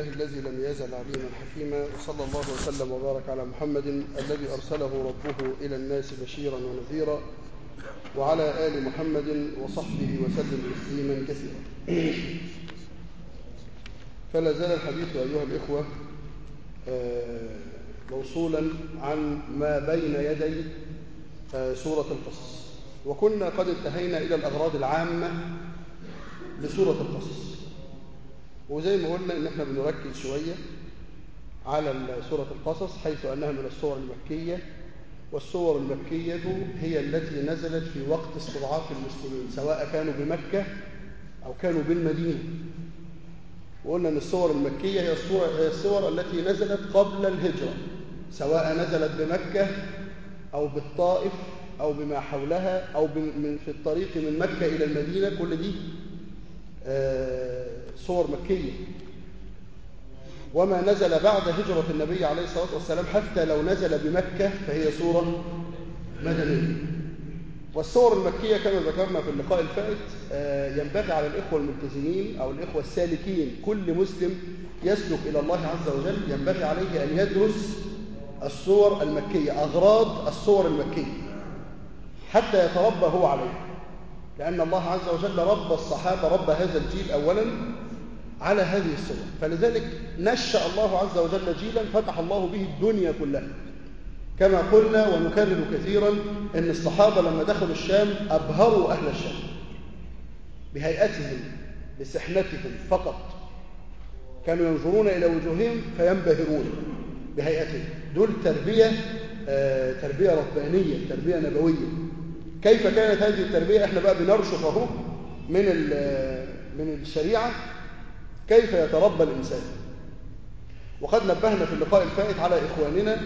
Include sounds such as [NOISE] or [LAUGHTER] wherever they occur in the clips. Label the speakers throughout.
Speaker 1: الله الذي لم يزل عليما حكيما صلى الله وسلم وبارك على محمد الذي أرسله ربه إلى الناس بشيرا ونذيرا وعلى آل محمد وصحبه وسلم تسليما كثيرا فلا زال الحديث أيها الإخوة آه، موصولا عن ما بين يدي آه، سورة القصص وكنا قد انتهينا إلى الأغراض العامة لسورة القصص وزي ما قلنا ان احنا بنركز شوية على سورة القصص حيث انها من الصور المكية والصور المكية هي التي نزلت في وقت استضعاف المسلمين سواء كانوا بمكة أو كانوا بالمدينة وقلنا أن الصور المكية هي الصور, هي الصور التي نزلت قبل الهجرة سواء نزلت بمكة أو بالطائف أو بما حولها أو في الطريق من مكة إلى المدينة كل دي آه، صور مكية وما نزل بعد هجرة النبي عليه الصلاة والسلام حتى لو نزل بمكة فهي صورة مدنية والصور المكية كما ذكرنا في اللقاء الفائت آه، ينبغي على الإخوة الملتزمين أو الإخوة السالكين كل مسلم يسلك إلى الله عز وجل ينبغي عليه أن يدرس الصور المكية أغراض الصور المكية حتى يتربى هو عليها لأن الله عز وجل رب الصحابة رب هذا الجيل أولا على هذه الصورة فلذلك نشأ الله عز وجل جيلا فتح الله به الدنيا كلها كما قلنا ونكرر كثيرا أن الصحابة لما دخلوا الشام أبهروا أهل الشام بهيئتهم بسحنتهم فقط كانوا ينظرون إلى وجوههم فينبهرون بهيئتهم دول تربية آه، تربية ربانية تربية نبوية كيف كانت هذه التربية احنا بقى بنرشف اهو من من الشريعة كيف يتربى الإنسان وقد نبهنا في اللقاء الفائت على إخواننا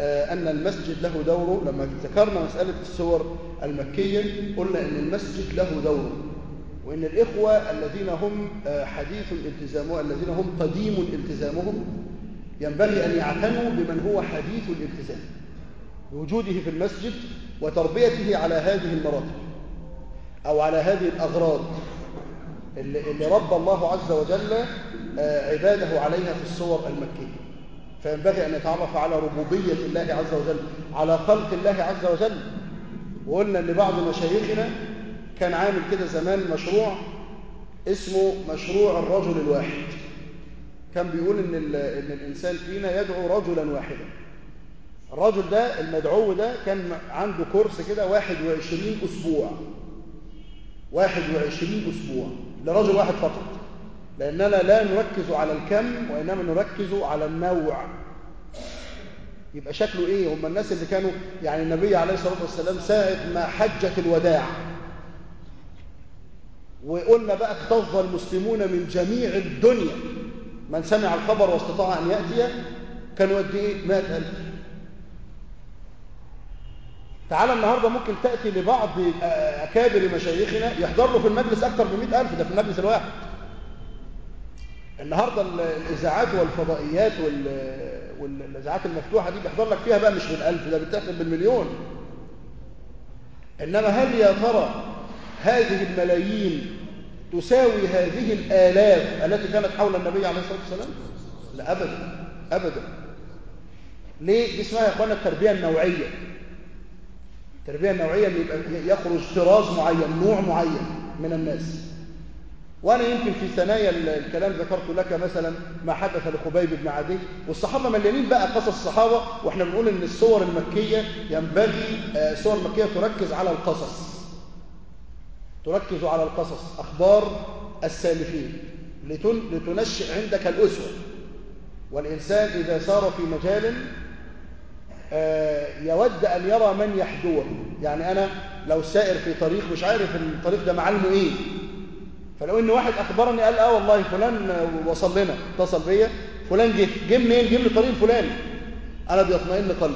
Speaker 1: آه، أن المسجد له دوره لما ذكرنا مسألة السور المكية قلنا أن المسجد له دوره وأن الإخوة الذين هم آه، حديث التزامهم الذين هم قديم التزامهم ينبغي أن يعتنوا بمن هو حديث الالتزام بوجوده في المسجد وتربيته على هذه المراتب أو على هذه الأغراض اللي, رب ربى الله عز وجل آه، عباده عليها في الصور المكية فينبغي أن نتعرف على ربوبية الله عز وجل على خلق الله عز وجل وقلنا أن بعض مشايخنا كان عامل كده زمان مشروع اسمه مشروع الرجل الواحد كان بيقول إن, إن الإنسان فينا يدعو رجلا واحدا الرجل ده المدعو ده كان عنده كورس كده 21 أسبوع 21 أسبوع لرجل واحد فقط لأننا لا نركز على الكم وإنما نركز على النوع يبقى شكله إيه هم الناس اللي كانوا يعني النبي عليه الصلاة والسلام ساعة ما حجة الوداع وقلنا بقى اكتظ المسلمون من جميع الدنيا من سمع الخبر واستطاع أن يأتي كانوا قد إيه؟ 100000 تعالى النهاردة ممكن تأتي لبعض آه، أكابر مشايخنا يحضر له في المجلس أكثر من 100000 ده في المجلس الواحد النهاردة الإذاعات والفضائيات والإذاعات المفتوحة دي بيحضر لك فيها بقى مش بالألف ده بتاخد بالمليون إنما هل يا ترى هذه الملايين تساوي هذه الآلاف التي كانت حول النبي عليه الصلاة والسلام لا أبدا أبدا ليه دي اسمها يا إخوانا التربية النوعية التربية النوعية اللي يخرج طراز معين نوع معين من الناس وأنا يمكن في ثنايا الكلام ذكرت لك مثلا ما حدث لخبيب بن عدي والصحابة مليانين بقى قصص الصحابة وإحنا بنقول إن الصور المكية ينبغي آه، الصور المكية تركز على القصص تركز على القصص أخبار السالفين لتنشئ عندك الأسوة والإنسان إذا سار في مجال آه، يود أن يرى من يحدوه يعني أنا لو سائر في طريق مش عارف الطريق ده معلمه إيه فلو إن واحد أخبرني قال آه والله فلان وصل لنا اتصل بيا فلان جه جه منين جه من الطريق الفلاني أنا بيطمئن قلبي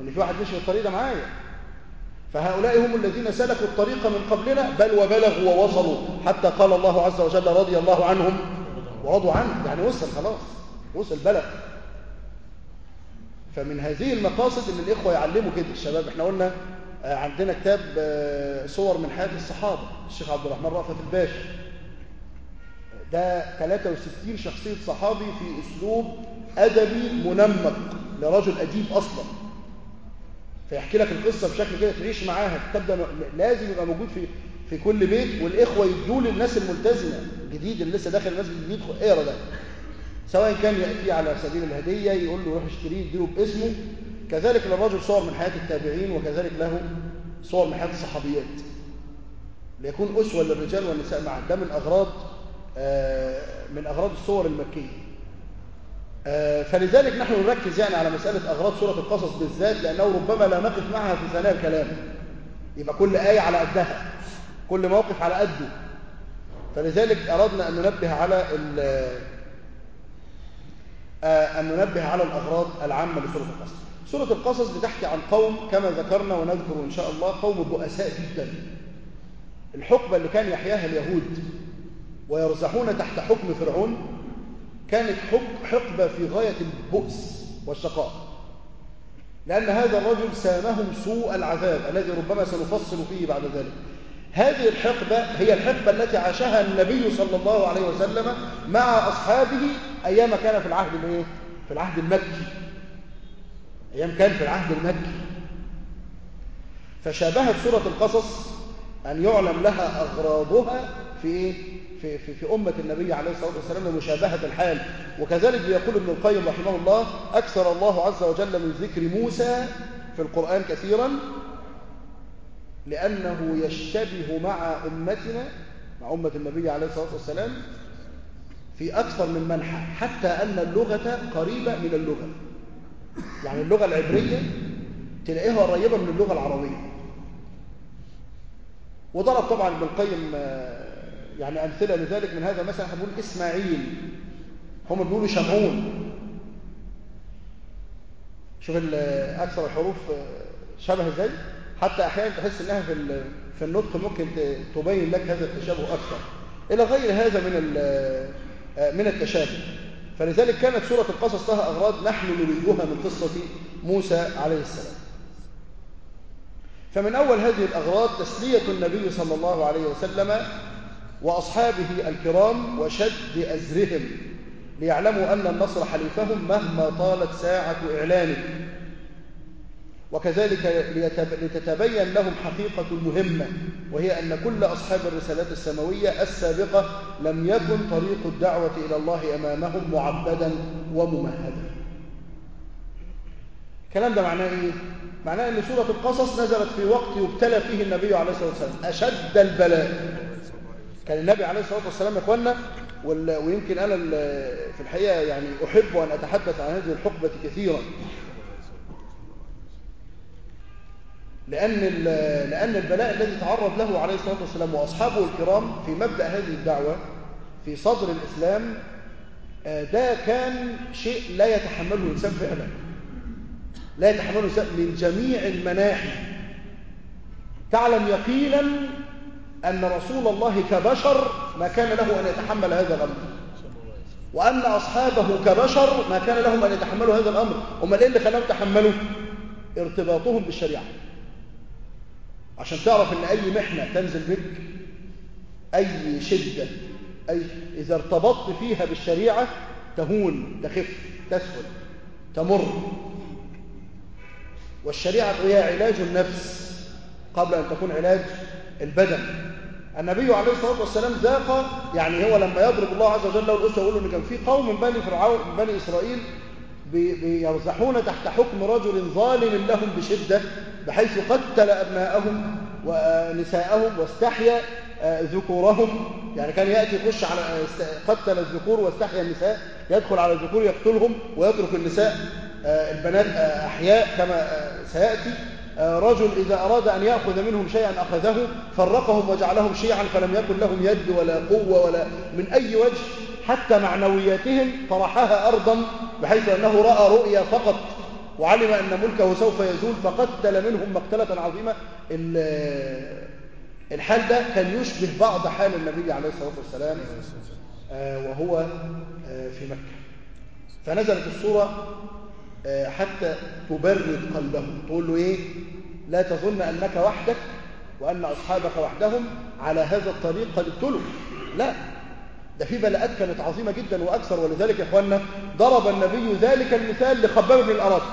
Speaker 1: إن في واحد مشي الطريق ده معايا فهؤلاء هم الذين سلكوا الطريق من قبلنا بل وبلغوا ووصلوا حتى قال الله عز وجل رضي الله عنهم ورضوا عنه يعني وصل خلاص وصل بلغ فمن هذه المقاصد ان الاخوه يعلموا كده الشباب احنا قلنا آه، عندنا كتاب آه، صور من حياه الصحابه الشيخ عبد الرحمن رأفت الباشا ده 63 شخصيه صحابي في اسلوب ادبي منمق لرجل اديب اصلا فيحكي لك القصه بشكل كده تعيش معاها الكتاب ده لازم يبقى موجود في في كل بيت والاخوه يدوه للناس الملتزمه جديد اللي لسه داخل الناس الجديد اقرا ده سواء كان يأتيه على سبيل الهدية يقول له روح اشتريه يديره باسمه كذلك للرجل صور من حياة التابعين وكذلك له صور من حياة الصحابيات ليكون أسوة للرجال والنساء معا ده من أغراض آه، من أغراض الصور المكية آه، فلذلك نحن نركز يعني على مسألة أغراض سورة القصص بالذات لأنه ربما لا نقف معها في ثناء الكلام يبقى كل آية على قدها كل موقف على قده فلذلك أردنا أن ننبه على آه، أن ننبه على الأغراض العامة لسورة القصص سورة القصص بتحكي عن قوم كما ذكرنا ونذكر إن شاء الله قوم بؤساء جدا الحقبة اللي كان يحياها اليهود ويرزحون تحت حكم فرعون كانت حقبة في غاية البؤس والشقاء لأن هذا الرجل سامهم سوء العذاب الذي ربما سنفصل فيه بعد ذلك هذه الحقبة هي الحقبة التي عاشها النبي صلى الله عليه وسلم مع أصحابه أيام كان في العهد الايه؟ في العهد المكي أيام كان في العهد المكي فشابهت سورة القصص أن يعلم لها أغراضها في إيه؟ في, في, في أمة النبي عليه الصلاة والسلام لمشابهة الحال وكذلك بيقول ابن القيم رحمه الله أكثر الله عز وجل من ذكر موسى في القرآن كثيرا لأنه يشتبه مع أمتنا مع أمة النبي عليه الصلاة والسلام في أكثر من منحى حتى أن اللغة قريبة من اللغة يعني اللغة العبرية تلاقيها قريبة من اللغة العربية وضرب طبعا ابن القيم آه، يعني أمثلة لذلك من هذا مثلا بنقول إسماعيل هم بيقولوا شمعون شوف آه، أكثر الحروف آه، شبه ازاي حتى أحيانا تحس إنها في في النطق ممكن تبين لك هذا التشابه أكثر إلى غير هذا من آه، من التشابه فلذلك كانت سورة القصص لها أغراض نحن نريدها من قصة موسى عليه السلام فمن أول هذه الأغراض تسلية النبي صلى الله عليه وسلم وأصحابه الكرام وشد أزرهم ليعلموا أن النصر حليفهم مهما طالت ساعة إعلانه وكذلك لتتبين لهم حقيقة المهمة وهي أن كل أصحاب الرسالات السماوية السابقة لم يكن طريق الدعوة إلى الله أمامهم معبدا وممهدا الكلام ده معناه إيه؟ معناه أن سورة القصص نزلت في وقت يبتلى فيه النبي عليه الصلاة والسلام أشد البلاء كان النبي عليه الصلاة والسلام يا إخوانا ويمكن أنا في الحقيقة يعني أحب أن أتحدث عن هذه الحقبة كثيرا لأن, لأن البلاء الذي تعرض له عليه الصلاة والسلام وأصحابه الكرام في مبدأ هذه الدعوة في صدر الإسلام آه، ده كان شيء لا يتحمله الإنسان فعلا لا يتحمله الإنسان من جميع المناحي تعلم يقينا أن رسول الله كبشر ما كان له أن يتحمل هذا الأمر وأن أصحابه كبشر ما كان لهم أن يتحملوا هذا الأمر أما إيه اللي خلاهم تحملوا ارتباطهم بالشريعة عشان تعرف ان اي محنة تنزل بك اي شدة أي اذا ارتبطت فيها بالشريعة تهون تخف تسهل تمر والشريعة هي علاج النفس قبل أن تكون علاج البدن النبي عليه الصلاة والسلام ذاق يعني هو لما يضرب الله عز وجل والأسوة يقول إن كان في قوم من بني فرعون من بني إسرائيل بيرزحون تحت حكم رجل ظالم لهم بشدة بحيث قتل أبناءهم ونساءهم واستحيا ذكورهم يعني كان يأتي يخش على قتل الذكور واستحيا النساء يدخل على الذكور يقتلهم ويترك النساء البنات أحياء كما سيأتي رجل إذا أراد أن يأخذ منهم شيئا أخذه فرقهم وجعلهم شيعا فلم يكن لهم يد ولا قوة ولا من أي وجه حتى معنوياتهم طرحها أرضا بحيث أنه رأى رؤيا فقط وعلم أن ملكه سوف يزول فقتل منهم مقتلة عظيمة الحال ده كان يشبه بعض حال النبي عليه الصلاة والسلام آه، وهو آه، في مكة فنزلت الصورة آه، حتى تبرد قلبه تقول له إيه لا تظن أنك وحدك وأن أصحابك وحدهم على هذا الطريق قد ابتلوا لا ده في بلاءات كانت عظيمة جدا وأكثر ولذلك يا إخواننا ضرب النبي ذلك المثال لخباب بن الأراضي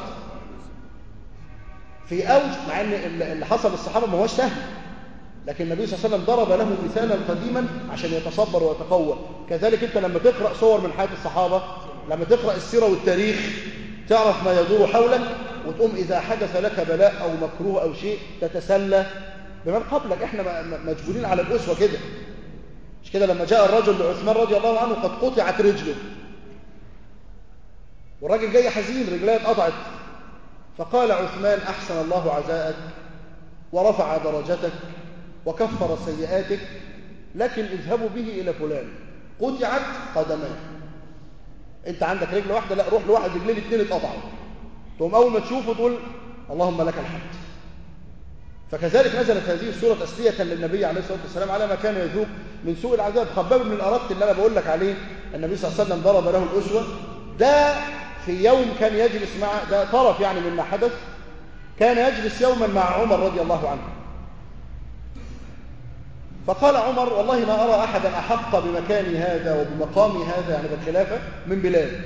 Speaker 1: في اوج مع ان اللي حصل للصحابه ما هوش سهل لكن النبي صلى الله عليه وسلم ضرب له مثالا قديما عشان يتصبر ويتقوى كذلك انت لما تقرا صور من حياه الصحابه لما تقرا السيره والتاريخ تعرف ما يدور حولك وتقوم اذا حدث لك بلاء او مكروه او شيء تتسلى بمن قبلك احنا مجبولين على الاسوه كده مش كده لما جاء الرجل لعثمان رضي الله عنه قد قطعت رجله والراجل جاي حزين رجليه اتقطعت فقال عثمان أحسن الله عزاءك ورفع درجتك وكفر سيئاتك لكن اذهبوا به إلى فلان قطعت قدمان انت عندك رجل واحدة لا روح لواحد رجلين اتنين اتقطعوا تقوم أول ما تشوفه تقول اللهم لك الحمد فكذلك نزلت هذه السورة تسلية للنبي عليه الصلاة والسلام على ما كان يذوق من سوء العذاب خباب من الأرد اللي أنا بقول لك عليه النبي صلى الله عليه وسلم ضرب له الأسوة ده في يوم كان يجلس مع ده طرف يعني مما حدث كان يجلس يوما مع عمر رضي الله عنه فقال عمر والله ما أرى أحدا أحق بمكاني هذا وبمقامي هذا يعني بالخلافة من بلاد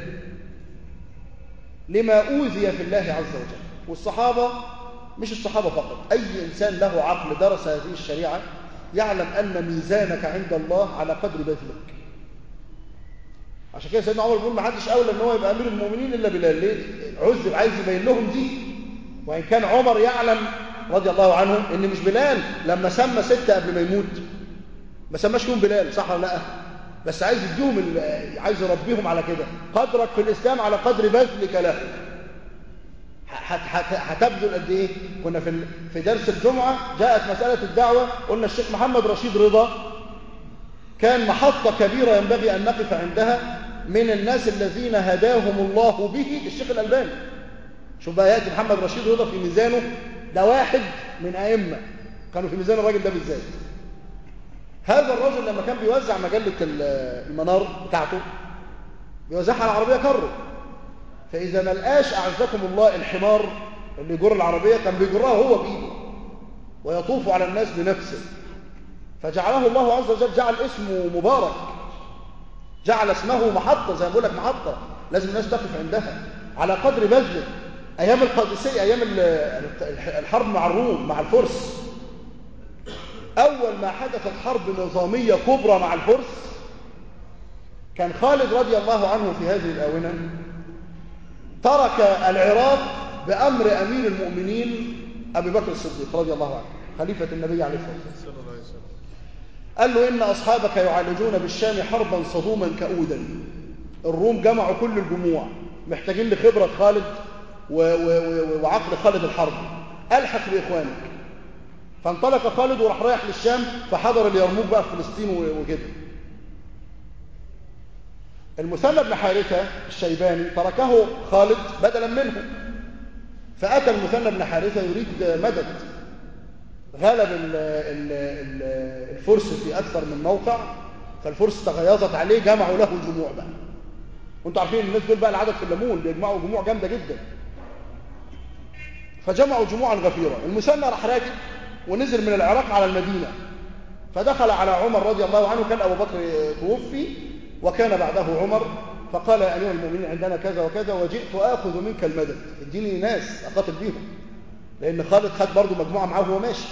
Speaker 1: لما أوذي في الله عز وجل والصحابة مش الصحابة فقط أي إنسان له عقل درس هذه الشريعة يعلم أن ميزانك عند الله على قدر بذلك عشان كده سيدنا عمر بيقول ما حدش اولى ان هو يبقى امير المؤمنين الا بلال ليه عزب عايز يبين لهم دي وان كان عمر يعلم رضي الله عنه ان مش بلال لما سمى ستة قبل ما يموت ما سماش يوم بلال صح ولا لا بس عايز يديهم عايز يربيهم على كده قدرك في الاسلام على قدر بذلك له هتبذل قد ايه كنا في في درس الجمعه جاءت مساله الدعوه قلنا الشيخ محمد رشيد رضا كان محطه كبيره ينبغي ان نقف عندها من الناس الذين هداهم الله به الشيخ الألباني شوف بقى يأتي محمد رشيد رضا في ميزانه ده واحد من أئمة كانوا في ميزان الراجل ده بالذات هذا الرجل لما كان بيوزع مجلة المنار بتاعته بيوزعها على العربية كره فإذا ما لقاش أعزكم الله الحمار اللي يجر العربية كان بيجرها هو بإيده ويطوف على الناس بنفسه فجعله الله عز وجل جعل اسمه مبارك جعل اسمه محطة زي ما بقول لك محطة لازم الناس تقف عندها على قدر بذل أيام القادسية أيام الحرب مع الروم مع الفرس أول ما حدثت حرب نظامية كبرى مع الفرس كان خالد رضي الله عنه في هذه الآونة ترك العراق بأمر أمير المؤمنين أبي بكر الصديق رضي الله عنه خليفة النبي عليه الصلاة والسلام قال له إن أصحابك يعالجون بالشام حربا صدوما كؤودا الروم جمعوا كل الجموع محتاجين لخبرة خالد و... و... وعقل خالد الحرب ألحق بإخوانك فانطلق خالد وراح رايح للشام فحضر اليرموك بقى في فلسطين وكده المثنى بن حارثة الشيباني تركه خالد بدلا منه فأتى المثنى بن حارثة يريد مدد غلب الفرس في أكثر من موقع فالفرس تغيظت عليه جمعوا له جموع بقى وانتوا عارفين الناس دول بقى العدد في الليمون بيجمعوا جموع جامدة جدا فجمعوا جموعا غفيرة المسنى راح راجل ونزل من العراق على المدينة فدخل على عمر رضي الله عنه كان أبو بكر توفي وكان بعده عمر فقال يا أمير المؤمنين عندنا كذا وكذا وجئت آخذ منك المدد اديني ناس أقاتل بيهم لأن خالد خد برضه مجموعة معاه وهو ماشي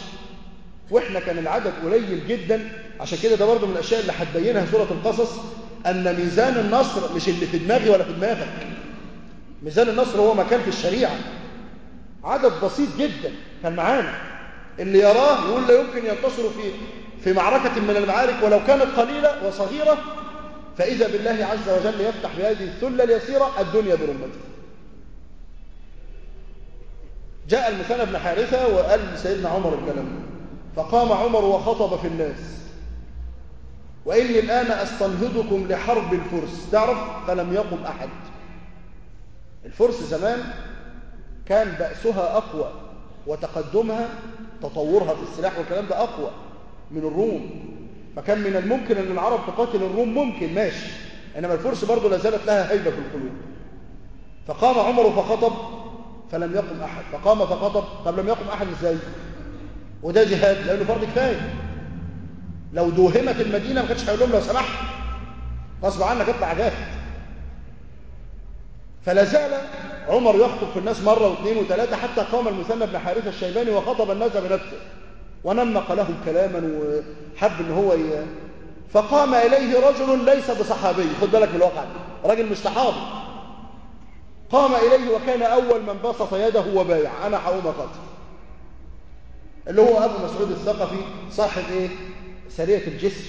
Speaker 1: وإحنا كان العدد قليل جدا عشان كده ده برضه من الأشياء اللي هتبينها سورة القصص أن ميزان النصر مش اللي في دماغي ولا في دماغك ميزان النصر هو مكان في الشريعة عدد بسيط جدا كان معانا اللي يراه يقول لا يمكن ينتصر في في معركة من المعارك ولو كانت قليلة وصغيرة فإذا بالله عز وجل يفتح بهذه الثلة اليسيرة الدنيا برمته جاء المثنى بن حارثة وقال لسيدنا عمر الكلام ده فقام عمر وخطب في الناس وإني الآن أستنهضكم لحرب الفرس تعرف فلم يقم أحد الفرس زمان كان بأسها أقوى وتقدمها تطورها في السلاح والكلام ده أقوى من الروم فكان من الممكن أن العرب تقاتل الروم ممكن ماشي إنما الفرس برضه لا زالت لها هيبة في القلوب فقام عمر فخطب فلم يقم أحد فقام فخطب طب لم يقم أحد إزاي وده جهاد لأنه فرض كفاية لو دوهمت المدينة ما كانش هيقول لهم لو سمحت غصب عنك اطلع جاهد فلا زال عمر يخطب في الناس مرة واثنين وثلاثة حتى قام المثنى بن حارثة الشيباني وخطب الناس بنفسه ونمق لهم كلاما وحب ان هو فقام اليه رجل ليس بصحابي خد بالك من الواقع راجل مش صحابي قام إليه وكان أول من بسط يده وبايع أنا هقوم أقاتل اللي هو أبو مسعود الثقفي صاحب إيه؟ سرية الجسر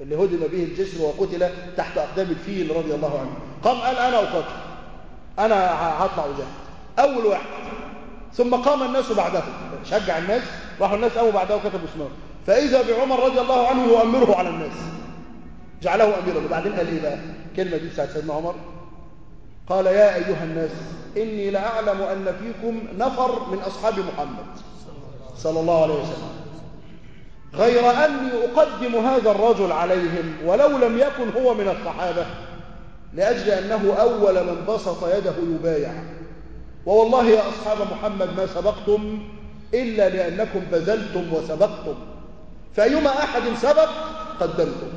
Speaker 1: اللي هدم به الجسر وقتل تحت أقدام الفيل رضي الله عنه قام قال أنا أقاتل أنا هطلع وجاهد أول واحد ثم قام الناس بعده شجع الناس راحوا الناس قاموا بعده وكتبوا اسمه فإذا بعمر رضي الله عنه يؤمره على الناس جعله أميرا وبعدين قال إيه بقى كلمة دي بتاعت سيدنا عمر قال يا أيها الناس إني لأعلم أن فيكم نفر من أصحاب محمد صلى الله عليه وسلم غير أني أقدم هذا الرجل عليهم ولو لم يكن هو من الصحابة لأجل أنه أول من بسط يده يبايع ووالله يا أصحاب محمد ما سبقتم إلا لأنكم بذلتم وسبقتم فأيما أحد سبق قدمتم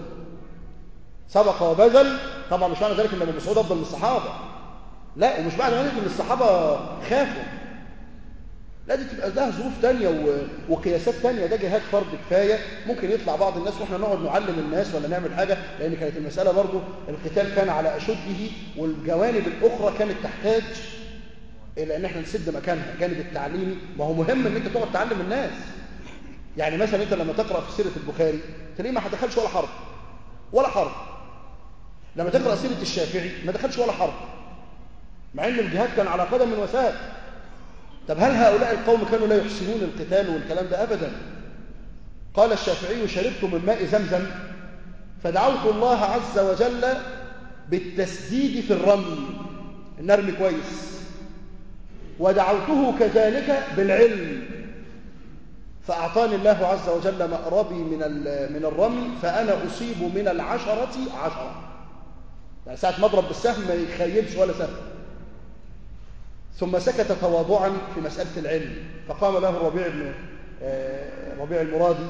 Speaker 1: سبق وبذل طبعا مش معنى ذلك أن ابو مسعود أفضل من الصحابة لا ومش بعد ذلك ان الصحابه خافوا لا دي تبقى لها ظروف تانية وقياسات تانية ده جهاد فرض كفاية ممكن يطلع بعض الناس واحنا نقعد نعلم الناس ولا نعمل حاجة لان كانت المسألة برضو القتال كان على اشده والجوانب الاخرى كانت تحتاج الى ان احنا نسد مكانها الجانب التعليمي ما هو مهم ان انت تقعد تعلم الناس يعني مثلا انت لما تقرأ في سيرة البخاري تلاقيه ما حدخلش ولا حرب ولا حرب لما تقرأ سيرة الشافعي ما دخلش ولا حرب مع ان الجهاد كان على قدم وساق طب هل هؤلاء القوم كانوا لا يحسنون القتال والكلام ده ابدا قال الشافعي شربت من ماء زمزم فدعوت الله عز وجل بالتسديد في الرمي ان ارمي كويس ودعوته كذلك بالعلم فأعطاني الله عز وجل مأربي من من الرمي فأنا أصيب من العشرة عشرة يعني ساعة مضرب بالسهم ما يخيبش ولا سهم ثم سكت تواضعا في مسألة العلم فقام له الربيع بن آه، ربيع المرادي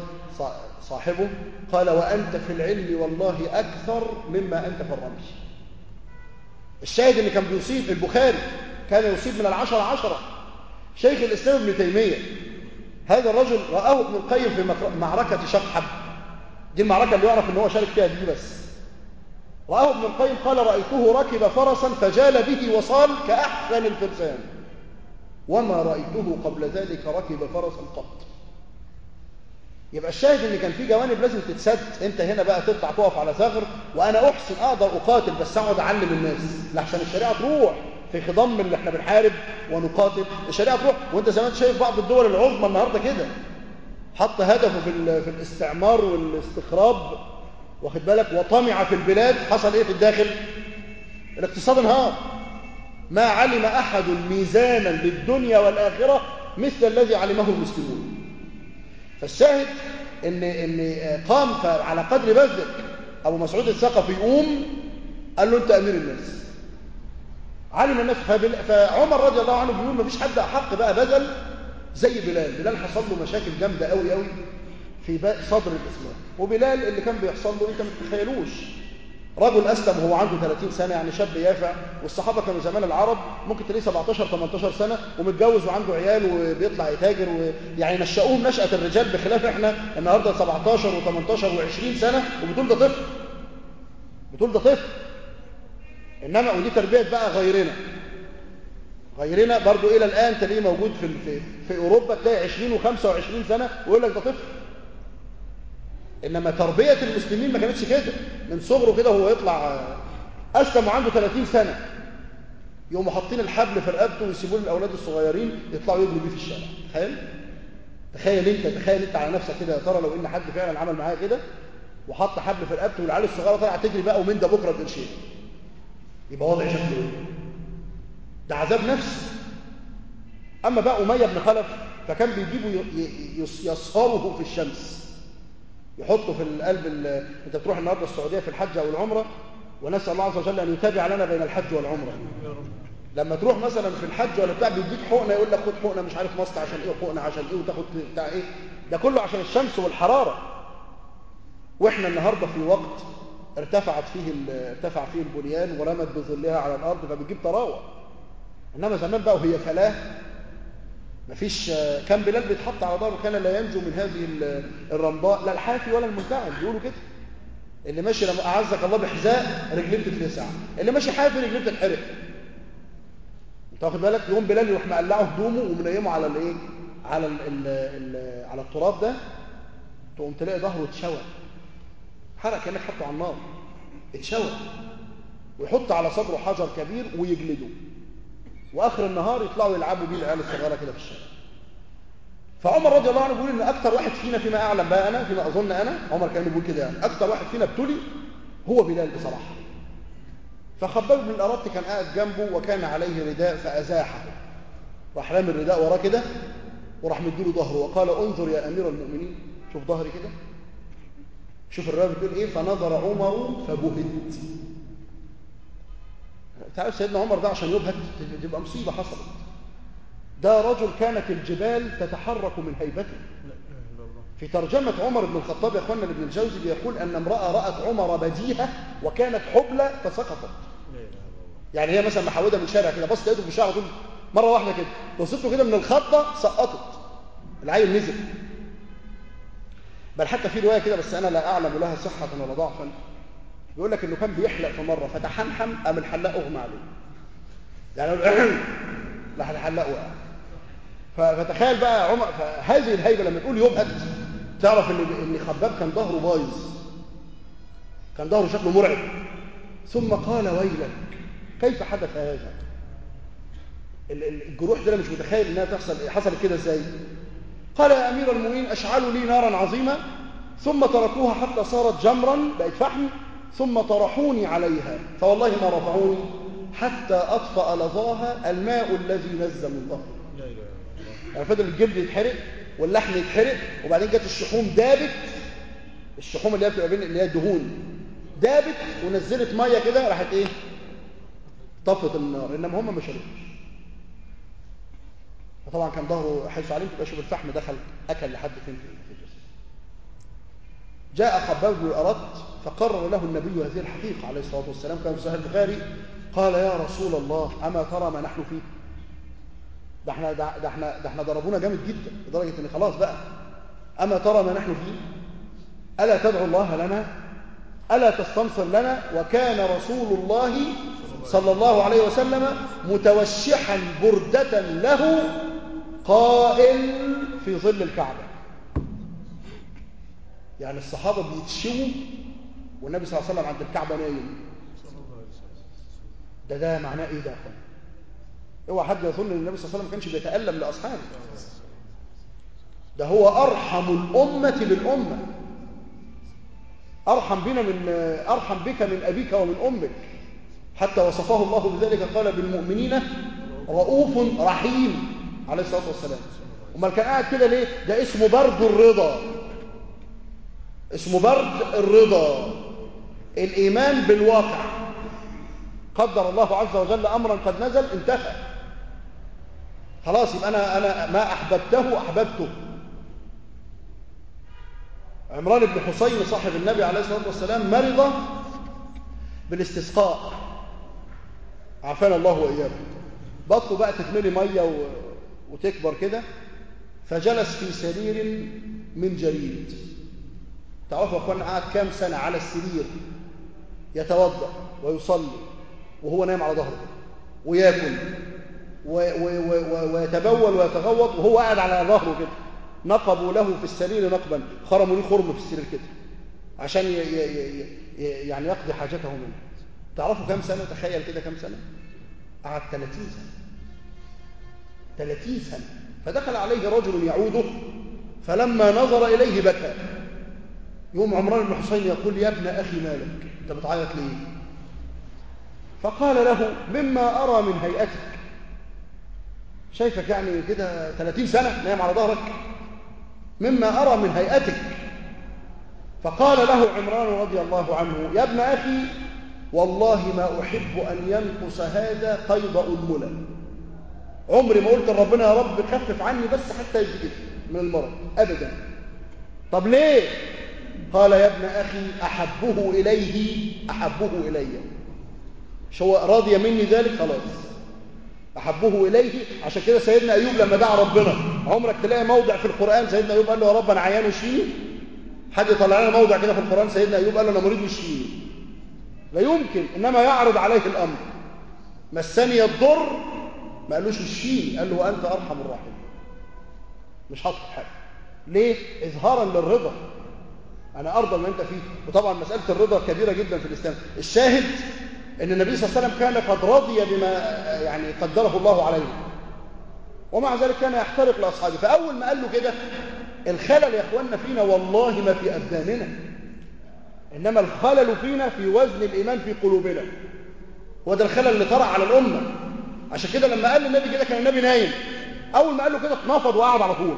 Speaker 1: صاحبه قال وأنت في العلم والله أكثر مما أنت في الرمي الشاهد اللي كان بيصيب البخاري كان يصيب من العشرة عشرة شيخ الإسلام ابن تيمية هذا الرجل رآه ابن القيم في معركة شق حب دي المعركة اللي يعرف ان هو شارك فيها دي بس رآه ابن القيم قال رأيته ركب فرسا فجال به وصال كأحسن الفرسان وما رأيته قبل ذلك ركب فرسا قط يبقى الشاهد ان كان في جوانب لازم تتسد انت هنا بقى تطلع تقف على ثغر وانا احسن اقدر اقاتل بس اقعد اعلم الناس لحسن الشريعه تروح في خضم اللي احنا بنحارب ونقاتل الشريعه تروح وانت زي ما انت شايف بعض الدول العظمى النهارده كده حط هدفه في في الاستعمار والاستخراب واخد بالك وطمع في البلاد حصل ايه في الداخل الاقتصاد انهار ما علم احد ميزانا للدنيا والاخره مثل الذي علمه المسلمون فالشاهد ان ان قام على قدر بذلك ابو مسعود الثقفي يقوم قال له انت امير الناس علم الناس فعمر رضي الله عنه بيقول ما فيش حد احق بقى بذل زي بلال بلال حصل له مشاكل جامده قوي قوي في صدر الإسلام وبلال اللي كان بيحصل له إيه؟ انت ما تتخيلوش رجل أسلم وهو عنده 30 سنة يعني شاب يافع والصحابة كانوا زمان العرب ممكن تلاقيه 17 18 سنة ومتجوز وعنده عيال وبيطلع يتاجر ويعني نشأوهم نشأة الرجال بخلاف احنا النهاردة 17 و18 و20 سنة وبتقول ده طفل بتقول ده طفل إنما ودي تربية بقى غيرنا غيرنا برضو إلى الآن تلاقيه موجود في في, في أوروبا تلاقي 20 و25 سنة ويقول لك ده طفل إنما تربية المسلمين ما كانتش كده من صغره كده هو يطلع أسلم وعنده 30 سنة يقوموا حاطين الحبل في رقبته ويسيبوه للأولاد الصغيرين يطلعوا يجروا بيه في الشارع تخيل تخيل انت تخيل انت على نفسك كده يا ترى لو ان حد فعلا عمل معايا كده وحط حبل في رقبته والعيال الصغيره طالعه تجري بقى ومن ده بكره القرشين يبقى وضع شكله ايه ده عذاب نفسي اما بقى اميه بن خلف فكان بيجيبه يصهره في الشمس يحطه في القلب انت بتروح النهارده السعوديه في الحج او العمره ونسال الله عز وجل ان يتابع لنا بين الحج والعمره لما تروح مثلا في الحج ولا بتاع بيديك حقنه يقول لك خد حقنه مش عارف مصر عشان ايه وحقنه عشان ايه وتاخد بتاع ايه ده كله عشان الشمس والحراره واحنا النهارده في وقت ارتفعت فيه ارتفع فيه البنيان ورمت بظلها على الارض فبتجيب طراوه انما زمان بقى وهي فلاه مفيش كان بلال بيتحط على ظهره كان لا ينجو من هذه الرمضاء لا الحافي ولا المزدعم بيقولوا كده اللي ماشي لما اعزك الله بحذاء رجليه بتتلسع اللي ماشي حافي رجليه بتتحرق انت واخد بالك يوم بلال يروح مقلعه هدومه ومنيمه على الايه على الـ الـ الـ على التراب ده تقوم تلاقي ظهره اتشوى حرق كانك حطه على النار اتشوى ويحط على صدره حجر كبير ويجلده واخر النهار يطلعوا يلعبوا بيه العيال الصغيره كده في الشارع فعمر رضي الله عنه بيقول ان اكتر واحد فينا فيما اعلم بقى انا فيما اظن انا عمر كان بيقول كده يعني اكتر واحد فينا ابتلي هو بلال بصراحه فخباب بن الارت كان قاعد جنبه وكان عليه رداء فازاحه راح رامي الرداء وراه كده وراح مديله ظهره وقال انظر يا امير المؤمنين شوف ظهري كده شوف الرداء بيقول ايه فنظر عمر فبهت تعرف سيدنا عمر ده عشان يبهت تبقى مصيبة حصلت ده رجل كانت الجبال تتحرك من هيبته في ترجمة عمر بن الخطاب يا لابن الجوزي بيقول أن امرأة رأت عمر بديهة وكانت حبلى فسقطت يعني هي مثلا محودة من شارع كده بصت تقيته في الشارع طول مرة واحدة كده بصيت كده من الخطة سقطت العيل نزل بل حتى في رواية كده بس أنا لا أعلم لها صحة ولا ضعفا بيقول لك انه كان بيحلق في مره فتحمحم قام الحلاق اغمى عليه يعني [CLEARS THROAT] راح الحلاق وقع فتخيل بقى عمر فهذه الهيبه لما تقول يبهت تعرف ان ان خباب كان ظهره بايظ كان ظهره شكله مرعب ثم قال ويلك كيف حدث هذا الجروح دي انا مش متخيل انها تحصل حصلت كده ازاي قال يا امير المؤمنين اشعلوا لي نارا عظيمه ثم تركوها حتى صارت جمرا بقت فحم ثم طرحوني عليها فوالله ما رفعوني حتى أطفأ لظاها الماء الذي نزل من ظهري يعني فضل الجلد يتحرق واللحم يتحرق وبعدين جت الشحوم دابت الشحوم اللي هي بتبقى بين اللي هي الدهون دابت ونزلت ميه كده راحت ايه طفت النار انما هم ما شربوش فطبعا كان ظهره حيث عليه تبقى شوف الفحم دخل اكل لحد فين في الجسد جاء خباب بن الارت فقرر له النبي هذه الحقيقة عليه الصلاة والسلام كان في صحيح البخاري قال يا رسول الله أما ترى ما نحن فيه ده احنا ده احنا ده احنا ضربونا جامد جدا لدرجة ان خلاص بقى أما ترى ما نحن فيه ألا تدعو الله لنا ألا تستنصر لنا وكان رسول الله صلى الله عليه وسلم متوشحا بردة له قائل في ظل الكعبة يعني الصحابة بيتشوه والنبي صلى الله عليه وسلم عند الكعبة نايم ده ده معناه ايه ده اخوان اوعى حد يظن ان النبي صلى الله عليه وسلم ما كانش بيتألم لاصحابه ده هو ارحم الامة بالامة ارحم بنا من ارحم بك من ابيك ومن امك حتى وصفه الله بذلك قال بالمؤمنين رؤوف رحيم عليه الصلاه والسلام امال كان قاعد كده ليه ده اسمه برد الرضا اسمه برد الرضا الإيمان بالواقع قدر الله عز وجل أمرا قد نزل انتهى خلاص يبقى أنا, أنا ما أحببته أحببته عمران بن حسين صاحب النبي عليه الصلاة والسلام مرض بالاستسقاء عافانا الله وإياكم بطه بقى تتملي مية و... وتكبر كده فجلس في سرير من جريد تعرفوا يا اخوانا قعد كام سنة على السرير يتوضأ ويصلي وهو نايم على ظهره وياكل ويتبول ويتغوط وهو قاعد على ظهره كده نقبوا له في السرير نقبا خرموا له خرم في السرير كده عشان ي ي ي يعني يقضي حاجته منه تعرفوا كام سنة تخيل كده كام سنة قعد 30 سنة 30 سنة فدخل عليه رجل يعوده فلما نظر إليه بكى يوم عمران بن حسين يقول يا ابن أخي مالك أنت بتعيط ليه فقال له مما أرى من هيئتك شايفك يعني كده 30 سنة نايم على ظهرك مما أرى من هيئتك فقال له عمران رضي الله عنه يا ابن أخي والله ما أحب أن ينقص هذا قيض أنملة عمري ما قلت لربنا يا رب خفف عني بس حتى يجي من المرض أبدا طب ليه قال يا ابن أخي أحبه إليه أحبه إلي مش هو راضي مني ذلك خلاص أحبه إليه عشان كده سيدنا أيوب لما دعا ربنا عمرك تلاقي موضع في القرآن سيدنا أيوب قال له يا رب أنا عيان وشيني حد يطلع لنا موضع كده في القرآن سيدنا أيوب قال له أنا مريض وشيني لا يمكن إنما يعرض عليه الأمر مسني الضر ما قالوش الشين قال له أنت أرحم الراحمين مش هطلب حاجة ليه؟ إظهارا للرضا انا ارضى ما انت فيه وطبعا مساله الرضا كبيره جدا في الاسلام الشاهد ان النبي صلى الله عليه وسلم كان قد رضي بما يعني قدره الله عليه ومع ذلك كان يحترق لاصحابه فاول ما قال له كده الخلل يا اخواننا فينا والله ما في ابداننا انما الخلل فينا في وزن الايمان في قلوبنا وده الخلل اللي طرأ على الامه عشان كده لما قال للنبي كده كان النبي نايم اول ما قال له كده اتنفض وقعد على طول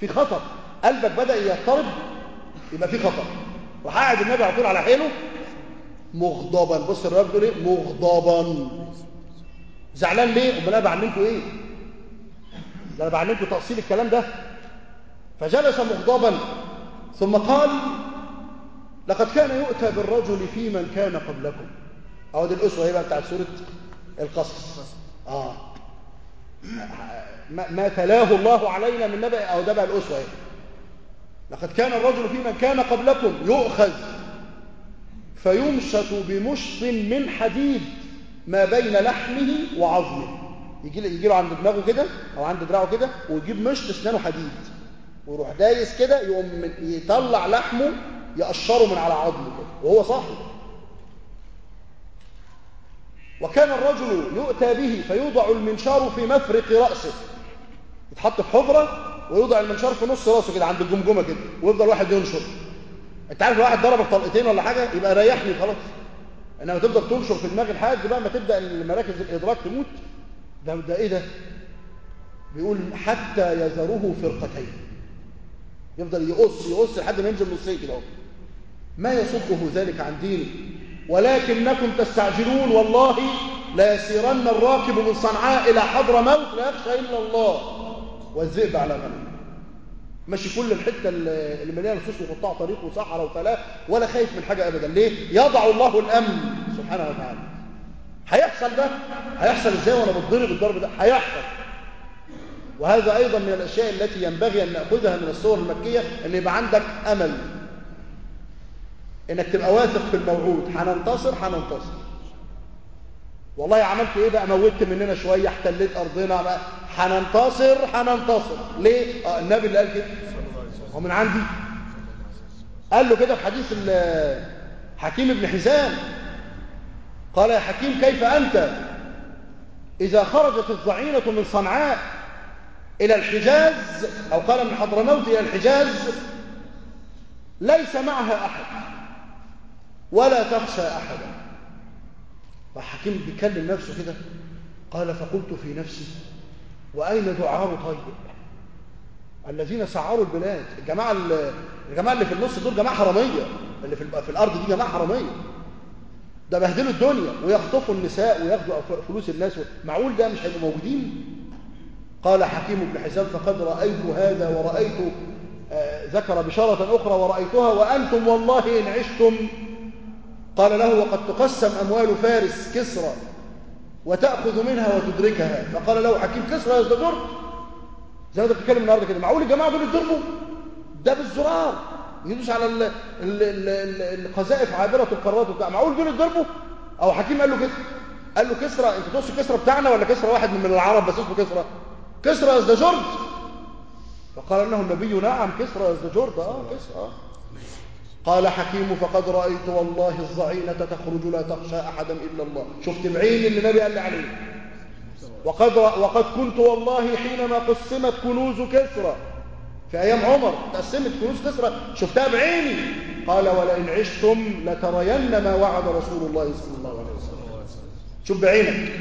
Speaker 1: في خطر قلبك بدا يضطرب يبقى في خطر راح قاعد النبي على طول على حيله مغضبا بص الرب بتقول ايه مغضبا زعلان ليه امال انا بعلمكم ايه ده انا بعلمكم تاصيل الكلام ده فجلس مغضبا ثم قال لقد كان يؤتى بالرجل في من كان قبلكم اهو دي الاسوه هي بقى بتاعت سوره القصص اه ما, ما تلاه الله علينا من نبأ او ده بقى الاسوه هي لقد كان الرجل في من كان قبلكم يؤخذ فيمشط بمشط من حديد ما بين لحمه وعظمه يجي يجي له عند دماغه كده او عند دراعه كده ويجيب مشط اسنانه حديد ويروح دايس كده يقوم يطلع لحمه يقشره من على عظمه كده وهو صاحي وكان الرجل يؤتى به فيوضع المنشار في مفرق رأسه يتحط في حفرة ويوضع المنشار في نص راسه كده عند الجمجمه كده ويفضل واحد ينشر انت عارف لو واحد ضربك طلقتين ولا حاجه يبقى ريحني خلاص انما تفضل تنشر في دماغ الحاج بقى ما تبدا المراكز الادراك تموت ده ده ايه ده بيقول حتى يذروه فرقتين يفضل يقص يقص لحد ما ينزل نصين كده ما يصده ذلك عن ديني ولكنكم تستعجلون والله ليسيرن الراكب من صنعاء الى حضر موت لا يخشى الا الله والذئب على غنم ماشي كل الحته اللي مليانه سوس وقطاع طريق وصحراء وفلاة ولا خايف من حاجه ابدا ليه يضع الله الامن سبحانه وتعالى هيحصل ده هيحصل ازاي وانا بتضرب الضرب ده هيحصل وهذا ايضا من الاشياء التي ينبغي ان ناخذها من الصور المكيه ان يبقى عندك امل انك تبقى واثق في الموعود هننتصر هننتصر والله عملت ايه بقى موتت مننا شويه احتليت ارضنا بقى هننتصر هننتصر ليه آه النبي اللي قال كده هو من عندي قال له كده في حديث حكيم بن حزام قال يا حكيم كيف أنت إذا خرجت الظعينة من صنعاء إلى الحجاز أو قال من حضرموت إلى الحجاز ليس معها أحد ولا تخشى أحدا فحكيم بيكلم نفسه كده قال فقلت في نفسي وأين دعاء طيب الذين سعروا البلاد الجماعة الجماعة اللي في النص دول جماعة حرامية اللي في, في الأرض دي جماعة حرامية ده بهدلوا الدنيا ويخطفوا النساء وياخدوا فلوس الناس معقول ده مش هيبقوا موجودين قال حكيم بن حزام فقد رأيت هذا ورأيت آه، ذكر بشارة أخرى ورأيتها وأنتم والله إن عشتم قال له وقد تقسم أموال فارس كسرى وتأخذ منها وتدركها فقال له حكيم كسر هذا الدرب زي ما انت بتتكلم النهارده كده معقول الجماعه دول يضربوا ده بالزرار يدوس على القذائف عابره القارات وبتاع معقول دول يضربوا او حكيم قال له كده قال له كسرى انت تقصد كسرى بتاعنا ولا كسرى واحد من العرب بس اسمه كسرى كسرى ازدجرد فقال انه النبي نعم كسرى ازدجرد اه كسرى قال حكيم فقد رأيت والله الظعينة تخرج لا تخشى أحدا إلا الله شفت العين اللي النبي قال لي عليه وقد, وقد كنت والله حينما قسمت كنوز كسرى في أيام عمر تقسمت كنوز كسرى شفتها بعيني قال ولئن عشتم لترين ما وعد رسول الله صلى الله عليه وسلم شوف بعينك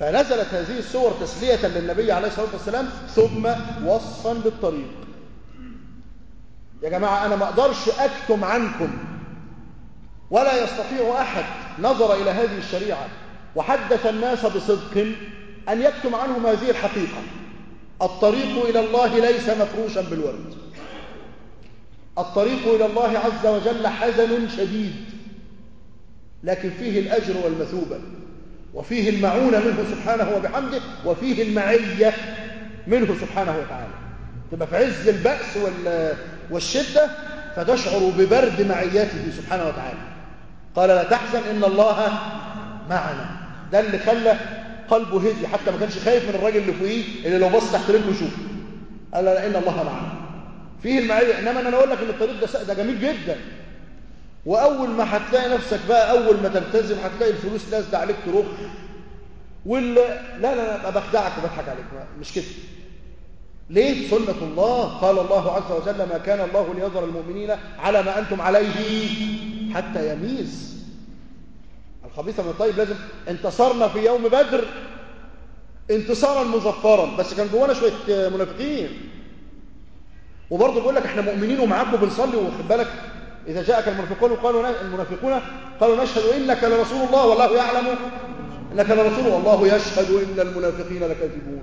Speaker 1: فنزلت هذه الصور تسلية للنبي عليه الصلاة والسلام ثم وصفا بالطريق يا جماعة أنا ما أقدرش أكتم عنكم ولا يستطيع أحد نظر إلى هذه الشريعة وحدث الناس بصدق أن يكتم عنهم هذه الحقيقة الطريق إلى الله ليس مفروشا بالورد الطريق إلى الله عز وجل حزن شديد لكن فيه الأجر والمثوبة وفيه المعونة منه سبحانه وبحمده وفيه المعية منه سبحانه وتعالى تبقى في عز البأس والشدة فتشعر ببرد معيته سبحانه وتعالى قال لا تحزن إن الله معنا ده اللي خلى قلبه هدي حتى ما كانش خايف من الراجل اللي فوقيه اللي لو بص تحت رجله يشوفه قال لا إن الله معنا فيه المعية إنما أنا أقول لك إن الطريق ده ده جميل جدا وأول ما هتلاقي نفسك بقى أول ما تلتزم هتلاقي الفلوس نازلة عليك تروح وال لا لا لا بخدعك وبضحك عليك مش كده ليه سنة الله قال الله عز وجل ما كان الله ليظهر المؤمنين على ما أنتم عليه حتى يميز الخبيثة من الطيب لازم انتصرنا في يوم بدر انتصارا مظفرا بس كان جوانا شوية منافقين وبرضه بيقول لك احنا مؤمنين ومعاك وبنصلي وخد بالك إذا جاءك المنافقون قالوا المنافقون قالوا نشهد إنك لرسول الله والله يعلم
Speaker 2: إنك لرسول والله
Speaker 1: يشهد إن المنافقين لكاذبون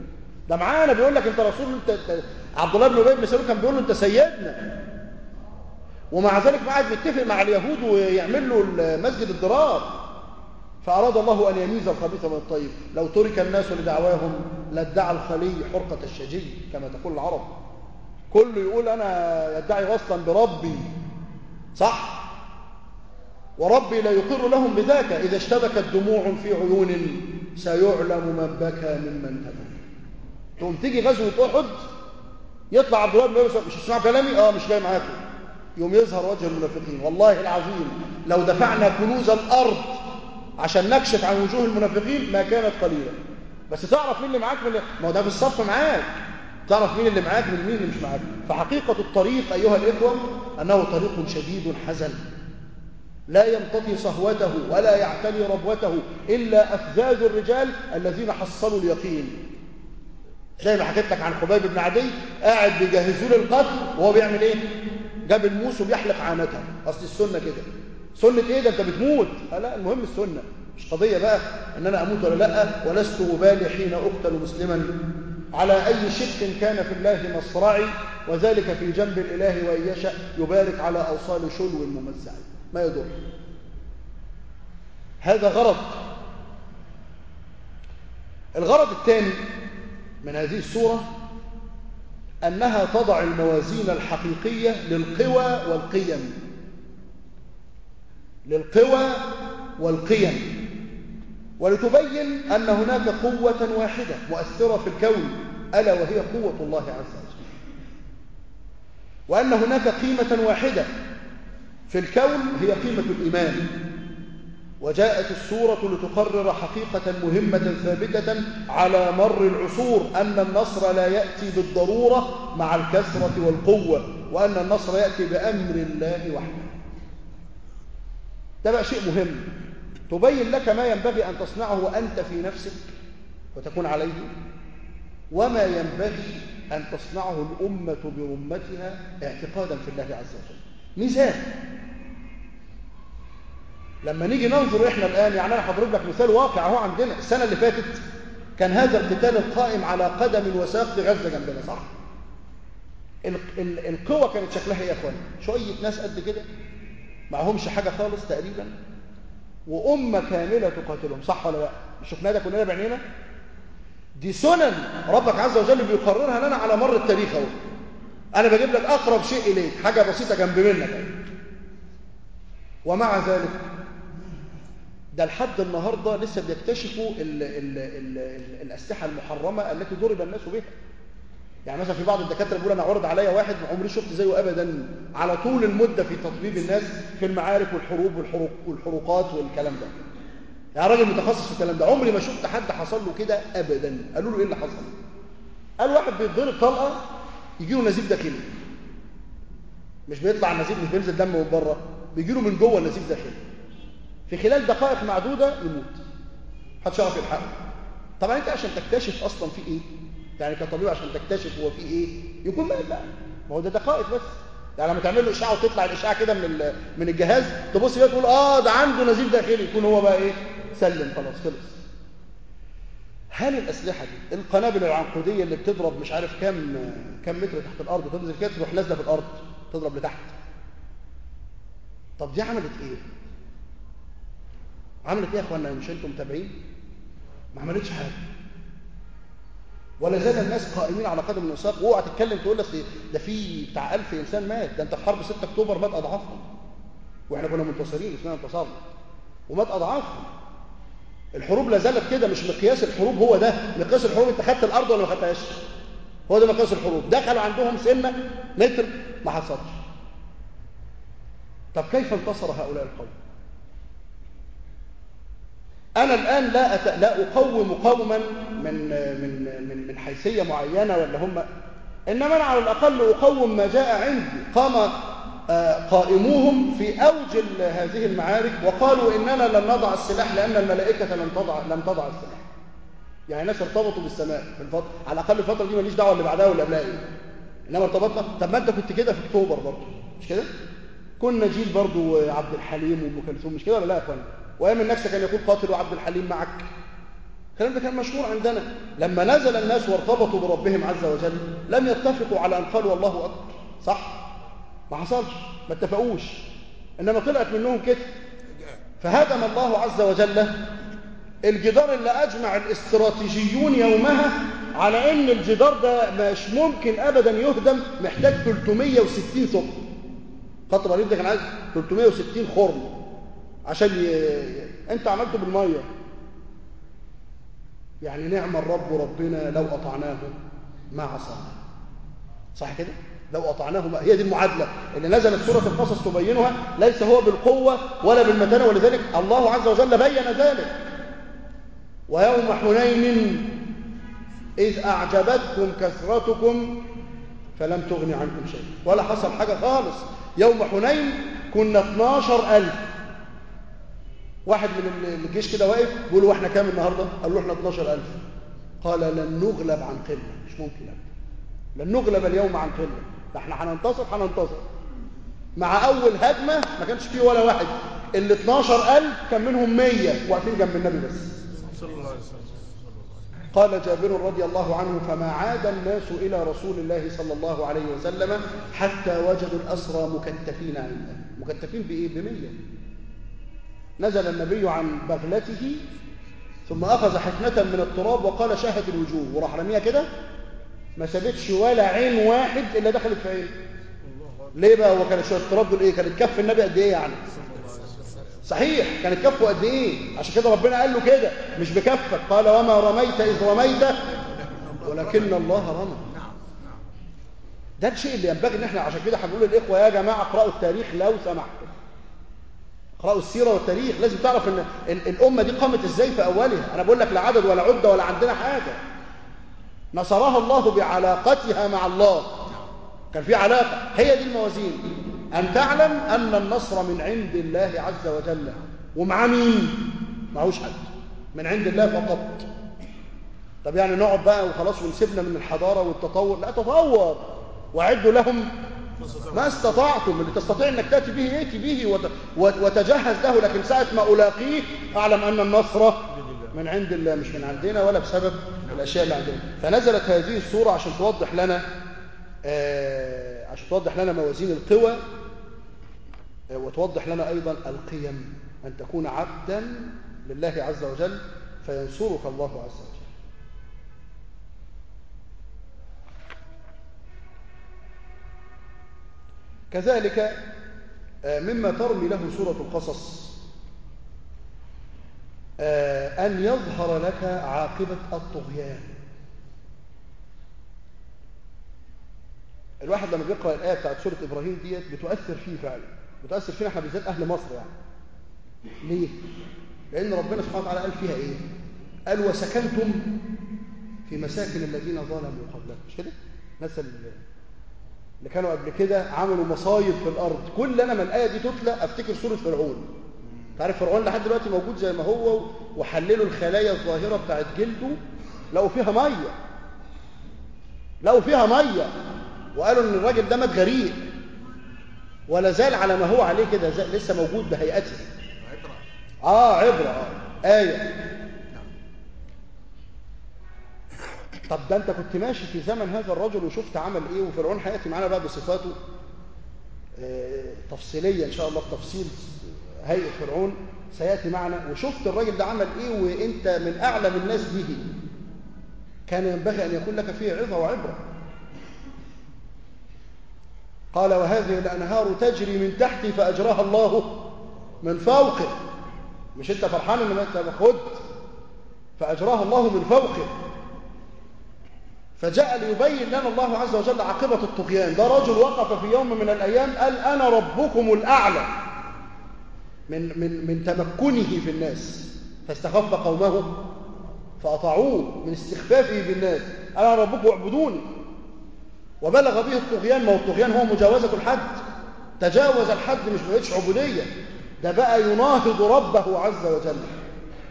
Speaker 1: ده معانا بيقول لك انت رسول انت عبد الله بن ابي بن سلول كان بيقول له انت سيدنا ومع ذلك قاعد بيتفق مع اليهود ويعمل له مسجد الضرار فأراد الله أن يميز الخبيث من الطيب لو ترك الناس لدعواهم لادعى الخلي حرقة الشجي كما تقول العرب كله يقول أنا يدعي وصلا بربي صح وربي لا يقر لهم بذاك إذا اشتبكت دموع في عيون سيعلم من بكى ممن تبكى تقوم تيجي غزوه احد يطلع عبد الله بن ابي مش هتسمعوا كلامي اه مش جاي معاكم يوم يظهر وجه المنافقين والله العظيم لو دفعنا كنوز الارض عشان نكشف عن وجوه المنافقين ما كانت قليله بس تعرف مين اللي معاك من اللي... ما هو ده في الصف معاك تعرف مين اللي معاك من مين اللي مش معاك فحقيقه الطريق ايها الاخوه انه طريق شديد حزن لا يمتطي صهوته ولا يعتلي ربوته الا افذاذ الرجال الذين حصلوا اليقين زي ما حكيت لك عن حبيب بن عدي قاعد بيجهزوا له القتل وهو بيعمل ايه جاب الموس وبيحلق عانتها اصل السنه كده سنه ايه ده انت بتموت لا المهم السنه مش قضيه بقى ان انا اموت ولا لا ولست ابالي حين اقتل مسلما على اي شك كان في الله مصرعي وذلك في جنب الاله وان يشاء يبارك على اوصال شلو الممزع ما يضر هذا غرض الغرض الثاني من هذه السورة أنها تضع الموازين الحقيقية للقوى والقيم للقوى والقيم ولتبين أن هناك قوة واحدة مؤثرة في الكون ألا وهي قوة الله عز وجل وأن هناك قيمة واحدة في الكون هي قيمة الإيمان وجاءت السورة لتقرر حقيقة مهمة ثابتة على مر العصور أن النصر لا يأتي بالضرورة مع الكثرة والقوة وأن النصر يأتي بأمر الله وحده ده بقى شيء مهم تبين لك ما ينبغي أن تصنعه أنت في نفسك وتكون عليه وما ينبغي أن تصنعه الأمة برمتها اعتقادا في الله عز وجل ميزان لما نيجي ننظر احنا الان يعني انا هضرب لك مثال واقع اهو عندنا السنه اللي فاتت كان هذا القتال القائم على قدم وساق في غزه جنبنا صح القوه كانت شكلها ايه يا اخوان شويه ناس قد كده معهمش حاجه خالص تقريبا وامه كامله تقاتلهم صح ولا لا شفناها ده كلنا بعينينا دي سنن ربك عز وجل بيقررها لنا على مر التاريخ اهو انا بجيب لك اقرب شيء اليك حاجه بسيطه جنب منك ومع ذلك ده لحد النهاردة لسه بيكتشفوا الـ الـ الـ الـ الأسلحة المحرمة التي ضرب الناس بها يعني مثلا في بعض الدكاترة بيقول أنا عرض عليا واحد عمري شفت زيه أبدا على طول المدة في تطبيب الناس في المعارك والحروب والحروق والحروقات والكلام ده يا يعني راجل متخصص في الكلام ده عمري ما شفت حد حصل له كده أبدا قالوا له إيه اللي حصل قال واحد بيتضرب طلقة يجي له نزيف داخلي مش بيطلع النزيف مش بينزل دم من بره بيجي له من جوه النزيف داخلي في خلال دقائق معدودة يموت محدش يعرف يلحقه طبعا انت عشان تكتشف اصلا في ايه يعني كطبيب عشان تكتشف هو في ايه يكون مات بقى ما هو ده دقائق بس يعني لما تعمل له اشعه وتطلع الاشعه كده من من الجهاز تبص كده تقول اه ده عنده نزيف داخلي يكون هو بقى ايه سلم خلاص خلص هل الاسلحه دي القنابل العنقوديه اللي بتضرب مش عارف كام كام متر تحت الارض تنزل كده تروح نازله في الارض تضرب لتحت طب دي عملت ايه عملت ايه يا اخوانا مش انتم متابعين ما عملتش حاجه ولا زال الناس قائمين على قدم الوثاق اوعى تتكلم تقول لي ده في بتاع 1000 انسان مات ده انت في حرب 6 اكتوبر مات اضعافهم واحنا كنا منتصرين اسمها انتصرنا ومات اضعافهم الحروب لا زالت كده مش مقياس الحروب هو ده مقياس الحروب انت خدت الارض ولا ما خدتهاش هو ده مقياس الحروب دخلوا عندهم سنه متر ما حصلش طب كيف انتصر هؤلاء القوم أنا الآن لا أت... لا أقوم قوما من من من من حيثية معينة ولا هم إنما أنا على الأقل أقوم ما جاء عندي قام آه، قائموهم في أوج هذه المعارك وقالوا إننا لم نضع السلاح لأن الملائكة لم تضع لم تضع السلاح. يعني الناس ارتبطوا بالسماء في الفترة على الأقل الفترة دي ماليش دعوة اللي بعدها ولا قبلها إيه. إنما ارتبطنا طب ما أنت كنت كده في أكتوبر برضه مش كده؟ كنا جيل برضه عبد الحليم وأم كلثوم مش كده ولا لا يا إخوانا؟ وأمن نفسك أن يكون قاتل عبد الحليم معك الكلام ده كان مشهور عندنا لما نزل الناس وارتبطوا بربهم عز وجل لم يتفقوا على أن قالوا الله أكبر صح ما حصلش ما اتفقوش إنما طلعت منهم كده فهدم الله عز وجل الجدار اللي أجمع الاستراتيجيون يومها على أن الجدار ده مش ممكن أبدا يهدم محتاج 360 ثقب خط بريد ده كان عايز 360 خرم عشان ي... انت عملته بالمية يعني نعم الرب ربنا لو أطعناه ما عصانا صح كده؟ لو أطعناه ما هي دي المعادلة اللي نزلت سورة القصص تبينها ليس هو بالقوة ولا بالمتانة ولذلك الله عز وجل بين ذلك ويوم حنين إذ أعجبتكم كثرتكم فلم تغن عنكم شيء ولا حصل حاجة خالص يوم حنين كنا 12 ألف واحد من الجيش كده واقف بيقول له احنا كام النهارده قال له احنا 12000 قال لن نغلب عن قله مش ممكن أبدا. لن نغلب اليوم عن قله ده احنا هننتصر هننتصر مع اول هجمه ما كانش فيه ولا واحد ال 12000 كان منهم 100 واقفين جنب النبي بس
Speaker 2: صلى الله عليه وسلم
Speaker 1: قال جابر رضي الله عنه فما عاد الناس إلى رسول الله صلى الله عليه وسلم حتى وجدوا الأسرى مكتفين عنده مكتفين بإيه؟ بمية نزل النبي عن بغلته ثم أخذ حفنة من التراب وقال شاهت الوجوه وراح رميها كده ما سابتش ولا عين واحد إلا دخلت في عين ليه بقى هو كان شوية التراب دول إيه كانت كف النبي قد إيه يعني صحيح كانت كفه قد إيه عشان كده ربنا قال له كده مش بكفك قال وما رميت إذ رميت ولكن الله رمى ده الشيء اللي ينبغي ان احنا عشان كده هنقول للاخوه يا جماعه اقرأوا التاريخ لو سمحتم اقرأوا السيرة والتاريخ لازم تعرف ان الأمة دي قامت ازاي في أولها أنا بقول لك لا عدد ولا عدة ولا عندنا حاجة نصرها الله بعلاقتها مع الله كان في علاقة هي دي الموازين أن تعلم أن النصر من عند الله عز وجل ومع مين؟ معهوش حد من عند الله فقط طب يعني نقعد بقى وخلاص ونسيبنا من الحضارة والتطور لا تطور وأعدوا لهم ما استطعتم اللي تستطيع انك تاتي به ياتي به وتجهز له لكن ساعه ما الاقيه اعلم ان النصر من عند الله مش من عندنا ولا بسبب الاشياء اللي عندنا فنزلت هذه الصوره عشان توضح لنا آه، عشان توضح لنا موازين القوى آه، وتوضح لنا ايضا القيم ان تكون عبدا لله عز وجل فينصرك الله عز وجل كذلك آه، مما ترمي له سورة القصص آه، أن يظهر لك عاقبة الطغيان الواحد لما بيقرأ الآية بتاعت سورة إبراهيم ديت بتؤثر فيه فعلا بتؤثر فينا احنا بالذات أهل مصر يعني ليه؟ لأن ربنا سبحانه وتعالى قال فيها إيه؟ قال وسكنتم في مساكن الذين ظلموا قبلكم مش كده؟ مثل اللي كانوا قبل كده عملوا مصايب في الأرض كل أنا ما الآية دي تتلى أفتكر سورة فرعون تعرف فرعون لحد دلوقتي موجود زي ما هو وحللوا الخلايا الظاهرة بتاعت جلده لقوا فيها مية لقوا فيها مية وقالوا إن الراجل ده مات غريق ولا زال على ما هو عليه كده لسه موجود بهيئته عبرة آه عبرة آه آية طب ده انت كنت ماشي في زمن هذا الرجل وشفت عمل ايه وفرعون هياتي معانا بقى بصفاته آه، تفصيليه ان شاء الله بتفصيل هيئه فرعون سياتي معنا وشفت الراجل ده عمل ايه وانت من اعلم الناس به كان ينبغي ان يكون لك فيه عظه وعبره قال وهذه الانهار تجري من تحتي فاجراها الله من فوقه مش انت فرحان ان انت خد فاجراها الله من فوقه فجاء ليبين لنا الله عز وجل عاقبة الطغيان ده رجل وقف في يوم من الأيام قال أنا ربكم الأعلى من, من, من تمكنه في الناس فاستخف قومه فأطاعوه من استخفافه بالناس أنا ربكم اعبدوني وبلغ به الطغيان ما هو الطغيان هو مجاوزة الحد تجاوز الحد مش بقتش عبودية ده بقى يناهض ربه عز وجل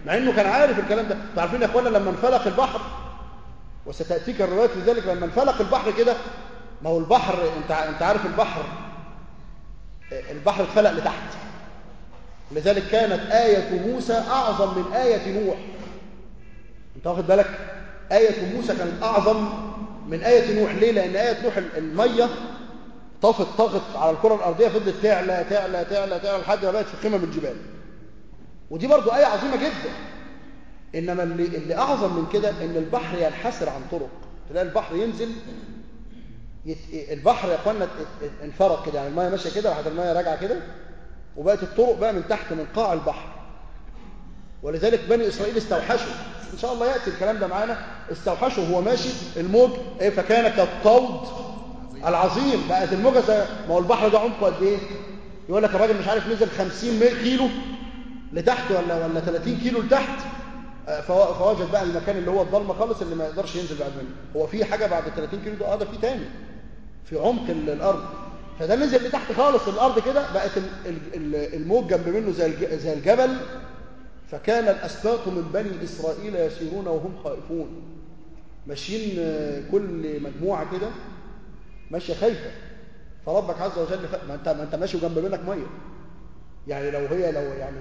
Speaker 1: مع انه كان عارف الكلام ده تعرفين يا اخوانا لما انفلق البحر وستأتيك الروايات لذلك لما انفلق البحر كده ما هو البحر انت انت عارف البحر البحر اتفلق لتحت لذلك كانت آية موسى أعظم من آية نوح انت واخد بالك آية موسى كانت أعظم من آية نوح ليه لأن آية نوح المية طافت طغت على الكرة الأرضية فضلت تعلى تعلى تعلى تعلى لحد ما بقت في قمم الجبال ودي برضو آية عظيمة جدا إنما اللي, اللي أعظم من كده إن البحر ينحسر عن طرق تلاقي البحر ينزل يت... البحر يا اخوانا انفرق كده يعني المايه ماشيه كده وحتى المايه راجعه كده وبقت الطرق بقى من تحت من قاع البحر ولذلك بني اسرائيل استوحشوا ان شاء الله ياتي الكلام ده معانا استوحشوا وهو ماشي الموج ايه فكان كالطود العظيم بقت الموجه زي ما هو البحر ده عمقه قد ايه يقول لك الراجل مش عارف نزل 50 كيلو لتحت ولا ولا 30 كيلو لتحت فوجد بقى المكان اللي هو الضلمه خالص اللي ما يقدرش ينزل بعد منه هو في حاجه بعد 30 كيلو آه، ده في تاني في عمق الارض فده نزل لتحت خالص الارض كده بقت الموج جنب منه زي زي الجبل فكان الاسباط من بني اسرائيل يسيرون وهم خائفون ماشيين آه، كل مجموعه كده ماشيه خايفه فربك عز وجل ما انت ما انت ماشي وجنب منك ميه يعني لو هي لو يعني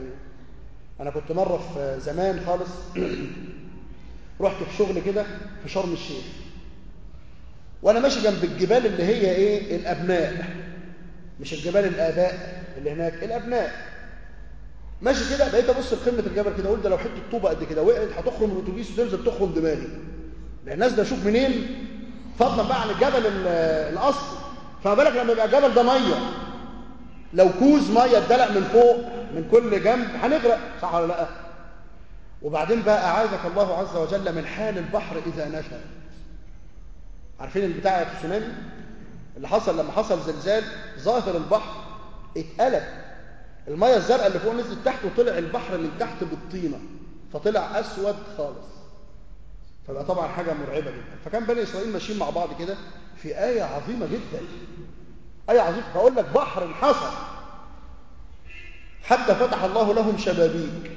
Speaker 1: أنا كنت مرة في زمان خالص [CLEARS THROAT] رحت في شغل كده في شرم الشيخ وأنا ماشي جنب الجبال اللي هي إيه الأبناء مش الجبال الآباء اللي هناك الأبناء ماشي كده بقيت أبص لقمة الجبل كده أقول ده لو حتة طوبة قد كده وقعت هتخرم الأتوبيس وتنزل تخرم دماغي لأن نازله أشوف منين فضلا بقى عن الجبل الأصلي فما بالك لما يبقى الجبل ده مية لو كوز ميه اتدلق من فوق من كل جنب هنغرق صح ولا لا وبعدين بقى اعاذك الله عز وجل من حال البحر اذا نشا عارفين البتاع في اللي حصل لما حصل زلزال ظاهر البحر اتقلب الميه الزرقاء اللي فوق نزلت تحت وطلع البحر من تحت بالطينه فطلع اسود خالص فبقى طبعا حاجه مرعبه جدا فكان بني اسرائيل ماشيين مع بعض كده في ايه عظيمه جدا أي عظيم بقول لك بحر حصل حتى فتح الله لهم شبابيك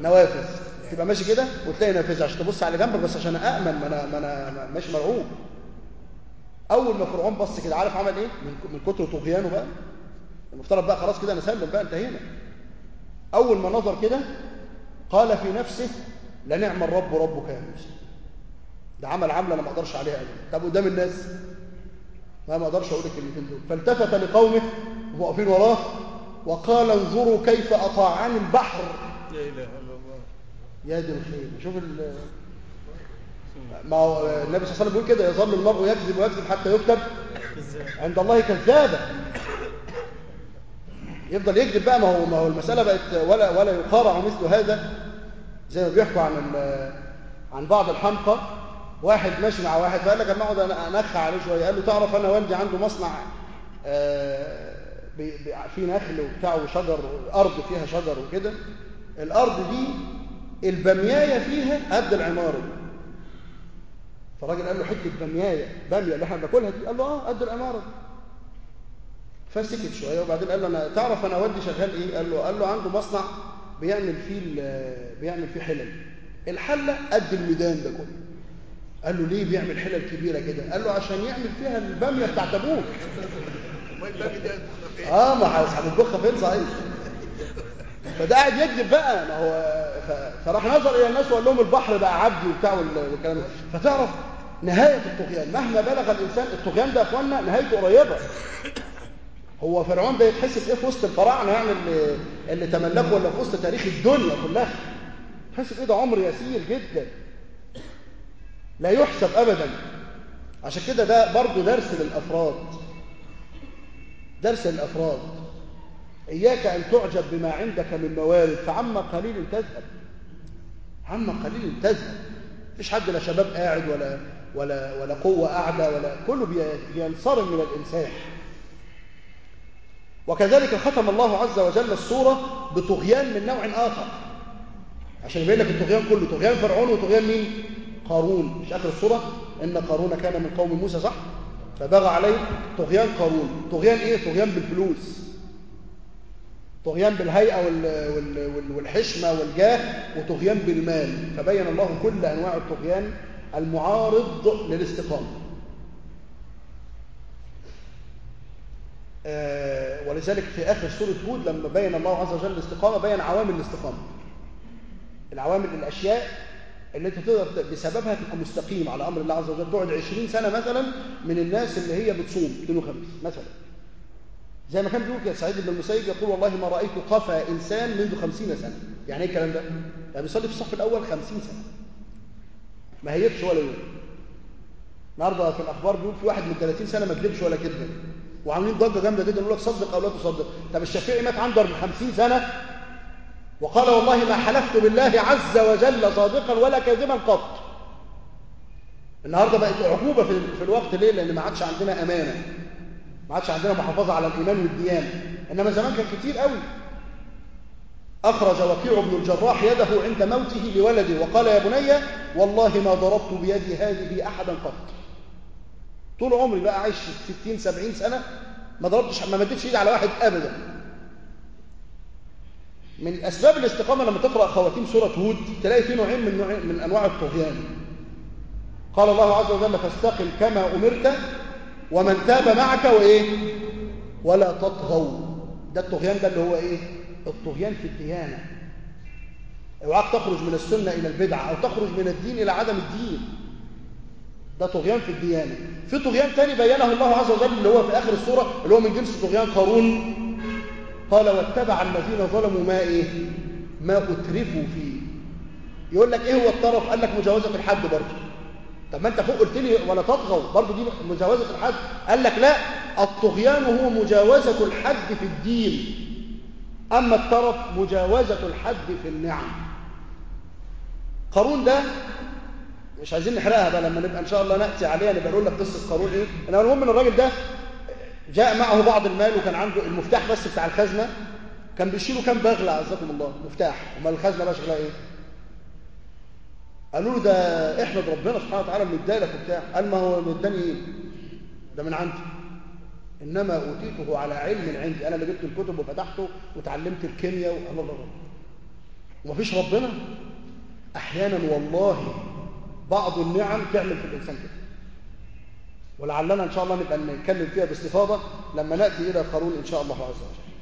Speaker 1: نوافذ تبقى ماشي كده وتلاقي نافذه عشان تبص على جنبك بس عشان أأمن ما أنا, ما أنا ماشي مرعوب أول ما فرعون بص كده عارف عمل إيه من كتر طغيانه بقى المفترض بقى خلاص كده أنا سلم بقى انتهينا أول ما نظر كده قال في نفسه لنعم الرب ربك يا موسى ده عمل عمله انا ما اقدرش عليها ابدا طب قدام الناس ما ما اقدرش اقول الكلمتين دول فالتفت لقومه وهم واقفين وراه وقال انظروا كيف اطاعني البحر لا
Speaker 2: اله الا الله
Speaker 1: يا دي الخير شوف ال ما هو النبي صلى الله عليه وسلم بيقول كده يظل المرء يكذب ويكذب حتى يكتب عند الله كذابا يفضل يكذب بقى ما هو ما هو المساله بقت ولا ولا يقارع مثل هذا زي ما بيحكوا عن عن بعض الحمقى واحد ماشي مع واحد فقال لك اما اقعد انخ عليه شويه قال له تعرف انا والدي عنده مصنع آه، في نخل وبتاع وشجر ارض فيها شجر وكده الارض دي البميايه فيها قد العماره دي فالراجل قال له حته بميايه باميه اللي احنا بناكلها دي قال له اه قد العماره دي فسكت شويه وبعدين قال له انا تعرف انا والدي شغال ايه قال له قال له عنده مصنع بيعمل فيه بيعمل فيه حلل الحله قد الميدان ده كله قال له ليه بيعمل حلل كبيره كده قال له عشان يعمل فيها الباميه بتاعت ابوك اه ما هتطبخها فين صحيح فده قاعد يكذب بقى ما هو فراح نظر الى الناس وقال لهم البحر بقى عبدي وبتاع والكلام ده فتعرف نهايه الطغيان مهما بلغ الانسان الطغيان ده يا اخوانا نهايته قريبه هو فرعون ده يتحسب ايه في وسط الفراعنه يعني اللي, اللي تملكه ولا في وسط تاريخ الدنيا كلها تحس إيه ده عمر يسير جدا لا يحسب أبدا عشان كده ده برضو درس للأفراد درس للأفراد إياك أن تعجب بما عندك من موارد فعما قليل تذهب عما قليل تذهب مش حد لا شباب قاعد ولا ولا ولا قوة قاعدة ولا كله بينصرم من الإنسان وكذلك ختم الله عز وجل الصورة بطغيان من نوع آخر عشان يبين لك الطغيان كله طغيان فرعون وطغيان مين قارون مش آخر الصورة إن قارون كان من قوم موسى صح فبغى عليه طغيان قارون طغيان إيه طغيان بالفلوس طغيان بالهيئة والحشمة والجاه وطغيان بالمال فبين الله كل أنواع الطغيان المعارض للاستقامة آه، ولذلك في آخر سورة هود لما بين الله عز وجل الاستقامة بين عوامل الاستقامة العوامل الأشياء اللي انت تقدر بسببها تبقى مستقيم على امر الله عز وجل تقعد 20 سنه مثلا من الناس اللي هي بتصوم اثنين خمس مثلا زي ما كان بيقول كده سعيد بن المسيب يقول والله ما رايت قفى انسان منذ 50 سنه يعني ايه الكلام ده يعني بيصلي في الصف الاول 50 سنه ما هيبش ولا يوم النهارده في الاخبار بيقول في واحد من 30 سنه ما كذبش ولا كذب وعاملين ضجه جامده جدا يقول لك صدق او لا تصدق طب الشافعي مات عنده 50 سنه وقال والله ما حلفت بالله عز وجل صادقا ولا كاذبا قط النهارده بقت عقوبه في, في الوقت ليه لان ما عادش عندنا امانه ما عادش عندنا محافظه على الايمان والديانه انما زمان كان كتير قوي أخرج وكيع بن الجراح يده عند موته لولده وقال يا بني والله ما ضربت بيدي هذه أحدا قط طول عمري بقى عايش 60 70 سنة ما ضربتش ما مديتش ايدي على واحد أبدا من اسباب الاستقامه لما تقرا خواتيم سوره هود تلاقي في نوعين من نوعين من انواع الطغيان قال الله عز وجل فاستقم كما امرت ومن تاب معك وايه ولا تطغوا ده الطغيان ده اللي هو ايه الطغيان في الديانه اوعاك تخرج من السنه الى البدعه او تخرج من الدين الى عدم الدين ده طغيان في الديانه في طغيان ثاني بينه الله عز وجل اللي هو في اخر السوره اللي هو من جنس طغيان قارون قال واتبع الذين ظلموا ما إيه ما أترفوا فيه يقول لك إيه هو الطرف قال لك مجاوزة الحد برضه طب ما أنت فوق قلت لي ولا تطغوا برضه دي مجاوزة الحد قال لك لا الطغيان هو مجاوزة الحد في الدين أما الطرف مجاوزة الحد في النعم قارون ده مش عايزين نحرقها بقى لما نبقى ان شاء الله ناتي عليها نبقى نقول لك قصه قارون ايه انا المهم ان الراجل ده جاء معه بعض المال وكان عنده المفتاح بس بتاع الخزنة كان بيشيله كام بغلة عزكم الله مفتاح امال الخزنة بقى شغلها ايه قالوا له ده احمد ربنا سبحانه وتعالى مدالك وبتاع قال ما هو مداني ايه ده من عندي انما اوتيته على علم عندي انا اللي جبت الكتب وفتحته وتعلمت الكيمياء وقال الله رب ومفيش ربنا احيانا والله بعض النعم تعمل في الانسان كده ولعلنا إن شاء الله نبقى نتكلم فيها باستفاضة لما نأتي إلى قارون إن شاء الله عز وجل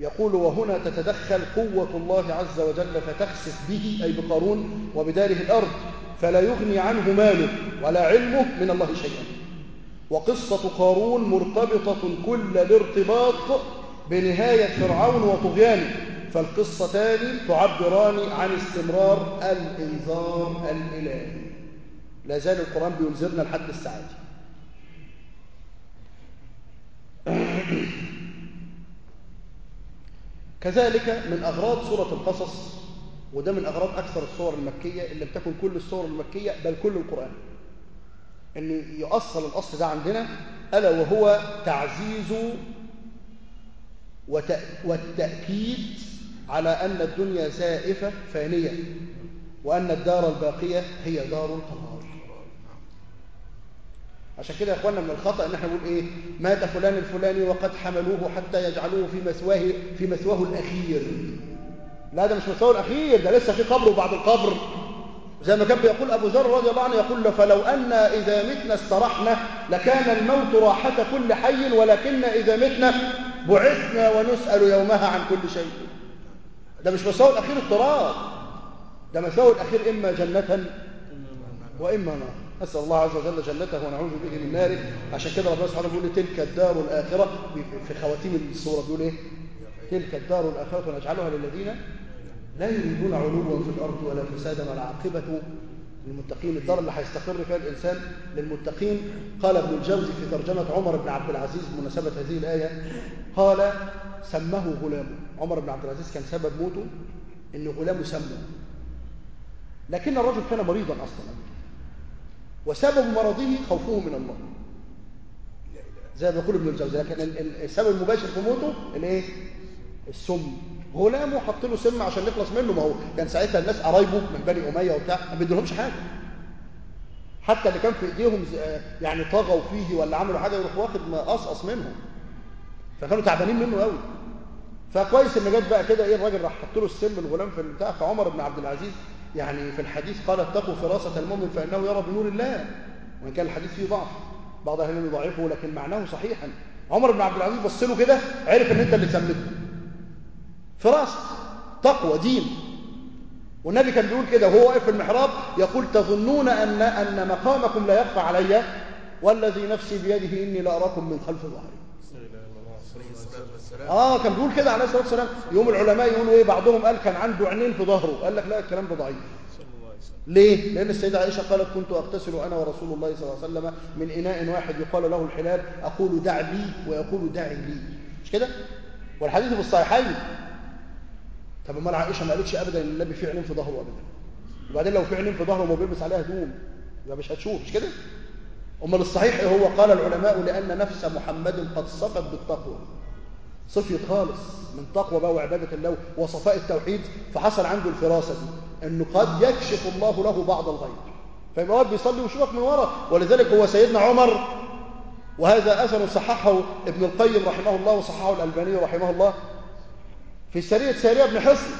Speaker 1: يقول وهنا تتدخل قوة الله عز وجل فتخسف به أي بقارون وبداره الأرض فلا يغني عنه ماله ولا علمه من الله شيئا وقصة قارون مرتبطة كل الارتباط بنهاية فرعون وطغيانه فالقصتان تعبران عن استمرار الإنذار الإلهي لا زال القرآن بينذرنا لحد الساعة [CLEARS THROAT] كذلك من أغراض سورة القصص وده من أغراض أكثر الصور المكية اللي بتكون كل الصور المكية بل كل القرآن أن يؤصل الأصل ده عندنا ألا وهو تعزيز والتأكيد على أن الدنيا زائفة فانية وأن الدار الباقية هي دار القرار عشان كده يا اخوانا من الخطأ ان احنا نقول ايه مات فلان الفلاني وقد حملوه حتى يجعلوه في مثواه في مثواه الاخير لا ده مش مثواه الاخير ده لسه في قبره بعد القبر زي ما كان بيقول ابو ذر رضي الله عنه يقول له فلو ان اذا متنا استرحنا لكان الموت راحه كل حي ولكن اذا متنا بعثنا ونسال يومها عن كل شيء ده مش مساوي الأخير التراب ده مساوي الأخير إما جنة وإما نار أسأل الله عز وجل جنته ونعوذ به من ناره عشان كده ربنا سبحانه بيقول تلك الدار الآخرة في خواتيم السورة بيقول إيه تلك الدار الآخرة نجعلها للذين لا يريدون علوا في الأرض ولا فسادا ولا عاقبة للمتقين الدار اللي هيستقر فيها الإنسان للمتقين قال ابن الجوزي في ترجمة عمر بن عبد العزيز بمناسبة هذه الآية قال سمه غلامه عمر بن عبد العزيز كان سبب موته ان غلامه سمه لكن الرجل كان مريضا اصلا وسبب مرضه خوفه من الله زي ما يقول ابن الجوزي لكن السبب المباشر في موته الايه السم غلامه حط له سم عشان نخلص منه ما هو كان ساعتها الناس قرايبه من بني اميه وبتاع ما بيدولهمش حاجه حتى اللي كان في ايديهم يعني طغوا فيه ولا عملوا حاجه يروح واخد مقصقص منهم فكانوا تعبانين منه قوي فكويس ان جت بقى كده ايه الراجل راح حط له السم الغلام في البتاع فعمر بن عبد العزيز يعني في الحديث قال اتقوا فراسه المؤمن فانه يرى بنور الله وان كان الحديث فيه ضعف بعض اهل يضعفه لكن معناه صحيحا عمر بن عبد العزيز بص له كده عرف ان انت اللي سميته فراسه تقوى دين والنبي كان بيقول كده وهو واقف في المحراب يقول تظنون ان ان مقامكم لا يخفى علي والذي نفسي بيده اني لاراكم من خلف ظهري اه كان بيقول كده عليه الصلاه والسلام يوم العلماء يقولوا ايه بعضهم قال كان عنده عينين في ظهره قال لك لا الكلام ده ضعيف ليه؟ لأن السيدة عائشة قالت كنت أغتسل أنا ورسول الله صلى الله عليه وسلم من إناء واحد يقال له الحلال أقول دع لي ويقول دع لي مش كده؟ والحديث في الصحيحين طب امال عائشة ما قالتش أبدا إن النبي في عينين في ظهره أبدا وبعدين لو في عينين في ظهره وما بيلبس عليها هدوم يبقى مش هتشوف مش كده؟ امال الصحيح ايه هو قال العلماء لان نفس محمد قد صفت بالتقوى صفيت خالص من تقوى بقى وعباده الله وصفاء التوحيد فحصل عنده الفراسه دي انه قد يكشف الله له بعض الغيب فيبقى واحد بيصلي ويشوفك من ورا ولذلك هو سيدنا عمر وهذا اثر صححه ابن القيم رحمه الله وصححه الالباني رحمه الله في سريه سريه بن حصن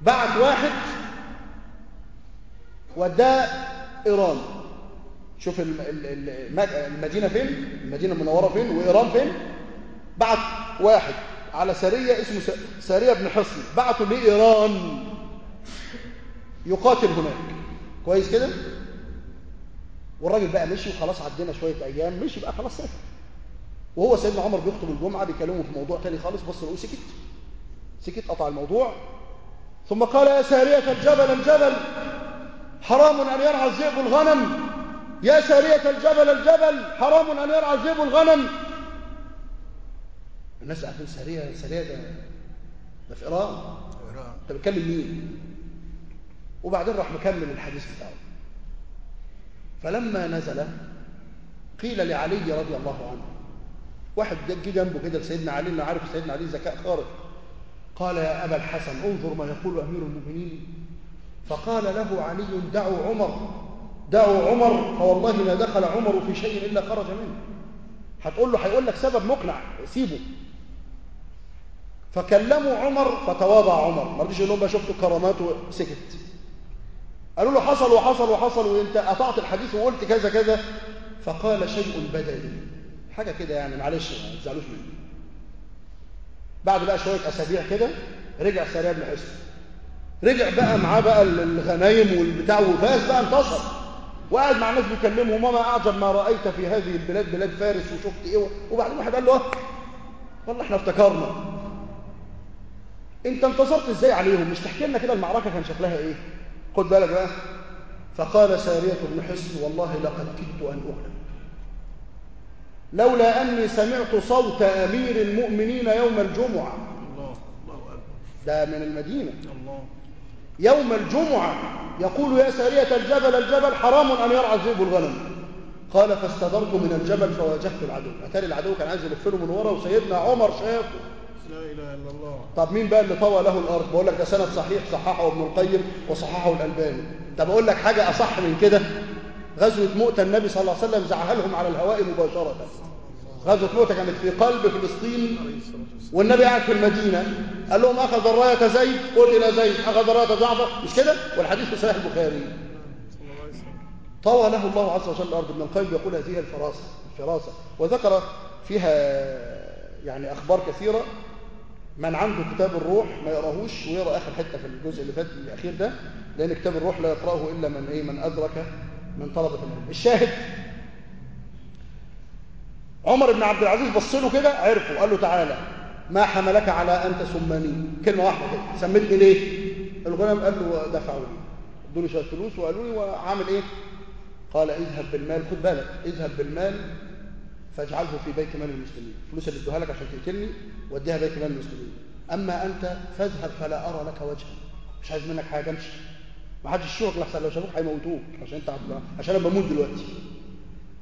Speaker 1: بعد واحد وداه ايران شوف المدينة فين المدينة المنورة فين وإيران فين بعت واحد على سرية اسمه سرية بن حصن بعته لإيران يقاتل هناك كويس كده والراجل بقى مشي وخلاص عدينا شوية أيام مشي بقى خلاص سافر وهو سيدنا عمر بيخطب الجمعة بيكلمه في موضوع تاني خالص بص له سكت سكت قطع الموضوع ثم قال يا سارية الجبل الجبل حرام أن يرعى الذئب الغنم يا سارية الجبل الجبل حرام أن يرعى الذئب الغنم الناس عارفين سارية سارية ده ده في إيران إيران أنت بتكلم مين؟ وبعدين راح مكمل الحديث بتاعه فلما نزل قيل لعلي رضي الله عنه واحد جه جنبه كده لسيدنا علي انه عارف سيدنا علي ذكاء خارق قال يا ابا الحسن انظر ما يقول امير المؤمنين فقال له علي دعوا عمر دعوا عمر فوالله ما دخل عمر في شيء إلا خرج منه هتقول له هيقول لك سبب مقنع سيبه فكلموا عمر فتواضع عمر ما رضيش يقول لهم بقى شفتوا كرامات وسكت قالوا له حصل وحصل وحصل وانت قطعت الحديث وقلت كذا كذا فقال شيء بدني حاجه كده يعني معلش ما تزعلوش مني بعد بقى شويه اسابيع كده رجع سريع بن حسن رجع بقى معاه بقى الغنايم والبتاع وفاز بقى انتصر وقعد مع الناس بيكلمه ماما أعجب ما رأيت في هذه البلاد بلاد فارس وشفت إيه وبعدين واحد قال له أه، والله إحنا افتكرنا أنت انتصرت إزاي عليهم مش تحكي لنا كده المعركة كان شكلها إيه خد بالك بقى فقال سارية بن حصن والله لقد كدت أن أغلب لولا أني سمعت صوت أمير المؤمنين يوم الجمعة الله الله أكبر ده من المدينة الله يوم الجمعة يقول يا سارية الجبل الجبل حرام أن يرعى الذئب الغنم قال فاستدرت من الجبل فواجهت العدو أتاري العدو كان عايز يلف له من ورا وسيدنا عمر شافه لا إله إلا الله طب مين بقى اللي طوى له الأرض بقول لك ده سند صحيح صححه ابن القيم وصححه الألباني طب أقول لك حاجة أصح من كده غزوة مؤتة النبي صلى الله عليه وسلم زعهلهم على الهواء مباشرة غزوة موتة كانت في قلب فلسطين والنبي قاعد في المدينة قال لهم أخذ راية زيد قتل زيد أخذ راية جعفر مش كده والحديث في صحيح البخاري طوى له الله عز وجل الأرض ابن القيم يقول هذه الفراسة الفراسة وذكر فيها يعني أخبار كثيرة من عنده كتاب الروح ما يقراهوش ويقرا آخر حتة في الجزء اللي فات الأخير ده لأن كتاب الروح لا يقرأه إلا من إيه من أدرك من طلبة العلم الشاهد عمر بن عبد العزيز بص له كده عرفه قال له تعالى ما حملك على ان تسمني كلمه واحده كده سميتني ليه الغلام قال له دفعوا لي ادوني شويه فلوس وقالوا لي وعامل ايه قال اذهب بالمال خد بالك اذهب بالمال فاجعله في بيت مال المسلمين الفلوس اللي ادوها لك عشان تقتلني وديها بيت مال المسلمين اما انت فاذهب فلا ارى لك وجها مش عايز منك حاجه امشي ما حدش يشوفك لحسن لو شافوك هيموتوك عشان انت عشان انا بموت دلوقتي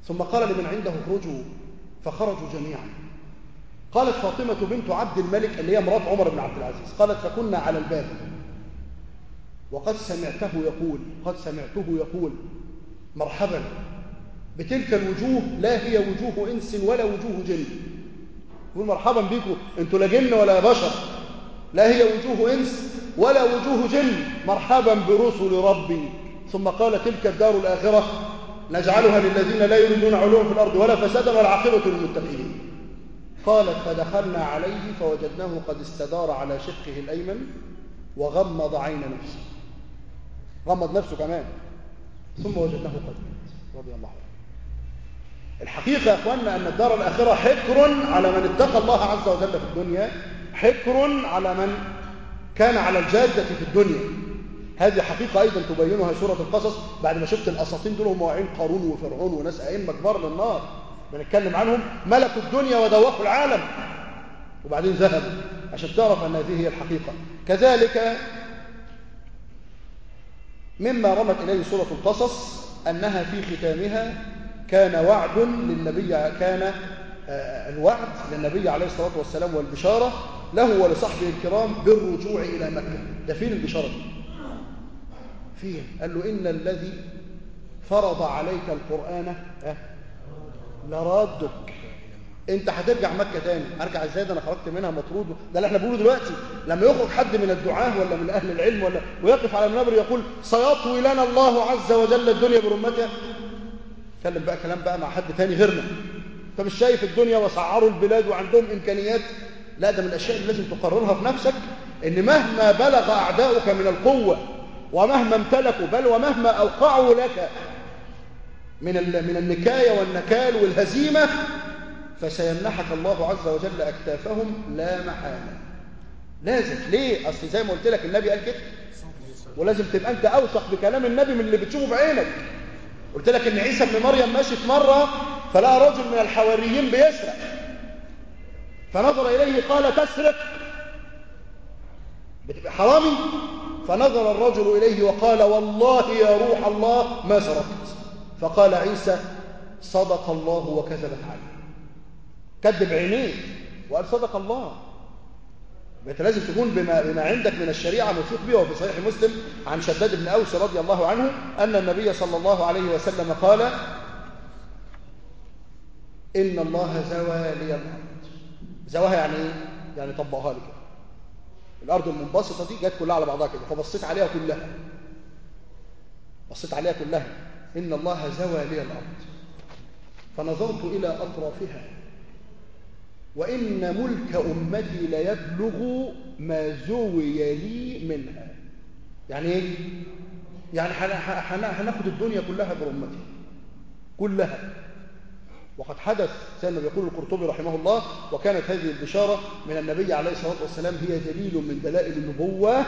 Speaker 1: ثم قال لمن عنده اخرجوا فخرجوا جميعا قالت فاطمة بنت عبد الملك اللي هي مرات عمر بن عبد العزيز قالت فكنا على الباب وقد سمعته يقول قد سمعته يقول مرحبا بتلك الوجوه لا هي وجوه إنس ولا وجوه جن يقول مرحبا بكم انتوا لا جن ولا بشر لا هي وجوه إنس ولا وجوه جن مرحبا برسل ربي ثم قال تلك الدار الآخرة نجعلها للذين لا يريدون علوا في الأرض ولا فسادا والعاقبة للمتقين قالت فدخلنا عليه فوجدناه قد استدار على شقه الأيمن وغمض عين نفسه غمض نفسه كمان ثم وجدناه قد مات رضي الله عنه الحقيقة يا أخواننا أن الدار الآخرة حكر على من اتقى الله عز وجل في الدنيا حكر على من كان على الجادة في الدنيا هذه حقيقة أيضا تبينها سورة القصص بعد ما شفت الأساطين دول هم واعين قارون وفرعون وناس أئمة كبار للنار بنتكلم عنهم ملكوا الدنيا ودوقوا العالم وبعدين ذهبوا عشان تعرف أن هذه هي الحقيقة كذلك مما رمت إليه سورة القصص أنها في ختامها كان وعد للنبي كان آه، الوعد للنبي عليه الصلاة والسلام والبشارة له ولصحبه الكرام بالرجوع إلى مكة ده فين البشارة دي فيه قال له إن الذي فرض عليك القرآن لرادك انت هترجع مكة تاني ارجع ازاي ده انا خرجت منها مطرود ده اللي احنا بنقوله دلوقتي لما يخرج حد من الدعاه ولا من اهل العلم ولا ويقف على المنابر يقول سيطوي لنا الله عز وجل الدنيا برمتها اتكلم بقى كلام بقى مع حد تاني غيرنا انت مش شايف الدنيا وسعروا البلاد وعندهم امكانيات لا ده من الاشياء اللي لازم تقررها في نفسك ان مهما بلغ اعداؤك من القوه ومهما امتلكوا بل ومهما أوقعوا لك من من النكاية والنكال والهزيمة فسيمنحك الله عز وجل أكتافهم لا محالة لازم ليه؟ أصل زي ما قلت لك النبي قال كده ولازم تبقى أنت أوثق بكلام النبي من اللي بتشوفه بعينك قلت لك إن عيسى بن مريم ماشي في مرة فلقى رجل من الحواريين بيسرق فنظر إليه قال تسرق بتبقى حرامي فنظر الرجل إليه وقال والله يا روح الله ما سرقت فقال عيسى صدق الله وكذبت عليه كذب عينيه وقال صدق الله انت لازم تكون بما, بما عندك من الشريعه موثوق بها وفي صحيح مسلم عن شداد بن اوس رضي الله عنه ان النبي صلى الله عليه وسلم قال ان الله زوى لي الارض زواها يعني ايه يعني طبقها لي كده الارض المنبسطه دي جت كلها على بعضها كده فبصيت عليها كلها بصيت عليها كلها ان الله زوى لي الارض فنظرت الى اطرافها وان ملك امتي ليبلغ ما زوي لي منها يعني ايه يعني هناخد الدنيا كلها برمتي كلها وقد حدث زي ما بيقول القرطبي رحمه الله وكانت هذه البشارة من النبي عليه الصلاة والسلام هي دليل من دلائل النبوة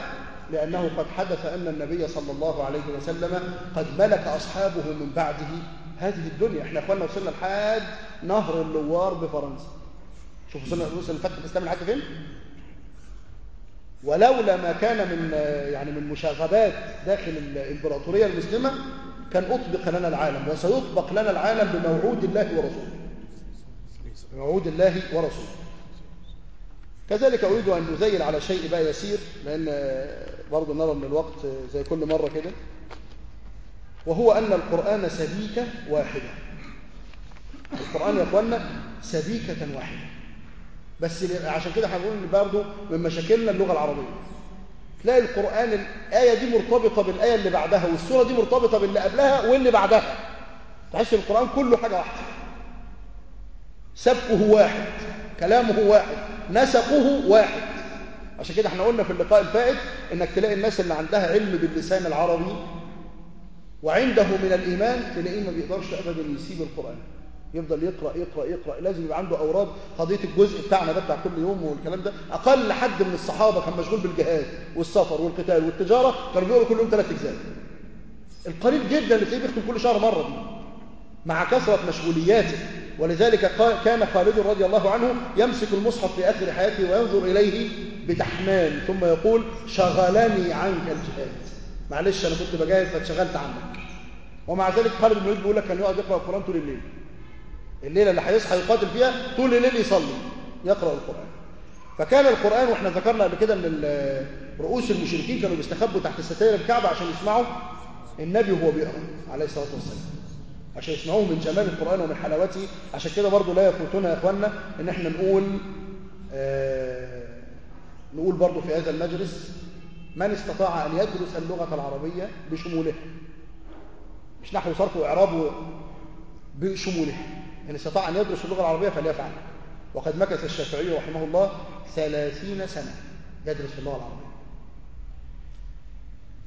Speaker 1: لأنه قد حدث أن النبي صلى الله عليه وسلم قد ملك أصحابه من بعده هذه الدنيا احنا اخواننا وصلنا لحد نهر اللوار بفرنسا شوفوا وصلنا وصل الفتح الإسلامي لحد فين ولولا ما كان من يعني من مشاغبات داخل الإمبراطورية المسلمة كان أطبق لنا العالم وسيطبق لنا العالم بموعود الله ورسوله بموعود الله ورسوله كذلك أريد أن أزيل على شيء بقى يسير لأن برضه نرى من الوقت زي كل مرة كده وهو أن القرآن سبيكة واحدة القرآن يا أخوانا سبيكة واحدة بس عشان كده هنقول برضه من مشاكلنا اللغة العربية تلاقي القرآن الآية دي مرتبطة بالآية اللي بعدها والسورة دي مرتبطة باللي قبلها واللي بعدها تحس القرآن كله حاجة واحدة سبقه واحد كلامه واحد نسقه واحد عشان كده احنا قلنا في اللقاء الفائت انك تلاقي الناس اللي عندها علم باللسان العربي وعنده من الإيمان تلاقيه ما بيقدرش أبدا يسيب القرآن يفضل يقرأ يقرأ يقرأ لازم يبقى عنده أوراد قضية الجزء بتاعنا ده بتاع كل يوم والكلام ده أقل حد من الصحابة كان مشغول بالجهاد والسفر والقتال والتجارة كانوا بيقروا كل يوم ثلاث أجزاء القريب جدا اللي تلاقيه بيختم كل شهر مرة دي مع كثرة مشغولياته ولذلك كان خالد رضي الله عنه يمسك المصحف في آخر حياته وينظر إليه بتحمام ثم يقول شغلني عنك الجهاد معلش أنا كنت بجاهد فاتشغلت عنك ومع ذلك خالد بن الوليد بيقول لك كان يقعد يقرأ القرآن طول الليل الليلة اللي هيصحى يقاتل فيها طول الليل يصلي يقرأ القرآن فكان القرآن واحنا ذكرنا قبل كده ان رؤوس المشركين كانوا بيستخبوا تحت ستاير الكعبة عشان يسمعوا النبي وهو بيقرأ عليه الصلاة والسلام عشان يسمعوه من جمال القرآن ومن حلاوته عشان كده برضه لا يفوتنا يا اخوانا ان احنا نقول آه نقول برضه في هذا المجلس من استطاع ان يدرس اللغة العربية بشمولها مش نحو صرف واعراب بشمولها إن استطاع أن يدرس اللغة العربية فليفعل وقد مكث الشافعي رحمه الله ثلاثين سنة يدرس اللغة العربية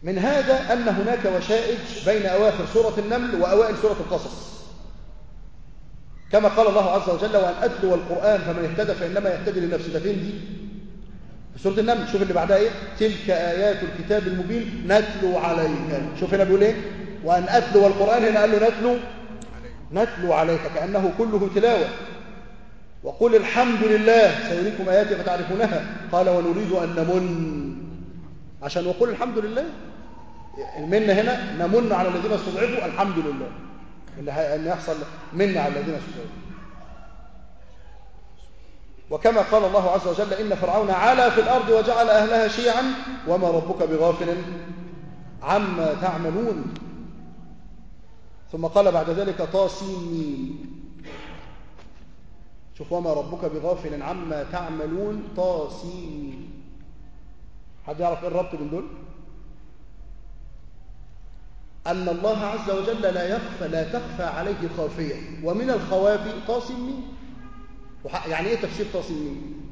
Speaker 1: من هذا أن هناك وشائج بين أواخر سورة النمل وأوائل سورة القصص كما قال الله عز وجل وأن أتلو القرآن فمن اهتدى فإنما يهتدي لنفسه ده فين دي؟ في سورة النمل شوف اللي بعدها إيه؟ تلك آيات الكتاب المبين نتلو عليك شوف هنا بيقول إيه؟ وأن أتلو القرآن هنا قال له نتلو نتلو عليك كأنه كله تلاوة وقل الحمد لله سيريكم آياتي فتعرفونها قال ونريد أن نمن عشان وقل الحمد لله المنة هنا نمن على الذين استضعفوا الحمد لله اللي أن يحصل منا على الذين استضعفوا وكما قال الله عز وجل إن فرعون علا في الأرض وجعل أهلها شيعا وما ربك بغافل عما تعملون ثم قال بعد ذلك طاسمين شوف وما ربك بغافل عما تعملون طاسمين حد يعرف ايه الربط بين دول أن الله عز وجل لا يخفى لا تخفى عليه خافية ومن الخوافي طاسمين يعني إيه تفسير طاسمين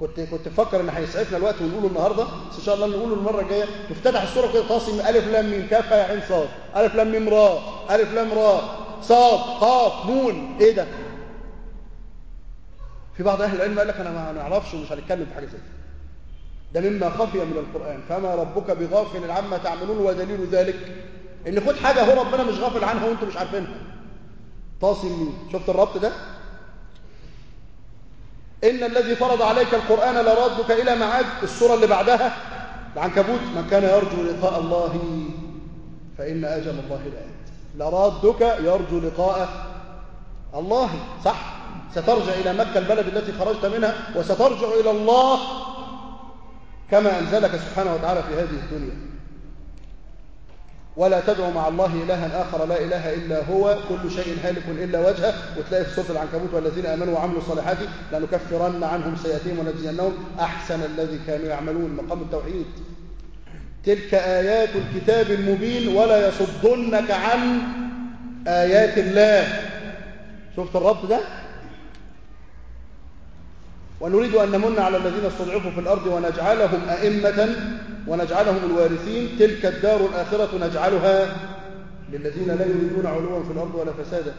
Speaker 1: كنت كنت مفكر ان هيسعفنا الوقت ونقوله النهارده بس ان شاء الله نقوله المره الجايه تفتتح الصوره كده تصم الف لام ميم كاف يا عين صاد الف لام ميم را الف لام را صاد قاف نون ايه ده في بعض اهل العلم قال لك انا ما نعرفش ومش هنتكلم في حاجه زي كده ده مما خفي من القرآن فما ربك بغافل عما تعملون ودليل ذلك ان خد حاجة هو ربنا مش غافل عنها وانتم مش عارفينها طاسم مين شفت الربط ده إن الذي فرض عليك القرآن لردك إلى معاد السورة اللي بعدها العنكبوت من كان يرجو لقاء الله فإن أجل الله لآت لردك يرجو لقاء الله صح سترجع إلى مكة البلد التي خرجت منها وسترجع إلى الله كما أنزلك سبحانه وتعالى في هذه الدنيا ولا تدعوا مع الله إلها آخر لا إله إلا هو كل شيء هالك إلا وجهه وتلاقي في سورة العنكبوت والذين آمنوا وعملوا الصالحات لنكفرن عنهم سيئاتهم ونجزينهم أحسن الذي كانوا يعملون مقام التوحيد تلك آيات الكتاب المبين ولا يصدنك عن آيات الله شفت الربط ده ونريد أن نمن على الذين استضعفوا في الأرض ونجعلهم أئمة ونجعلهم الوارثين تلك الدار الآخرة نجعلها للذين لا يريدون علوا في الأرض ولا فسادا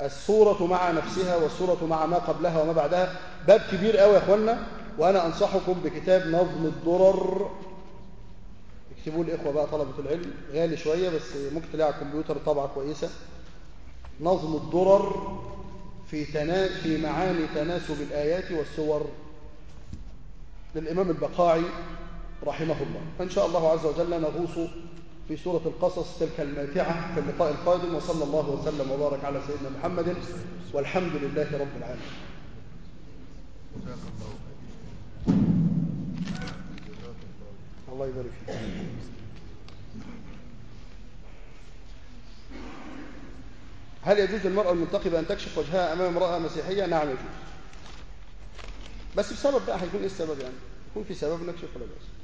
Speaker 1: الصورة مع نفسها والصورة مع ما قبلها وما بعدها باب كبير قوي يا اخوانا وأنا أنصحكم بكتاب نظم الضرر اكتبوه الإخوة بقى طلبة العلم غالي شوية بس ممكن تلاقي على الكمبيوتر طبعة كويسة نظم الضرر في تنا... في معاني تناسب الآيات والسور للإمام البقاعي رحمه الله فإن شاء الله عز وجل نغوص في سورة القصص تلك الماتعة في اللقاء القادم وصلى الله وسلم وبارك على سيدنا محمد والحمد لله رب العالمين الله يبارك فيك هل يجوز للمرأة المنتقبة أن تكشف وجهها أمام امرأة مسيحية؟ نعم يجوز بس بسبب بقى هيكون إيه السبب يعني؟ يكون في سبب نكشف ولا بأس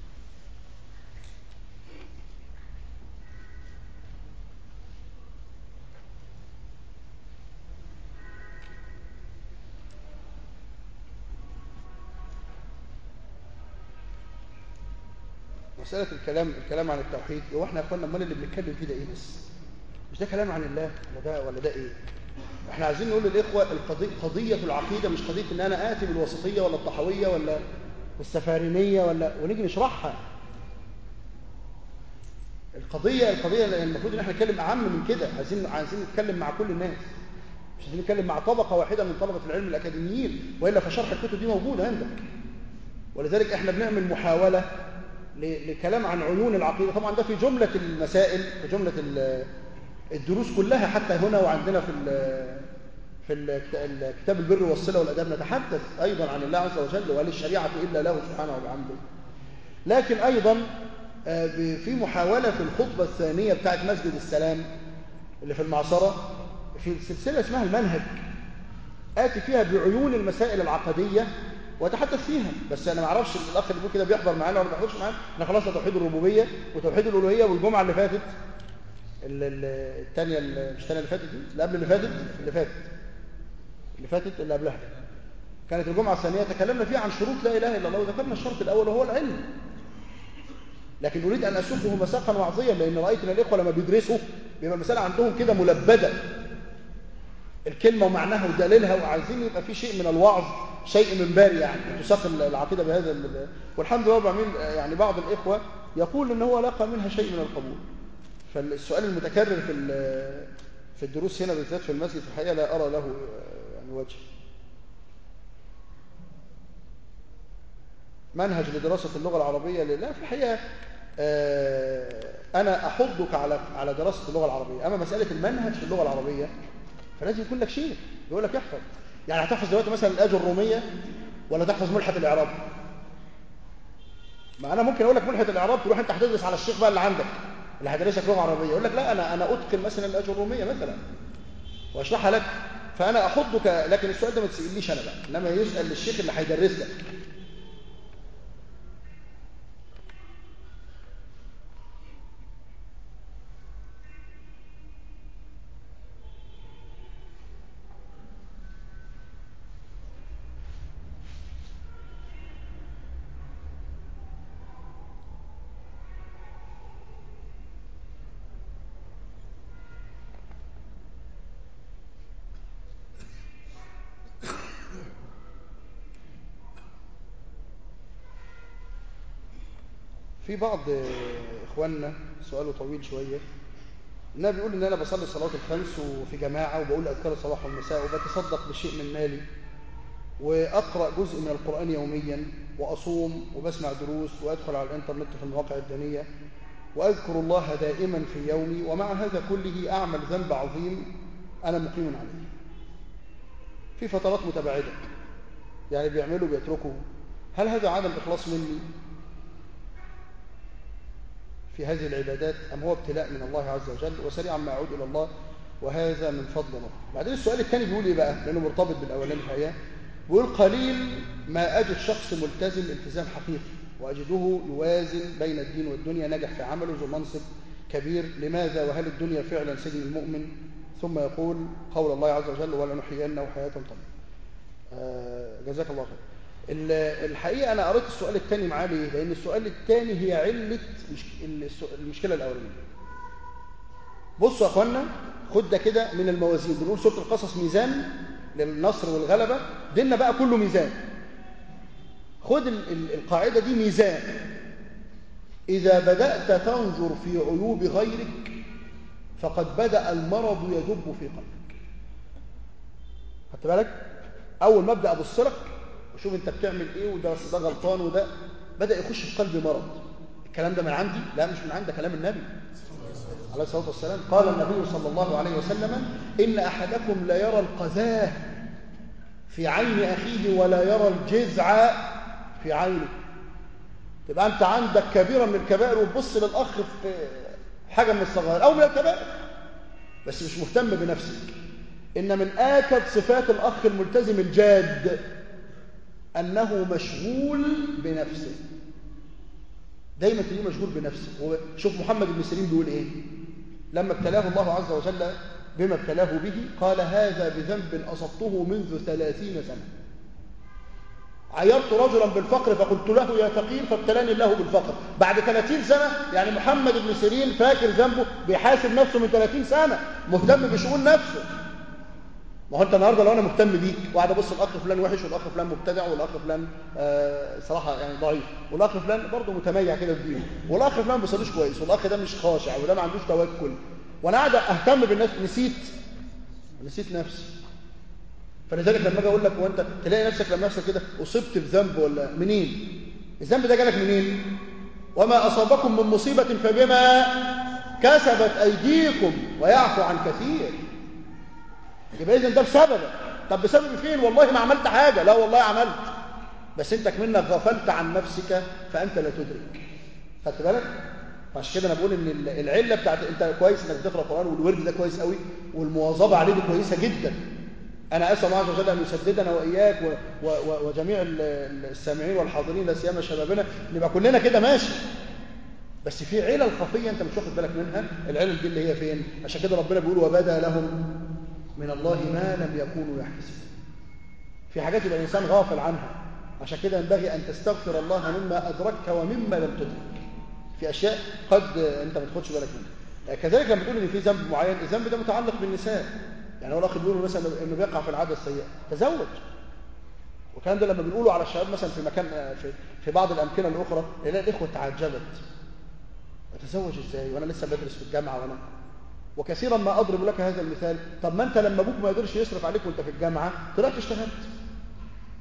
Speaker 1: مسألة الكلام الكلام عن التوحيد هو احنا يا اخوانا امال اللي بنتكلم فيه ده ايه بس؟ مش ده كلام عن الله ولا ده ولا ده ايه؟ احنا عايزين نقول للاخوه القضيه قضيه العقيده مش قضيه ان انا اتي بالوسطيه ولا الطحويه ولا السفارينيه ولا ونيجي نشرحها القضيه القضيه المفروض ان احنا نتكلم اعم من كده عايزين عايزين نتكلم مع كل الناس مش عايزين نتكلم مع طبقه واحده من طلبه العلم الاكاديميين والا فشرح الكتب دي موجود عندك ولذلك احنا بنعمل محاوله لكلام عن عيون العقيدة طبعا ده في جملة المسائل في جملة الدروس كلها حتى هنا وعندنا في في كتاب البر والصلة والأداب نتحدث أيضا عن الله عز وجل وهل الشريعة إلا له سبحانه وبحمده لكن أيضا آه، في محاولة في الخطبة الثانية بتاعت مسجد السلام اللي في المعصرة في سلسلة اسمها المنهج آتي فيها بعيون المسائل العقدية واتحدث فيها بس انا ما اعرفش الاخ اللي بيقول كده بيحضر معانا ولا ما بيحضرش معانا احنا خلاص توحيد الربوبيه وتوحيد الالوهيه والجمعه اللي فاتت الثانيه مش الثانيه اللي فاتت دي اللي قبل اللي فاتت اللي فاتت اللي فاتت اللي قبلها كانت الجمعه الثانيه تكلمنا فيها عن شروط لا اله الا الله وذكرنا الشرط الاول وهو العلم لكن اريد ان اسوقه مساقا وعظيا لان رايت ان الاخوه لما بيدرسوا بيبقى المساله عندهم كده ملبده الكلمة ومعناها ودليلها وعايزين يبقى في شيء من الوعظ شيء من بال يعني تساق العقيدة بهذا والحمد لله بعمل يعني بعض الإخوة يقول إن هو لقى منها شيء من القبول فالسؤال المتكرر في في الدروس هنا بالذات في المسجد في الحقيقة لا أرى له يعني وجه منهج لدراسة اللغة العربية لا في الحقيقة آه، أنا أحضك على على دراسة اللغة العربية أما مسألة المنهج في اللغة العربية فلازم يكون لك شيء يقول لك احفظ يعني هتحفظ دلوقتي مثلا الاجر الروميه ولا تحفظ ملحه الاعراب ما انا ممكن اقول لك ملحه الاعراب تروح انت هتدرس على الشيخ بقى اللي عندك اللي هيدرسك لغه عربيه يقول لك لا انا انا اتقن مثلا الاجر الروميه مثلا واشرحها لك فانا احضك لكن السؤال ده ما تسالنيش انا بقى انما يسال للشيخ اللي هيدرس لك في بعض إخواننا سؤاله طويل شوية النبي بيقول إن أنا بصلي صلاة الخمس وفي جماعة وبقول أذكار الصباح والمساء وبتصدق بشيء من مالي وأقرأ جزء من القرآن يوميا وأصوم وبسمع دروس وأدخل على الإنترنت في المواقع الدينية وأذكر الله دائما في يومي ومع هذا كله أعمل ذنب عظيم أنا مقيم عليه في فترات متباعدة يعني بيعملوا بيتركوا هل هذا عدم إخلاص مني في هذه العبادات أم هو ابتلاء من الله عز وجل وسريعا ما أعود إلى الله وهذا من فضل الله بعدين السؤال الثاني بيقول إيه بقى لأنه مرتبط بالأولاني الحقيقة بيقول قليل ما أجد شخص ملتزم التزام حقيقي وأجده يوازن بين الدين والدنيا نجح في عمله ذو منصب كبير لماذا وهل الدنيا فعلا سجن المؤمن ثم يقول قول الله عز وجل ولا نحيينه حياة طيبة آه، جزاك الله خير الحقيقة أنا قريت السؤال الثاني معاه ليه؟ لأن السؤال الثاني هي علة المشكلة الأولانية. بصوا يا أخوانا خد ده كده من الموازين بنقول سورة القصص ميزان للنصر والغلبة ديننا بقى كله ميزان خد القاعدة دي ميزان إذا بدأت تنظر في عيوب غيرك فقد بدأ المرض يدب في قلبك خدت بالك؟ أول ما أبدأ أبص لك وشوف انت بتعمل ايه وده ده غلطان وده بدا يخش في قلبي مرض الكلام ده من عندي لا مش من عندي كلام النبي عليه الصلاه والسلام قال النبي صلى الله عليه وسلم ان احدكم لا يرى القذاه في عين اخيه ولا يرى الجزع في عينه تبقى انت عندك كبيره من الكبائر وتبص للاخ في حاجه من الصغائر او من الكبائر بس مش مهتم بنفسك ان من اكد صفات الاخ الملتزم الجاد أنه مشغول بنفسه دايما تلاقيه مشغول بنفسه شوف محمد بن سليم بيقول إيه لما ابتلاه الله عز وجل بما ابتلاه به قال هذا بذنب أصبته منذ ثلاثين سنة عيرت رجلا بالفقر فقلت له يا فقير فابتلاني الله بالفقر بعد 30 سنة يعني محمد بن سيرين فاكر ذنبه بيحاسب نفسه من 30 سنة مهتم بشؤون نفسه ما هو انت النهارده لو انا مهتم بيك وقاعد ابص الاخ فلان وحش والاخ فلان مبتدع والاخ فلان آه، صراحه يعني ضعيف والاخ فلان برضه متميع كده في دينه والاخ فلان ما بيصليش كويس والاخ ده مش خاشع وده ما عندوش توكل وانا قاعد اهتم بالناس نسيت نسيت نفسي فلذلك لما اجي اقول لك وانت تلاقي نفسك لما نفسك كده اصبت بذنب ولا منين الذنب ده جالك منين وما اصابكم من مصيبه فبما كسبت ايديكم ويعفو عن كثير يبقى اذا ده بسببك طب بسبب فين والله ما عملت حاجة لا والله عملت بس انت منك غفلت عن نفسك فانت لا تدرك خدت بالك فعشان كده انا بقول ان العله بتاعت انت كويس انك بتقرا قران والورد ده كويس قوي والمواظبه عليه دي كويسه جدا انا اسال الله عز وجل ان يسددنا واياك و... و... و... وجميع السامعين والحاضرين لا سيما شبابنا نبقى كلنا كده ماشي بس في علل خفيه انت مش واخد بالك منها العلل دي اللي هي فين عشان كده ربنا بيقول وبدا لهم من الله ما لم يكونوا يحتسبون في حاجات يبقى الإنسان غافل عنها عشان كده ينبغي أن تستغفر الله مما أدركت ومما لم تدرك في أشياء قد أنت ما تاخدش بالك منها يعني كذلك لما تقول إن في ذنب معين الذنب ده متعلق بالنساء يعني هو الأخ بيقول مثلا إنه بيقع في العادة السيئة تزوج والكلام ده لما بنقوله على الشباب مثلا في مكان في, في بعض الأمكنة الأخرى يلاقي الإخوة تعجبت أتزوج إزاي وأنا لسه بدرس في الجامعة وأنا وكثيرا ما أضرب لك هذا المثال طب ما أنت لما أبوك ما يقدرش يصرف عليك وأنت في الجامعة طلعت اشتغلت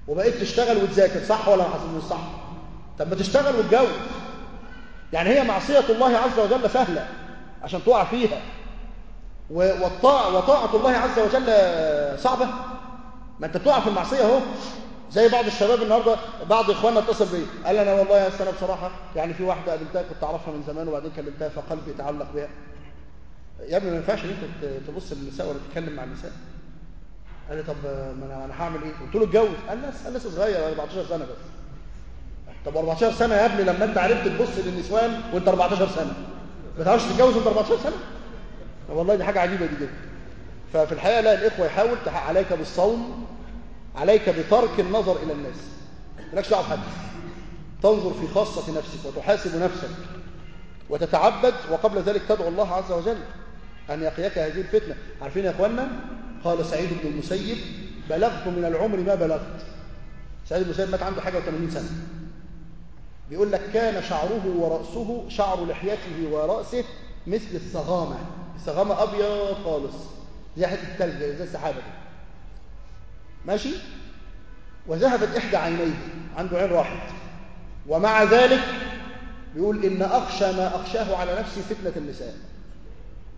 Speaker 1: وبقيت تشتغل وتذاكر صح ولا مش صح طب ما تشتغل وتجوز يعني هي معصية الله عز وجل سهلة عشان تقع فيها والطاعة وطاعة الله عز وجل صعبة ما انت تقع في المعصية اهو زي بعض الشباب النهارده بعض اخواننا اتصل بي قال انا والله يا استاذ بصراحه يعني في واحده قابلتها كنت اعرفها من زمان وبعدين كلمتها فقلبي تعلق بها يا ابني ما ينفعش ان انت تبص للنساء ولا تتكلم مع النساء قال لي طب ما انا انا هعمل ايه قلت له اتجوز قال لي لسه صغير 14 سنه بس طب 14 سنه يا ابني لما انت عرفت تبص للنسوان وانت 14 سنه ما تعرفش تتجوز وانت 14 سنه والله دي حاجه عجيبه دي جدا ففي الحقيقه لا الاخوه يحاول عليك بالصوم عليك بترك النظر الى الناس مالكش دعوه بحد تنظر في خاصه نفسك وتحاسب نفسك وتتعبد وقبل ذلك تدعو الله عز وجل أن يقيك هذه الفتنة عارفين يا أخوانا قال سعيد بن المسيب بلغت من العمر ما بلغت سعيد بن المسيب مات عنده حاجة و80 سنة بيقول لك كان شعره ورأسه شعر لحيته ورأسه مثل الصغامة الصغامة أبيض خالص زي حتة التلج زي السحابة دي ماشي وذهبت إحدى عينيه عنده عين راحت ومع ذلك بيقول إن أخشى ما أخشاه على نفسي فتنة النساء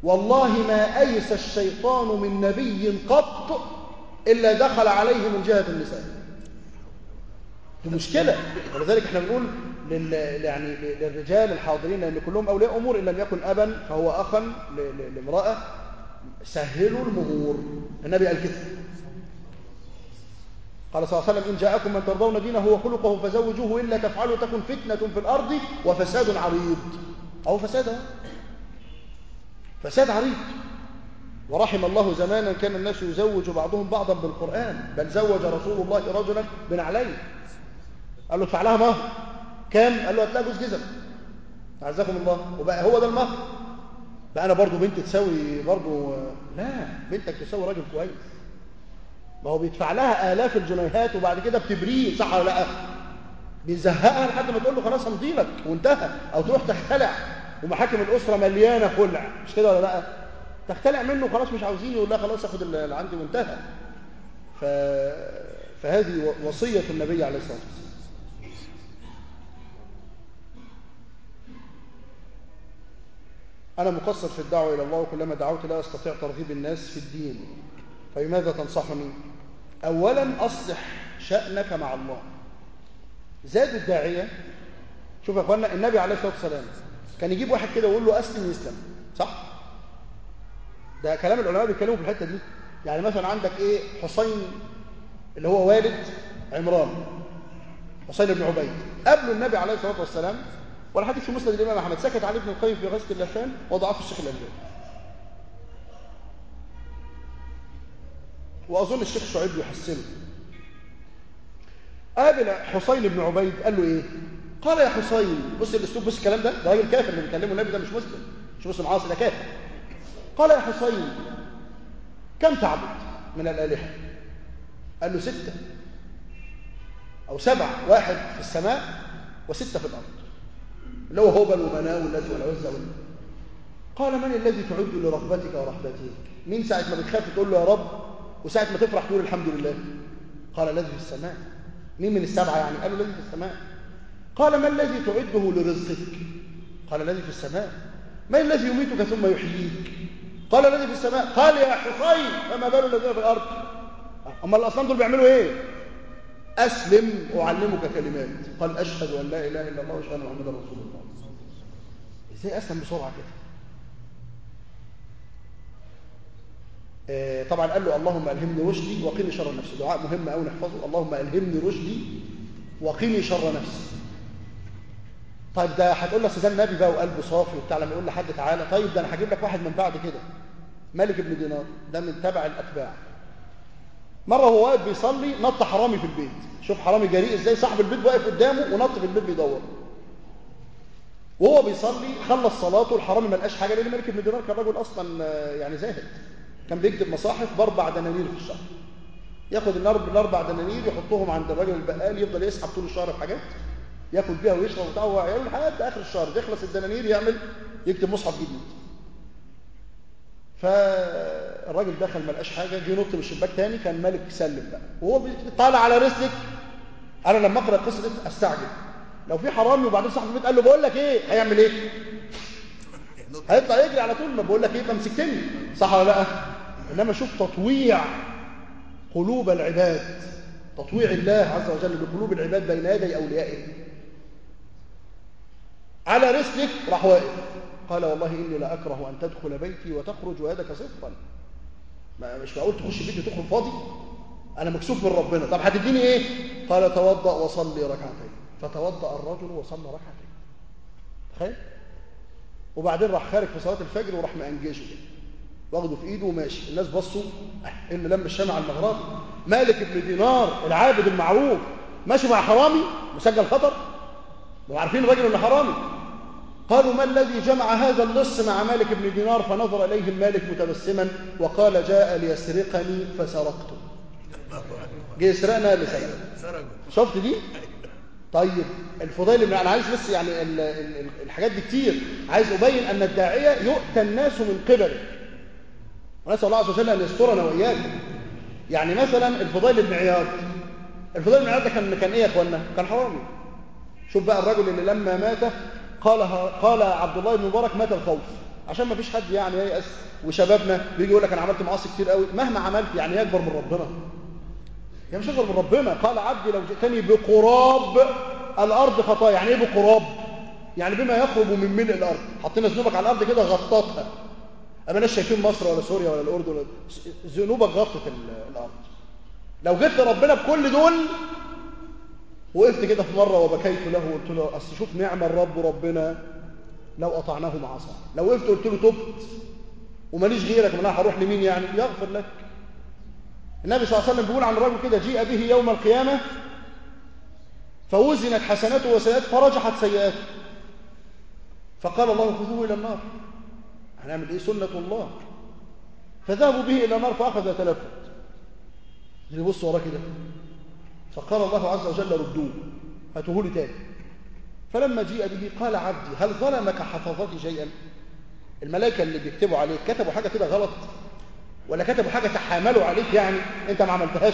Speaker 1: والله ما أيس الشيطان من نبي قط إلا دخل عليه من جهة النساء دي مشكلة ولذلك احنا بنقول لل... يعني للرجال الحاضرين لأن كلهم أولياء أمور إن لم يكن أبا فهو أخا ل... لامرأة سهلوا المهور النبي قال كده قال صلى الله عليه وسلم إن جاءكم من ترضون دينه وخلقه فزوجوه إلا تفعلوا تكن فتنة في الأرض وفساد عريض أو فساد فساد عريض ورحم الله زمانا كان الناس يزوج بعضهم بعضا بالقرآن بل زوج رسول الله رجلا بن علي قال له ادفع لها مهر كام قال له هتلاقي جوز جزم عزكم الله وبقى هو ده المهر بقى انا برضه بنت تساوي برضه لا بنتك تساوي راجل كويس ما هو بيدفع لها آلاف الجنيهات وبعد كده بتبريه صح ولا لا بيزهقها لحد ما تقول له خلاص همضي وانتهى او تروح تختلع ومحاكم الأسرة مليانة خلع مش كده ولا لا تختلع منه خلاص مش عاوزين يقول لا خلاص اخد اللي عندي وانتهى ف... فهذه وصية النبي عليه الصلاة والسلام أنا مقصر في الدعوة إلى الله وكلما دعوت لا أستطيع ترغيب الناس في الدين فبماذا تنصحني؟ أولا أصلح شأنك مع الله زاد الداعية شوف يا أخوانا النبي عليه الصلاة والسلام كان يجيب واحد كده ويقول له اسلم يسلم صح ده كلام العلماء بيتكلموا في الحته دي يعني مثلا عندك ايه حسين اللي هو والد عمران حسين بن عبيد قبل النبي عليه الصلاه والسلام ولا حد في مسند الامام احمد سكت عليه ابن القيم في غزه اللسان وضعف الشيخ الالباني واظن الشيخ شعيب يحسنه قابل حسين بن عبيد قال له ايه قال يا حسين بص الاسلوب بص الكلام ده ده راجل كافر اللي بيكلمه النبي ده مش مسلم مش مسلم عاصي ده كافر قال يا حسين كم تعبد من الالهه قال له سته او سبعه واحد في السماء وسته في الارض اللي هو هبل ومناه واللات والعزى قال من الذي تعد لرغبتك ورحبتك مين ساعه ما بتخاف تقول له يا رب وساعه ما تفرح تقول الحمد لله قال الذي في السماء مين من السبعه يعني قال له الذي في السماء قال ما الذي تعده لرزقك قال الذي في السماء ما الذي يميتك ثم يحييك قال الذي في السماء قال يا حسين فما بال الذين في الارض اما الاصنام دول بيعملوا ايه اسلم اعلمك كلمات قال اشهد ان لا اله الا الله واشهد ان محمدا رسول الله ازاي اسلم بسرعه كده آه، طبعا قال له اللهم الهمني رشدي وقني شر نفسي دعاء مهم قوي نحفظه اللهم الهمني رشدي وقني شر نفسي طيب ده هتقول له سيدان نبي بقى وقلبه صافي وبتاع لما يقول لحد تعالى طيب ده انا هجيب لك واحد من بعد كده مالك بن دينار ده من تبع الاتباع مرة هو واقف بيصلي نط حرامي في البيت شوف حرامي جريء ازاي صاحب البيت واقف قدامه ونط في البيت بيدور وهو بيصلي خلص صلاته الحرامي ما لقاش حاجة لان مالك بن دينار كان راجل اصلا آه، يعني زاهد كان بيكتب مصاحف باربع دنانير في الشهر ياخد الاربع دنانير يحطهم عند الراجل البقال يفضل يسحب طول الشهر في حاجات ياكل بيها ويشرب ويطوع ويعمل لحد اخر الشهر يخلص الدنانير يعمل يكتب مصحف جديد فالراجل دخل ما لقاش حاجه جه ينط من الشباك تاني كان ملك سلم بقى وهو طالع على رزقك انا لما اقرا القصه دي استعجب لو في حرامي وبعدين صاحب البيت قال له بقول لك ايه هيعمل ايه هيطلع يجري على طول ما بقول لك ايه ما مسكتني صح ولا لا انما شوف تطويع قلوب العباد تطويع الله عز وجل لقلوب العباد بين يدي اوليائه على رسلك راح واقف قال والله إني لا أكره أن تدخل بيتي وتخرج ويدك صفرا ما مش معقول تخش بيتي تخرج فاضي أنا مكسوف من ربنا طب هتديني إيه قال توضأ وصلي ركعتين فتوضأ الرجل وصلى ركعتين تخيل وبعدين راح خارج في صلاة الفجر وراح مأنجشه واخده في ايده وماشي الناس بصوا أه، ان لم الشمع على المغرب مالك بن دينار العابد المعروف ماشي مع حرامي مسجل خطر لو عارفين الراجل اللي حرامي قالوا ما الذي جمع هذا اللص مع مالك بن دينار فنظر إليه المالك متبسما وقال جاء ليسرقني فسرقته جه يسرقنا لسيد شفت دي طيب الفضيل بن انا عايز بس يعني الحاجات دي كتير عايز ابين ان الداعيه يؤتى الناس من قبله ونسال الله عز وجل ان يسترنا واياك يعني مثلا الفضيل بن عياض الفضيل بن عياض ده كان كان ايه يا اخوانا كان حرامي شوف بقى الرجل اللي لما مات قال قال عبد الله بن مبارك مات الخوف عشان ما فيش حد يعني ييأس وشبابنا بيجي يقول لك انا عملت معاصي كتير قوي مهما عملت يعني يكبر من ربنا يا يعني مش اكبر من ربنا قال عبدي لو جئتني بقراب الارض خطايا يعني ايه بقراب يعني بما يخرج من ملء الارض حطينا ذنوبك على الارض كده غطتها انا ناس شايفين مصر ولا سوريا ولا الاردن ذنوبك غطت الارض لو جبت ربنا بكل دول وقفت كده في مرة وبكيت له وقلت له أصل شوف نعم الرب ربنا لو قطعناه مع صاحب لو وقفت قلت له تبت وماليش غيرك ما انا هروح لمين يعني يغفر لك النبي صلى الله عليه وسلم بيقول عن الرجل كده جيء به يوم القيامة فوزنت حسناته وسيئاته فرجحت سيئاته فقال الله خذوه إلى النار هنعمل إيه سنة الله فذهبوا به إلى النار فأخذ تلفت اللي بص وراه كده فقال الله عز وجل ردوه هاتوه لي تاني فلما جيء به قال عبدي هل ظلمك حفظتي شيئا الملائكة اللي بيكتبوا عليك كتبوا حاجة كده غلط ولا كتبوا حاجة تحاملوا عليك يعني انت ما عملتهاش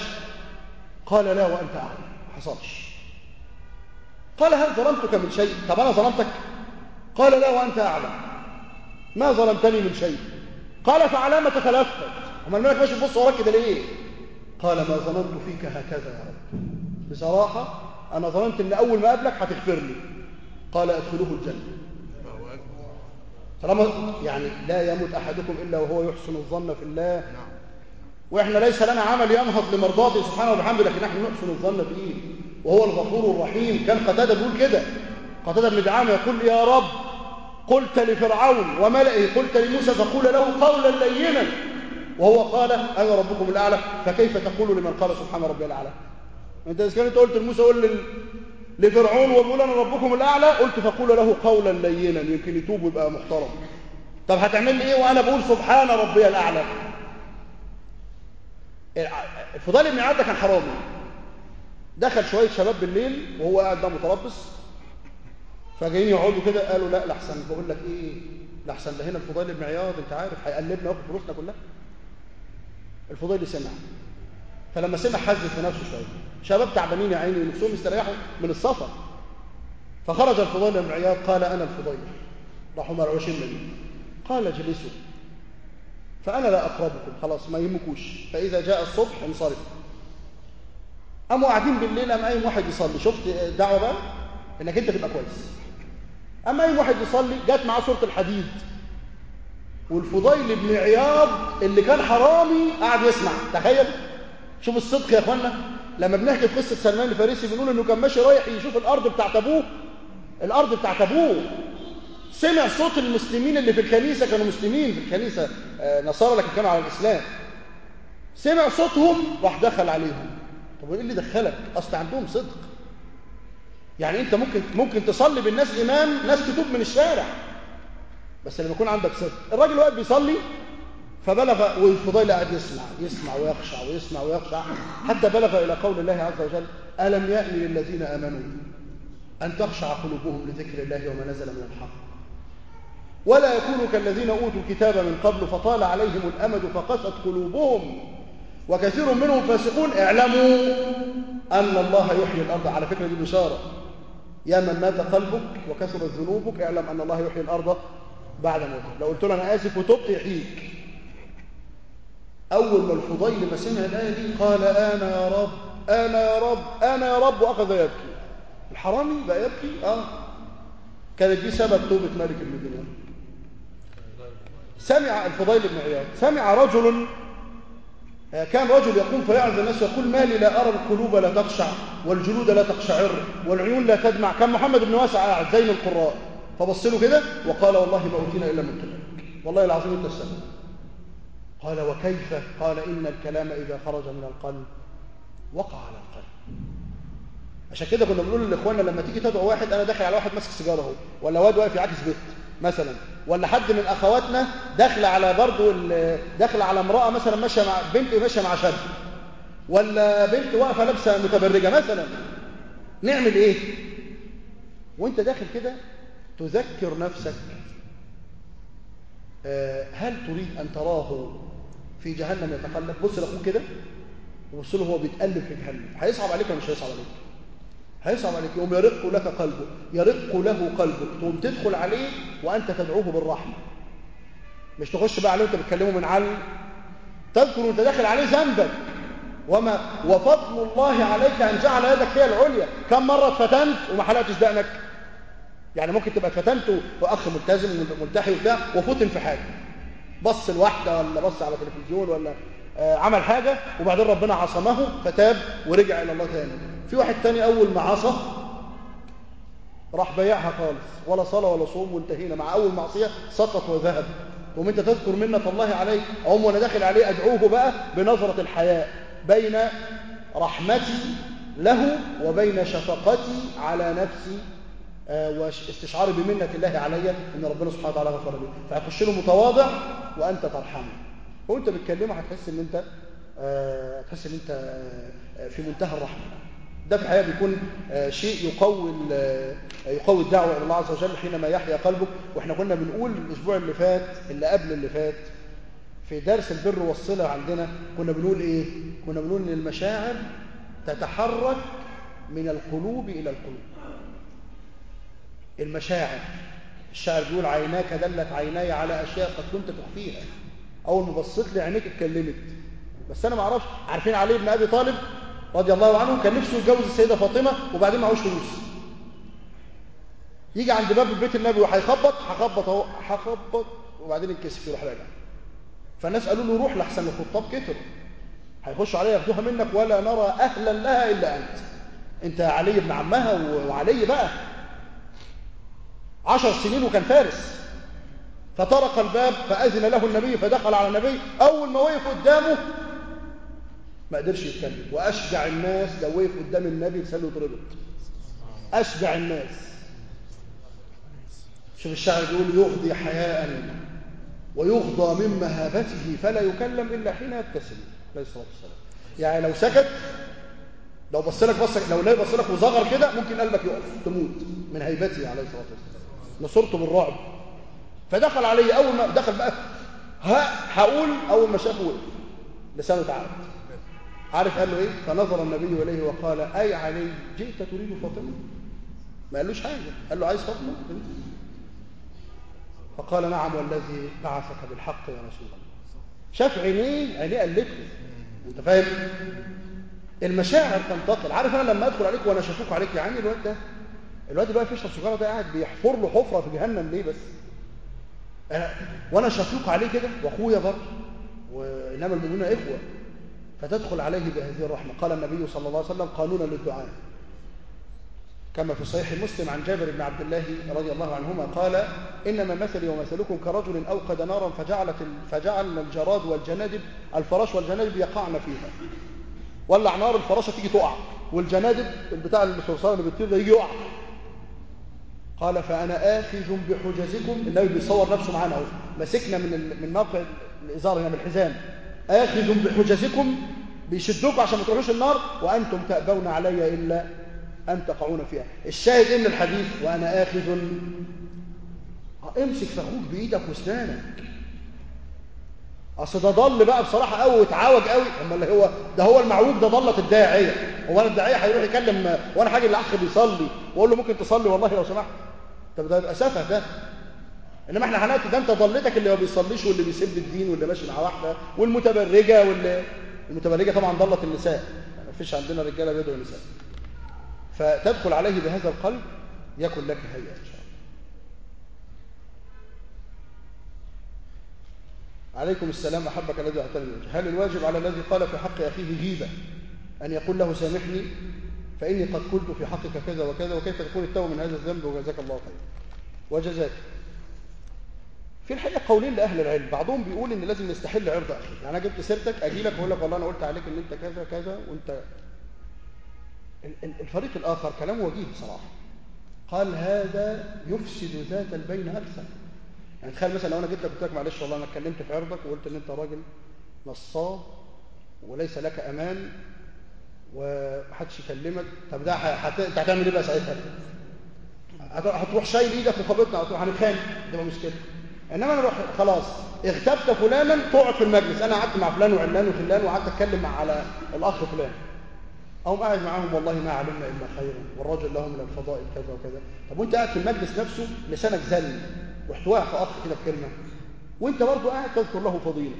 Speaker 1: قال لا وانت اعلم ما حصلش قال هل ظلمتك من شيء طب انا ظلمتك قال لا وانت اعلم ما ظلمتني من شيء قال فعلامه ما تخلفت امال الملك ماشي تبص وراك كده ليه قال ما ظننت فيك هكذا يا رب بصراحة أنا ظننت إن أول ما أقابلك هتغفر لي قال أدخله الجنة طالما يعني لا يموت أحدكم إلا وهو يحسن الظن في الله نعم. وإحنا ليس لنا عمل ينهض لمرضاته سبحانه وبحمده لكن نحن نحسن الظن فيه وهو الغفور الرحيم كان قتادة بيقول كده قتادة بن دعامة يقول يا رب قلت لفرعون وملئه قلت لموسى فقول له قولا لينا وهو قال أنا أيوة ربكم الأعلى فكيف تقول لمن قال سبحان ربي الأعلى أنت إذا كنت قلت لموسى قول لفرعون وقول أنا ربكم الأعلى قلت فقول له قولا لينا يمكن يتوب ويبقى محترم طب هتعمل لي إيه وأنا بقول سبحان ربي الأعلى فضال ابن عدة كان حرامي دخل شوية شباب بالليل وهو قاعد ده متربص فجايين يقعدوا كده قالوا لا لحسن بقول لك ايه لحسن ده هنا الفضيل بن عياض انت عارف هيقلبنا وياخد فلوسنا كلها الفضيل سمع فلما سمع حزن في نفسه شويه شباب تعبانين يا عيني ونفسهم يستريحوا من السفر فخرج الفضيل بن عياض قال انا الفضيل راحوا مرعوشين مني قال اجلسوا فانا لا اقربكم خلاص ما يهمكوش فاذا جاء الصبح انصرف قاموا قاعدين بالليل قام قايم واحد يصلي شفت دعوه بقى انك انت تبقى كويس اما اي واحد يصلي جت معاه صوره الحديد والفضيل بن عياض اللي كان حرامي قعد يسمع تخيل شوف الصدق يا اخوانا لما بنحكي في قصه سلمان الفارسي بنقول انه كان ماشي رايح يشوف الارض بتاعت ابوه الارض بتاعت ابوه سمع صوت المسلمين اللي في الكنيسه كانوا مسلمين في الكنيسه آه، نصارى لكن كانوا على الاسلام سمع صوتهم راح دخل عليهم طب ايه اللي دخلك اصل عندهم صدق يعني انت ممكن ممكن تصلي بالناس امام ناس تتوب من الشارع بس لما يكون عندك صدق الراجل واقف بيصلي فبلغ والفضيل قاعد يسمع يسمع ويخشع ويسمع ويخشع حتى بلغ إلى قول الله عز وجل ألم يأمن للذين آمنوا أن تخشع قلوبهم لذكر الله وما نزل من الحق ولا يكونوا كالذين أوتوا الكتاب من قبل فطال عليهم الأمد فقست قلوبهم وكثير منهم فاسقون اعلموا أن الله يحيي الأرض على فكرة دي بشارة يا من مات قلبك وكثرت ذنوبك اعلم أن الله يحيي الأرض بعد موته لو قلت له انا اسف وتبت يحييك اول ما الفضيل ما سمع الايه دي قال انا يا رب انا يا رب انا يا رب واخذ يبكي الحرامي بقى يبكي اه كانت دي سبب توبه ملك المدينه سمع الفضيل بن عياض سمع رجل آه، كان رجل يقوم فيعرض الناس يقول ما لي لا أرى القلوب لا تخشع والجلود لا تقشعر والعيون لا تدمع كان محمد بن واسع قاعد زين القراء فبص له كده وقال والله ما أوتينا إلا من كلامك والله العظيم أنت السبب قال وكيف قال إن الكلام إذا خرج من القلب وقع على القلب عشان كده كنا بنقول لإخواننا لما تيجي تدعو واحد أنا داخل على واحد ماسك سيجارة اهو ولا واد واقف عكس بيت مثلا ولا حد من أخواتنا داخل على برضه داخل على امرأة مثلا ماشية مع بنت ماشية مع شاب ولا بنت واقفة لابسة متبرجة مثلا نعمل إيه؟ وانت داخل كده تذكر نفسك آه، هل تريد أن تراه في جهنم يتقلب بص لأخوه كده وبص له هو بيتقلب في جهنم هيصعب عليك ولا مش هيصعب عليك هيصعب عليك يقوم يرق لك قلبه يرق له قلبك تقوم تدخل عليه وأنت تدعوه بالرحمة مش تخش بقى عليه وانت بتكلمه من عل تذكر وانت داخل عليه ذنبك وما وفضل الله عليك أن جعل يدك هي العليا كم مرة فتنت وما حلقتش دقنك يعني ممكن تبقى فتنته واخ ملتزم ملتحي وبتاع وفوتن في حاجه بص لواحده ولا بص على تلفزيون ولا آه، عمل حاجه وبعدين ربنا عصمه فتاب ورجع الى الله تاني في واحد تاني اول ما عصى راح بايعها خالص ولا صلاه ولا صوم وانتهينا مع اول معصيه سقط وذهب ومن تذكر منة الله عليه اقوم وانا داخل عليه ادعوه بقى بنظره الحياء بين رحمتي له وبين شفقتي على نفسي آه، واستشعاري بمنة الله عليا ان ربنا سبحانه وتعالى غفر لي فهخش له متواضع وانت ترحمه وانت بتكلمه هتحس ان انت آه، هتحس ان انت آه، في منتهى الرحمه ده في الحقيقه بيكون شيء يقوي يقوي الدعوه الى الله عز وجل حينما يحيا قلبك واحنا كنا بنقول الاسبوع اللي فات اللي قبل اللي فات في درس البر والصله عندنا كنا بنقول ايه كنا بنقول ان المشاعر تتحرك من القلوب الى القلوب المشاعر الشاعر بيقول عيناك دلت عيناي على أشياء قد كنت تخفيها أول ما بصيت لي عينيك اتكلمت بس أنا ما أعرفش عارفين علي بن أبي طالب رضي الله عنه كان نفسه يتجوز السيدة فاطمة وبعدين معهوش فلوس يجي عند باب البيت النبي وهيخبط هخبط اهو هخبط وبعدين الكسف يروح راجع فالناس قالوا له روح لحسن الخطاب كتر هيخشوا عليها ياخدوها منك ولا نرى أهلا لها إلا أنت أنت علي بن عمها وعلي بقى عشر سنين وكان فارس فطرق الباب فأذن له النبي فدخل على النبي أول ما وقف قدامه ما قدرش يتكلم وأشجع الناس لو وقف قدام النبي يتسلوا يطرده أشجع الناس شوف الشاعر بيقول يغضي حياء ويغضى من مهابته فلا يكلم إلا حين يبتسم عليه الصلاة والسلام يعني لو سكت لو بص لك بص لو لا بص لك وصغر كده ممكن قلبك يقف تموت من هيبته عليه الصلاة والسلام نصرته بالرعب فدخل علي اول ما دخل بقى ها هقول اول ما شافه وقف لسانه تعب عارف قال له ايه فنظر النبي اليه وقال اي علي جئت تريد فاطمه ما قالوش حاجه قال له عايز فاطمه فقال نعم والذي بعثك بالحق يا رسول الله شاف عينيه عينيه قلت انت فاهم المشاعر تنتقل عارف انا لما ادخل عليك وانا شافوك عليك يا عيني الواد ده الواد اللي واقف يشرب ده قاعد بيحفر له حفره في جهنم ليه بس أنا آه، وانا شفيق عليه كده واخويا برضه وانما المؤمنون اخوه فتدخل عليه بهذه الرحمه قال النبي صلى الله عليه وسلم قانونا للدعاء كما في صحيح مسلم عن جابر بن عبد الله رضي الله عنهما قال انما مثلي ومثلكم كرجل اوقد نارا فجعلت فجعلنا الجراد والجنادب الفراش والجنادب يقعن فيها ولع نار الفراشه تيجي تقع والجنادب البتاع الصرصار اللي بتطير ده يجي يقع قال فأنا آخذ بحجزكم النبي بيصور نفسه معانا اهو مسكنا من من ناقة الإزار هنا بالحزام آخذ بحجزكم بيشدوكم عشان ما تروحوش النار وأنتم تأبون علي إلا أن تقعون فيها الشاهد إن إيه الحديث وأنا آخذ امسك فخوك أخوك بإيدك واسنانك اصل ده ضل بقى بصراحة قوي واتعوج قوي اما اللي هو ده هو المعوج ده ضلت الداعية هو انا الداعية هيروح يكلم وانا حاجة أخ بيصلي واقول له ممكن تصلي والله لو سمحت طب ده يبقى سفه ده انما احنا هنقول ده انت ضلتك اللي ما بيصليش واللي بيسب الدين واللي ماشي مع واحده والمتبرجه واللي المتبرجه طبعا ضلت النساء يعني ما فيش عندنا رجاله بيدعوا النساء فتدخل عليه بهذا القلب يكن لك هيئه ان شاء الله عليكم السلام احبك الذي اعتني هل الواجب على الذي قال في حق اخيه جيبه ان يقول له سامحني فإني قد قلت في حقك كذا وكذا وكيف تكون التوبة من هذا الذنب وجزاك الله خير وجزاك في الحقيقة قولين لأهل العلم بعضهم بيقول إن لازم نستحل عرض أخي يعني أنا جبت سيرتك أجي لك وأقول لك والله أنا قلت عليك إن أنت كذا كذا وأنت الفريق الآخر كلامه وجيه بصراحة قال هذا يفسد ذات البين أكثر يعني تخيل مثلا لو أنا جبت لك معلش والله أنا اتكلمت في عرضك وقلت إن أنت راجل نصاب وليس لك أمان ومحدش يكلمك طب ده انت هتعمل ايه بقى ساعتها هتروح شايل ايدك وخبطنا او تروح هنتخانق ده مشكله انما انا اروح خلاص اغتبت فلانا تقعد في المجلس انا قعدت مع فلان وعلان وفلان وقعدت اتكلم على الاخ فلان او قاعد معاهم والله ما علمنا الا خيرا والرجل له من الفضائل كذا وكذا طب وانت قاعد في المجلس نفسه لسانك زل رحت في اخ كده بكلمه وانت برضه قاعد تذكر له فضيله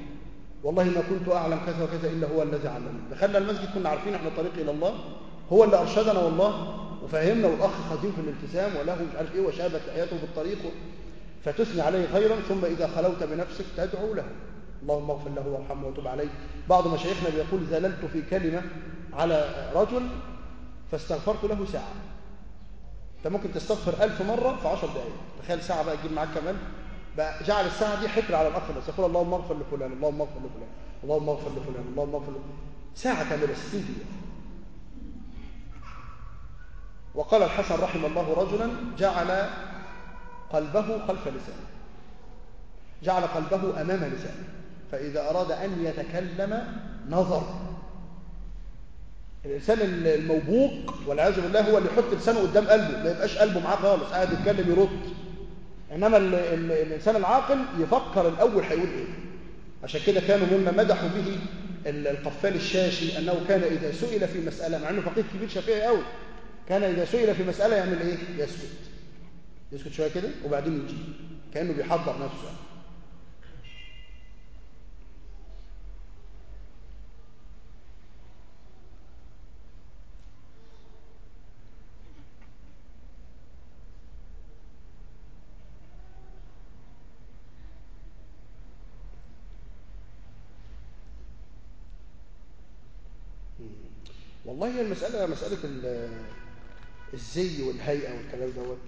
Speaker 1: والله ما كنت أعلم كذا وكذا إلا هو الذي علمني دخلنا المسجد كنا عارفين احنا الطريق إلى الله هو اللي أرشدنا والله وفهمنا والأخ خزين في الالتزام وله مش عارف إيه وشابت حياته في الطريق فتثني عليه خيرا ثم إذا خلوت بنفسك تدعو له اللهم اغفر له وارحمه وتب عليه بعض مشايخنا بيقول زللت في كلمة على رجل فاستغفرت له ساعة انت ممكن تستغفر ألف مرة في عشر دقائق تخيل ساعة بقى تجيب معاك كمان بقى جعل الساعة دي حكر على الأخر بس يقول اللهم اغفر لفلان اللهم اغفر لفلان اللهم اغفر لفلان اللهم اغفر لفلان ساعة كاملة 60 وقال الحسن رحم الله رجلا جعل قلبه خلف لسانه جعل قلبه أمام لسانه فإذا أراد أن يتكلم نظر الإنسان الموبوق والعياذ بالله هو اللي يحط لسانه قدام قلبه ما يبقاش قلبه معاه خالص قاعد يتكلم يرد إنما الـ الـ الإنسان العاقل يفكر الأول هيقول إيه عشان كده كانوا مما مدحوا به القفال الشاشي أنه كان إذا سئل في مسألة مع أنه فقيه كبير شافعي قوي كان إذا سئل في مسألة يعمل إيه يسكت يسكت شوية كده وبعدين يجيب كأنه بيحضر نفسه والله هي المسألة مسألة الزي والهيئة والكلام دوت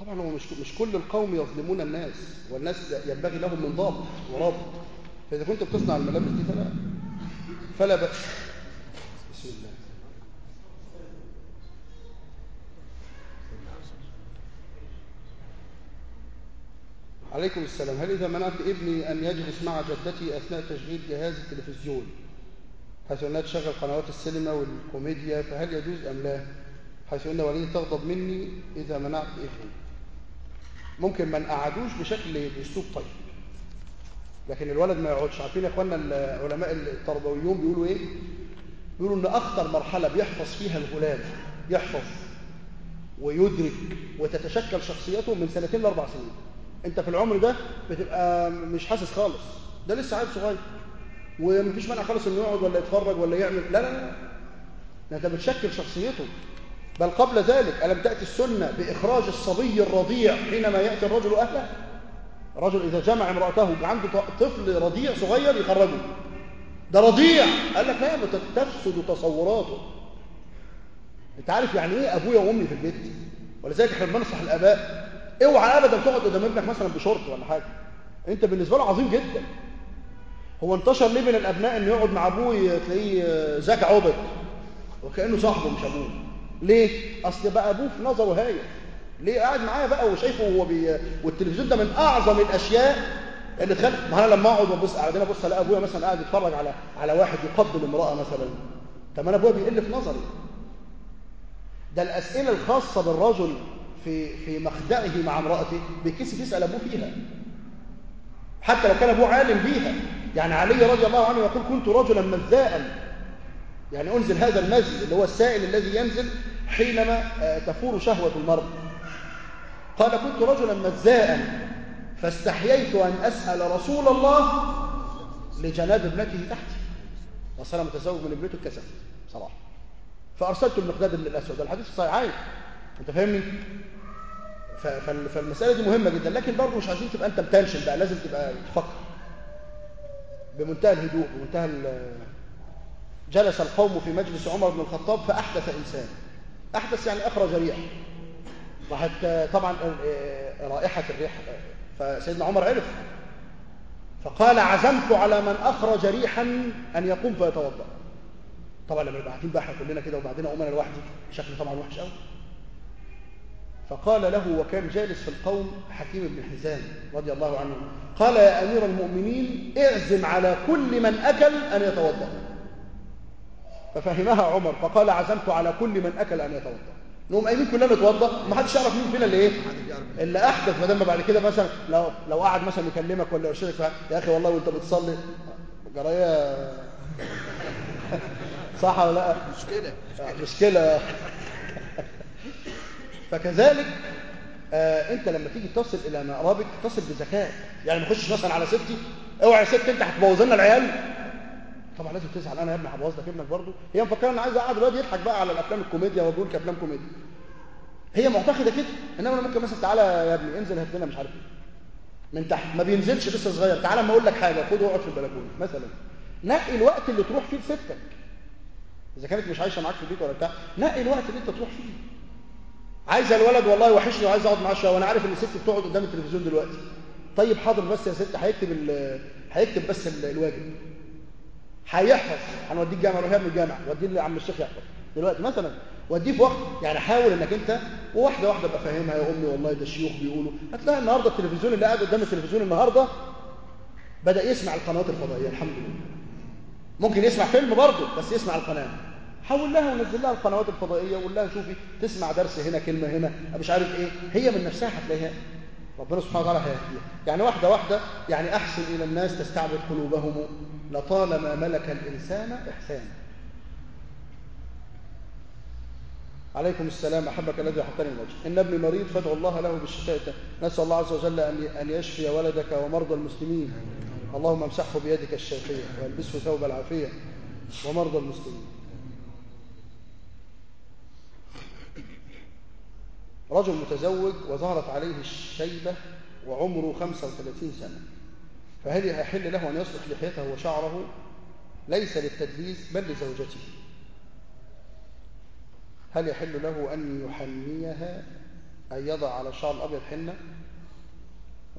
Speaker 1: طبعا هو مش مش كل القوم يظلمون الناس والناس ينبغي لهم من ضابط ورابط فإذا كنت بتصنع الملابس دي فلا فلا بأس بسم الله عليكم السلام هل إذا منعت ابني أن يجلس مع جدتي أثناء تشغيل جهاز التلفزيون حيث أنها تشغل قنوات السينما والكوميديا فهل يجوز أم لا حيث أن والدتي تغضب مني إذا منعت ابني ممكن ما نقعدوش بشكل بأسلوب طيب لكن الولد ما يقعدش عارفين يا اخوانا العلماء التربويون بيقولوا ايه بيقولوا ان اخطر مرحله بيحفظ فيها الغلام يحفظ ويدرك وتتشكل شخصيته من سنتين لاربع سنين انت في العمر ده بتبقى مش حاسس خالص ده لسه عيل صغير ومفيش مانع خالص انه يقعد ولا يتفرج ولا يعمل لا لا لا ده انت بتشكل شخصيته بل قبل ذلك ألم تأتي السنة بإخراج الصبي الرضيع حينما يأتي الرجل أهله رجل إذا جمع امرأته عنده طفل رضيع صغير يخرجه ده رضيع قال لك لا تفسد تصوراته انت عارف يعني ايه ابويا وامي في البيت ولذلك احنا بننصح الاباء اوعى ابدا تقعد قدام ابنك مثلا بشورت ولا حاجه انت بالنسبه له عظيم جدا هو انتشر ليه بين الأبناء أنه يقعد مع أبوه تلاقيه آه، زكى عبد وكأنه صاحبه مش أبوه ليه؟ أصل بقى أبوه في نظره هايل ليه قاعد معايا بقى وشايفه وهو بي... والتلفزيون ده من أعظم الأشياء اللي خلت ما أنا لما أقعد وأبص قاعدين أبص ألاقي أبويا مثلا قاعد يتفرج على على واحد يقبل امرأة مثلا طب أنا أبويا بيقل في نظري ده الأسئلة الخاصة بالرجل في في مخدعه مع امرأته بيكسف يسأل أبوه فيها حتى لو كان أبوه عالم بيها يعني علي رضي الله عنه يقول كنت رجلا مذاء يعني أنزل هذا المزي اللي هو السائل الذي ينزل حينما آه، تفور شهوة المرء قال كنت رجلا مذاء فاستحييت أن أسأل رسول الله لجناب ابنته تحتي وصل متزوج من ابنته الكسف صراحة فأرسلت المقداد الأسود الحديث صحيح أنت فاهمني فالمساله دي مهمه جدا لكن برضه مش عايزين تبقى انت بتنشن بقى لازم تبقى تفكر بمنتهى الهدوء بمنتهى جلس القوم في مجلس عمر بن الخطاب فاحدث انسان احدث يعني اخرج ريح راحت طبعا آه، آه، رائحه الريح آه، فسيدنا عمر عرف فقال عزمت على من اخرج ريحا ان يقوم فيتوضا طبعا لما يبقى قاعدين بقى احنا كلنا كده وبعدين اقوم انا لوحدي شكلي طبعا وحش قوي فقال له وكان جالس في القوم حكيم بن حزام رضي الله عنه قال يا أمير المؤمنين اعزم على كل من أكل أن يتوضأ ففهمها عمر فقال عزمت على كل من أكل أن يتوضأ نقوم قايمين كلنا نتوضا ما حدش يعرف مين فينا اللي ايه اللي احدث ما دام بعد كده مثلا لو لو قعد مثلا يكلمك ولا يرشدك يا اخي والله وانت بتصلي جرايا [LAUGHS] صح ولا لا مشكله مشكله فكذلك آه انت لما تيجي تصل الى مقربك تصل بذكاء يعني ما تخشش مثلا على ستي اوعى يا ست انت هتبوظ لنا العيال طبعا لازم تزعل انا يا ابني هبوظ لك ابنك برضه هي مفكره ان عايز اقعد دلوقتي يضحك بقى على الافلام الكوميديا وبيقول كافلام كوميديا هي معتقده كده انما انا ممكن مثلا تعالى يا ابني انزل هات لنا مش عارف ايه من تحت ما بينزلش لسه صغير تعالى ما اقول لك حاجه خد واقعد في البلكونه مثلا نقي الوقت اللي تروح فيه لستك اذا كانت مش عايشه معاك في البيت ولا بتاع نقي الوقت اللي انت تروح فيه عايزه الولد والله وحشني وعايز اقعد معاه شويه وانا عارف ان الست بتقعد قدام التلفزيون دلوقتي طيب حاضر بس يا ست هيكتب هيكتب بس الواجب هيحفظ هنوديه الجامعه روح من الجامعه وديه لعم الشيخ يحفظ دلوقتي مثلا وديه في وقت يعني حاول انك انت وواحده واحده ابقى فاهمها يا امي والله ده الشيوخ بيقولوا هتلاقي النهارده التلفزيون اللي قاعد قدام التلفزيون النهارده بدا يسمع القنوات الفضائيه الحمد لله ممكن يسمع فيلم برضه بس يسمع القناه حول لها ونزل لها القنوات الفضائية وقول لها شوفي تسمع درس هنا كلمة هنا مش عارف ايه هي من نفسها هتلاقيها ربنا سبحانه وتعالى هيهديها يعني واحدة واحدة يعني أحسن إلى الناس تستعبد قلوبهم لطالما ملك الإنسان إحسانا عليكم السلام أحبك الذي حطني الوجه إن ابني مريض فادعو الله له بالشفاء نسأل الله عز وجل أن يشفي ولدك ومرضى المسلمين اللهم امسحه بيدك الشافية والبسه ثوب العافية ومرضى المسلمين رجل متزوج وظهرت عليه الشيبة وعمره 35 سنة فهل يحل له أن يصلح لحيته وشعره ليس للتدليس بل لزوجته هل يحل له أن يحنيها أن يضع على الشعر الأبيض حنة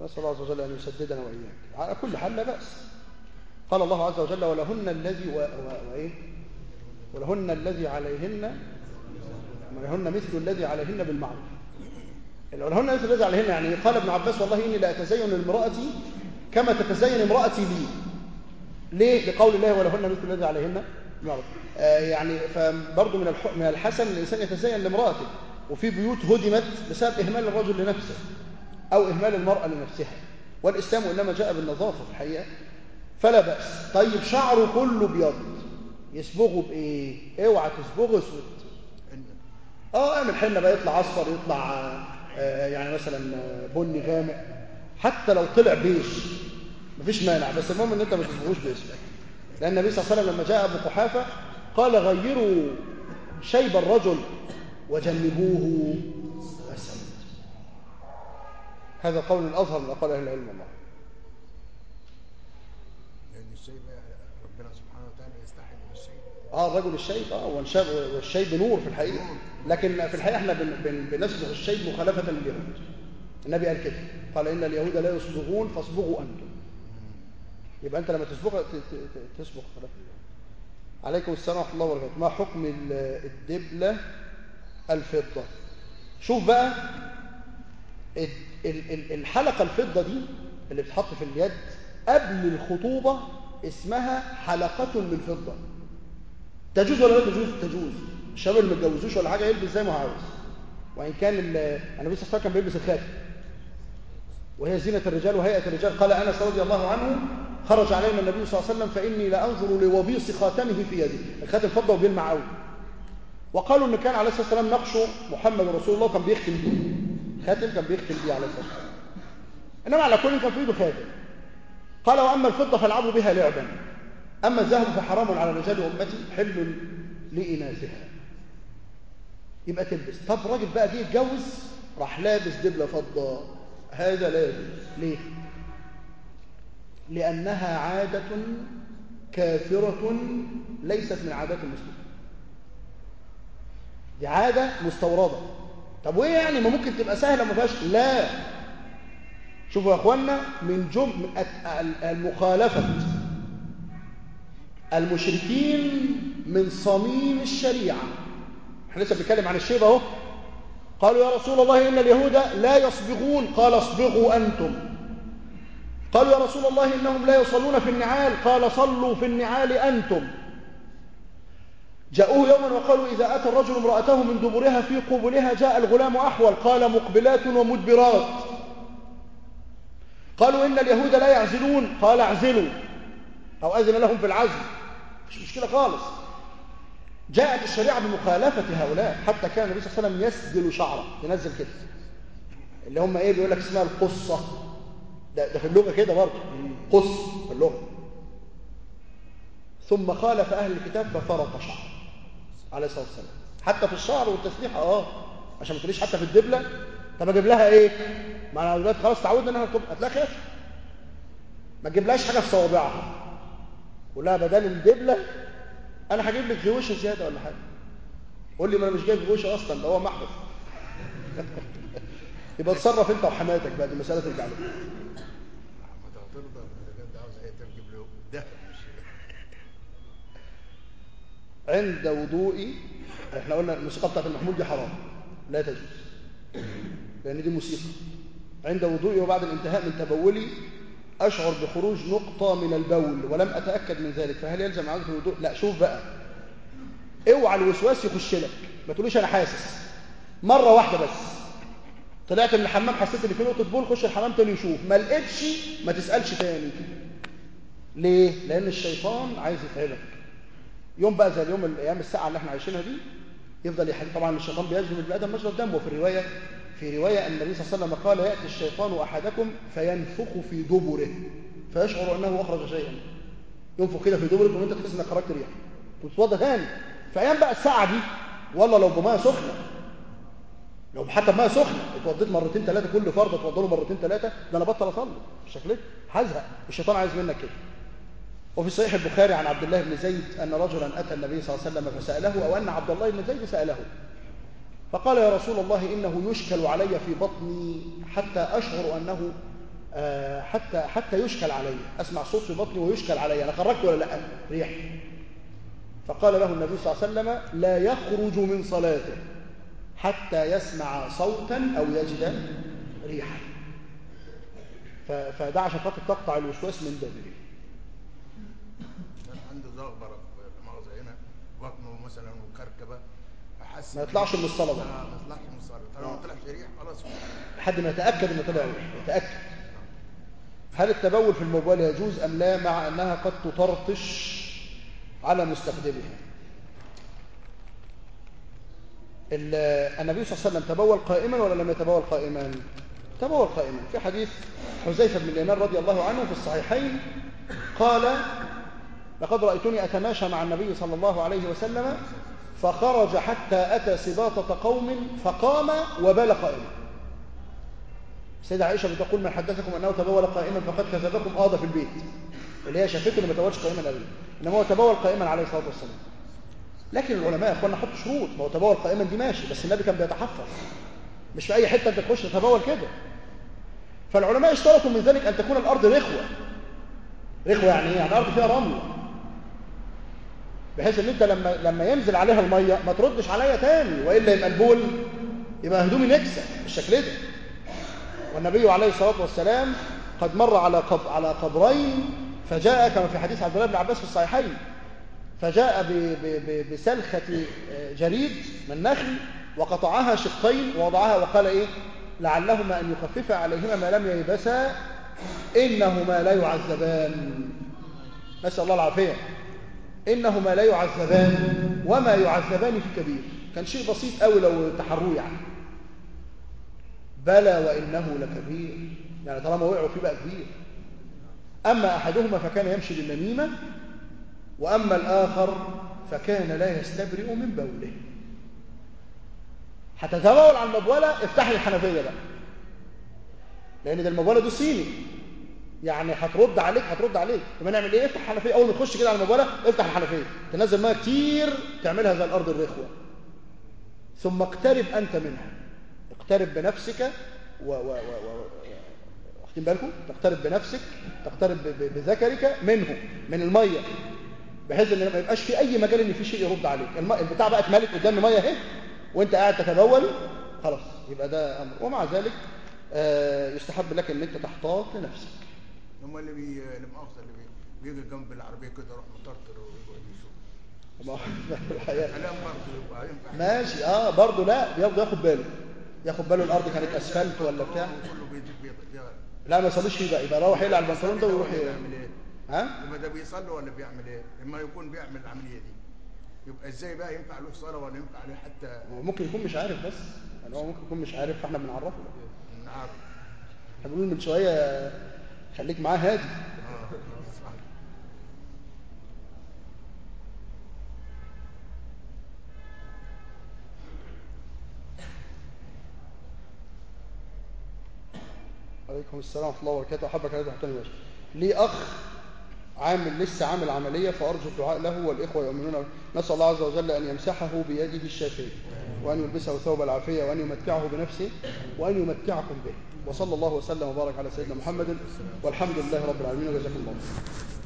Speaker 1: نسأل الله عز وجل أن يسددنا وإياك على كل حال لا بأس قال الله عز وجل ولهن الذي و... و... وإيه ولهن الذي عليهن ولهن مثل الذي عليهن بالمعروف هنا مثل الذي عليهن يعني قال ابن عباس والله إني لا أتزين لامرأتي كما تتزين امرأتي لي ليه؟ لقول الله ولهن مثل الذي عليهن آه يعني فبرضه من من الحسن الإنسان يتزين لامرأته وفي بيوت هدمت بسبب إهمال الرجل لنفسه أو إهمال المرأة لنفسها والإسلام إنما جاء بالنظافة في الحقيقة فلا بأس طيب شعره كله بيض يصبغه بإيه؟ اوعى تصبغه اسود اه اعمل حنة بقى يطلع أصفر يطلع آه، يعني مثلا آه، بني غامق حتى لو طلع بيش مفيش مانع بس المهم ان انت ما تصبغوش بيش لان النبي صلى الله عليه وسلم لما جاء ابو قحافه قال غيروا شيب الرجل وجنبوه السواد هذا قول الاظهر من اقوال اهل العلم الله اه الرجل الشيب اه والشيب نور في الحقيقه لكن في الحقيقه احنا بن بن بنصبغ الشيب مخالفه لليهود النبي قال كده قال ان اليهود لا يصبغون فاصبغوا انتم يبقى انت لما تصبغ تصبغ خلاف عليكم السلام ورحمه الله وبركاته ما حكم الدبله الفضه شوف بقى الحلقه الفضه دي اللي بتتحط في اليد قبل الخطوبه اسمها حلقه من فضه تجوز ولا لا تجوز تجوز الشباب اللي ما ولا حاجه يلبس زي ما هو عاوز وان كان النبي صلى الله عليه وسلم كان بيلبس الخاتم وهي زينه الرجال وهيئه الرجال قال انس رضي الله عنه خرج علينا النبي صلى الله عليه وسلم فاني لانظر لوبيص خاتمه في يدي الخاتم فضه وبيلمع قوي وقالوا ان كان عليه الصلاه والسلام نقش محمد رسول الله كان بيختم بيه خاتم كان بيختم بيه عليه الصلاه والسلام انما على كل كان في ايده خاتم قال واما الفضه فالعبوا بها لعبا أما الذهب فحرام على رجال أمتي حل لإناثها يبقى تلبس طب راجل بقى جه اتجوز راح لابس دبلة فضة هذا لا يجوز ليه؟ لأنها عادة كافرة ليست من عادات المسلمين دي عادة مستوردة طب وإيه يعني ما ممكن تبقى سهلة ما فيهاش لا شوفوا يا أخوانا من جم المخالفة المشركين من صميم الشريعة احنا لسه بنتكلم عن الشيب اهو قالوا يا رسول الله إن اليهود لا يصبغون قال اصبغوا أنتم قالوا يا رسول الله إنهم لا يصلون في النعال قال صلوا في النعال أنتم جاءوه يوما وقالوا إذا أتى الرجل امرأته من دبرها في قبلها جاء الغلام أحول قال مقبلات ومدبرات قالوا إن اليهود لا يعزلون قال اعزلوا أو أذن لهم في العزل مش مشكلة خالص جاءت الشريعة بمخالفة هؤلاء حتى كان النبي صلى الله عليه وسلم يسجل شعره ينزل كده اللي هم ايه بيقول لك اسمها القصة ده, ده في اللغة كده برضه قص في اللغة ثم خالف أهل الكتاب ففرق شعره عليه الصلاة والسلام حتى في الشعر والتسبيح آه،, اه عشان ما تقوليش حتى في الدبلة طب اجيب لها ايه؟ ما انا دلوقتي خلاص تعودنا انها هتلاقي خير ما تجيبلهاش حاجة في صوابعها ولا بدل الدبلة أنا هجيب لك غوشة زيادة ولا حاجة قول لي ما أنا مش جايب غوشة أصلا ده هو محبس [LAUGHS] يبقى اتصرف أنت وحماتك بقى دي مسألة ترجع لك عند وضوئي احنا قلنا الموسيقى بتاعت المحمول دي حرام لا تجوز لأن دي موسيقى عند وضوئي وبعد الانتهاء من تبولي أشعر بخروج نقطة من البول ولم أتأكد من ذلك فهل يلزم عودة الوضوء؟ لا شوف بقى اوعى الوسواس يخش لك ما تقوليش أنا حاسس مرة واحدة بس طلعت من الحمام حسيت ان في نقطة بول خش الحمام تاني يشوف ما لقيتش ما تسألش تاني ليه؟ لأن الشيطان عايز يتعبك يوم بقى زي اليوم الأيام الساعة اللي احنا عايشينها دي يفضل يحل طبعا الشيطان بيزهم البني ادم مجرى الدم وفي الروايه في رواية أن النبي صلى الله عليه وسلم قال يأتي الشيطان أحدكم فينفخ في دبره فيشعر أنه أخرج شيئا ينفخ كده في دبره وانت تحس انك خرجت ريح وتتوضى تاني فايام بقى الساعه دي والله لو بميه سخنه لو حتى بميه سخنه اتوضيت مرتين ثلاثه كل فرد اتوضى له مرتين ثلاثه ده انا بطل اصلي ده هزهق الشيطان عايز منك كده وفي صحيح البخاري عن عبد الله بن زيد ان رجلا اتى النبي صلى الله عليه وسلم فساله او ان عبد الله بن زيد ساله فقال يا رسول الله إنه يشكل علي في بطني حتى أشعر أنه آه، حتى حتى يشكل علي أسمع صوت في بطني ويشكل علي أنا خرجت ولا لا ريح فقال له النبي صلى الله عليه وسلم لا يخرج من صلاته حتى يسمع صوتا أو يجد ريحا عشان خاطر تقطع الوسواس من بدري عنده زغبرة في مغزى هنا بطنه مثلا وكركبة ما يطلعش من الصلاه ده ما يطلعش من الصلاه طالما طلع شريح خلاص لحد ما يتاكد انه طلع يتاكد هل التبول في الموبايل يجوز ام لا مع انها قد تطرطش على مستخدمها النبي صلى الله عليه وسلم تبول قائما ولا لم يتبول قائما تبول قائما في حديث حذيفه بن اليمان رضي الله عنه في الصحيحين قال لقد رايتني اتماشى مع النبي صلى الله عليه وسلم فخرج حتى أتى سباطة قوم فقام وبال قائما السيدة عائشة بتقول من حدثكم أنه تبول قائما فقد كذبكم قاضى آه، في البيت اللي هي شافته اللي ما تبولش قائما أبدا إنما هو تبول قائما عليه الصلاة والسلام لكن العلماء يا إخوانا حطوا شروط ما هو تبول قائما دي ماشي بس النبي كان بيتحفظ مش في أي حتة أنت تخش تتبول كده فالعلماء اشترطوا من ذلك أن تكون الأرض رخوة رخوة يعني إيه؟ يعني الأرض فيها رمل بحيث ان انت لما لما ينزل عليها الميه ما تردش عليا تاني والا يبقى البول يبقى هدومي نكسه بالشكل ده والنبي عليه الصلاه والسلام قد مر على على قبرين فجاء كما في حديث عبد الله بن عباس في الصحيحين فجاء بسلخه جريد من نخل وقطعها شقين ووضعها وقال ايه لعلهما ان يخفف عليهما ما لم ييبسا انهما لا يعذبان نسال الله العافيه إنهما لا يعذبان وما يعذبان في كبير كان شيء بسيط قوي لو تحروه يعني بلى وإنه لكبير يعني طالما وقعوا فيه بقى كبير أما أحدهما فكان يمشي بالنميمة وأما الآخر فكان لا يستبرئ من بوله هتتبول على المبولة افتح الحنفية بقى لأن ده المبولة ده صيني يعني هترد عليك هترد عليك يبقى نعمل ايه افتح الحنفيه اول ما تخش كده على الموبايل افتح الحنفيه تنزل ميه كتير تعملها زي الارض الرخوه ثم اقترب انت منها اقترب بنفسك و و و, و... واخدين بالكم تقترب بنفسك تقترب ب... بذكرك منه من الميه بحيث ان ما يبقاش في اي مجال ان في شيء يرد عليك الم... البتاع بقى اتملت قدام الميه اهي وانت قاعد تتبول خلاص يبقى ده امر ومع ذلك آه، يستحب لك ان انت تحتاط لنفسك هم اللي بي المؤاخذه اللي بيجي جنب العربيه كده يروح مطرطر ويقعد يشوف [LAUGHS] ماشي اه برضه لا بياخد ياخد باله ياخد باله الارض كانت اسفلت ولا بتاع لا ما يصليش يبقى يبقى راوح يقلع البنطلون ده ويروح يعمل ايه ها يبقى ده بيصلي ولا بيعمل ايه اما يكون بيعمل العمليه دي يبقى ازاي بقى ينفع له صلاه ولا ينفع له حتى ممكن يكون مش عارف بس يعني هو ممكن يكون مش عارف فاحنا بنعرفه بنعرفه احنا بنقول من شويه خليك معاه هادي عليكم السلام ورحمه الله وبركاته احبك يا دكتور ماشي لي اخ عامل لسه عامل عمليه فارجو الدعاء له والاخوه يؤمنون نسال الله عز وجل ان يمسحه بيده الشافيه وان يلبسه ثوب العافيه وان يمتعه بنفسه وان يمتعكم به وصلى الله وسلم وبارك على سيدنا محمد والحمد لله رب العالمين وجزاكم الله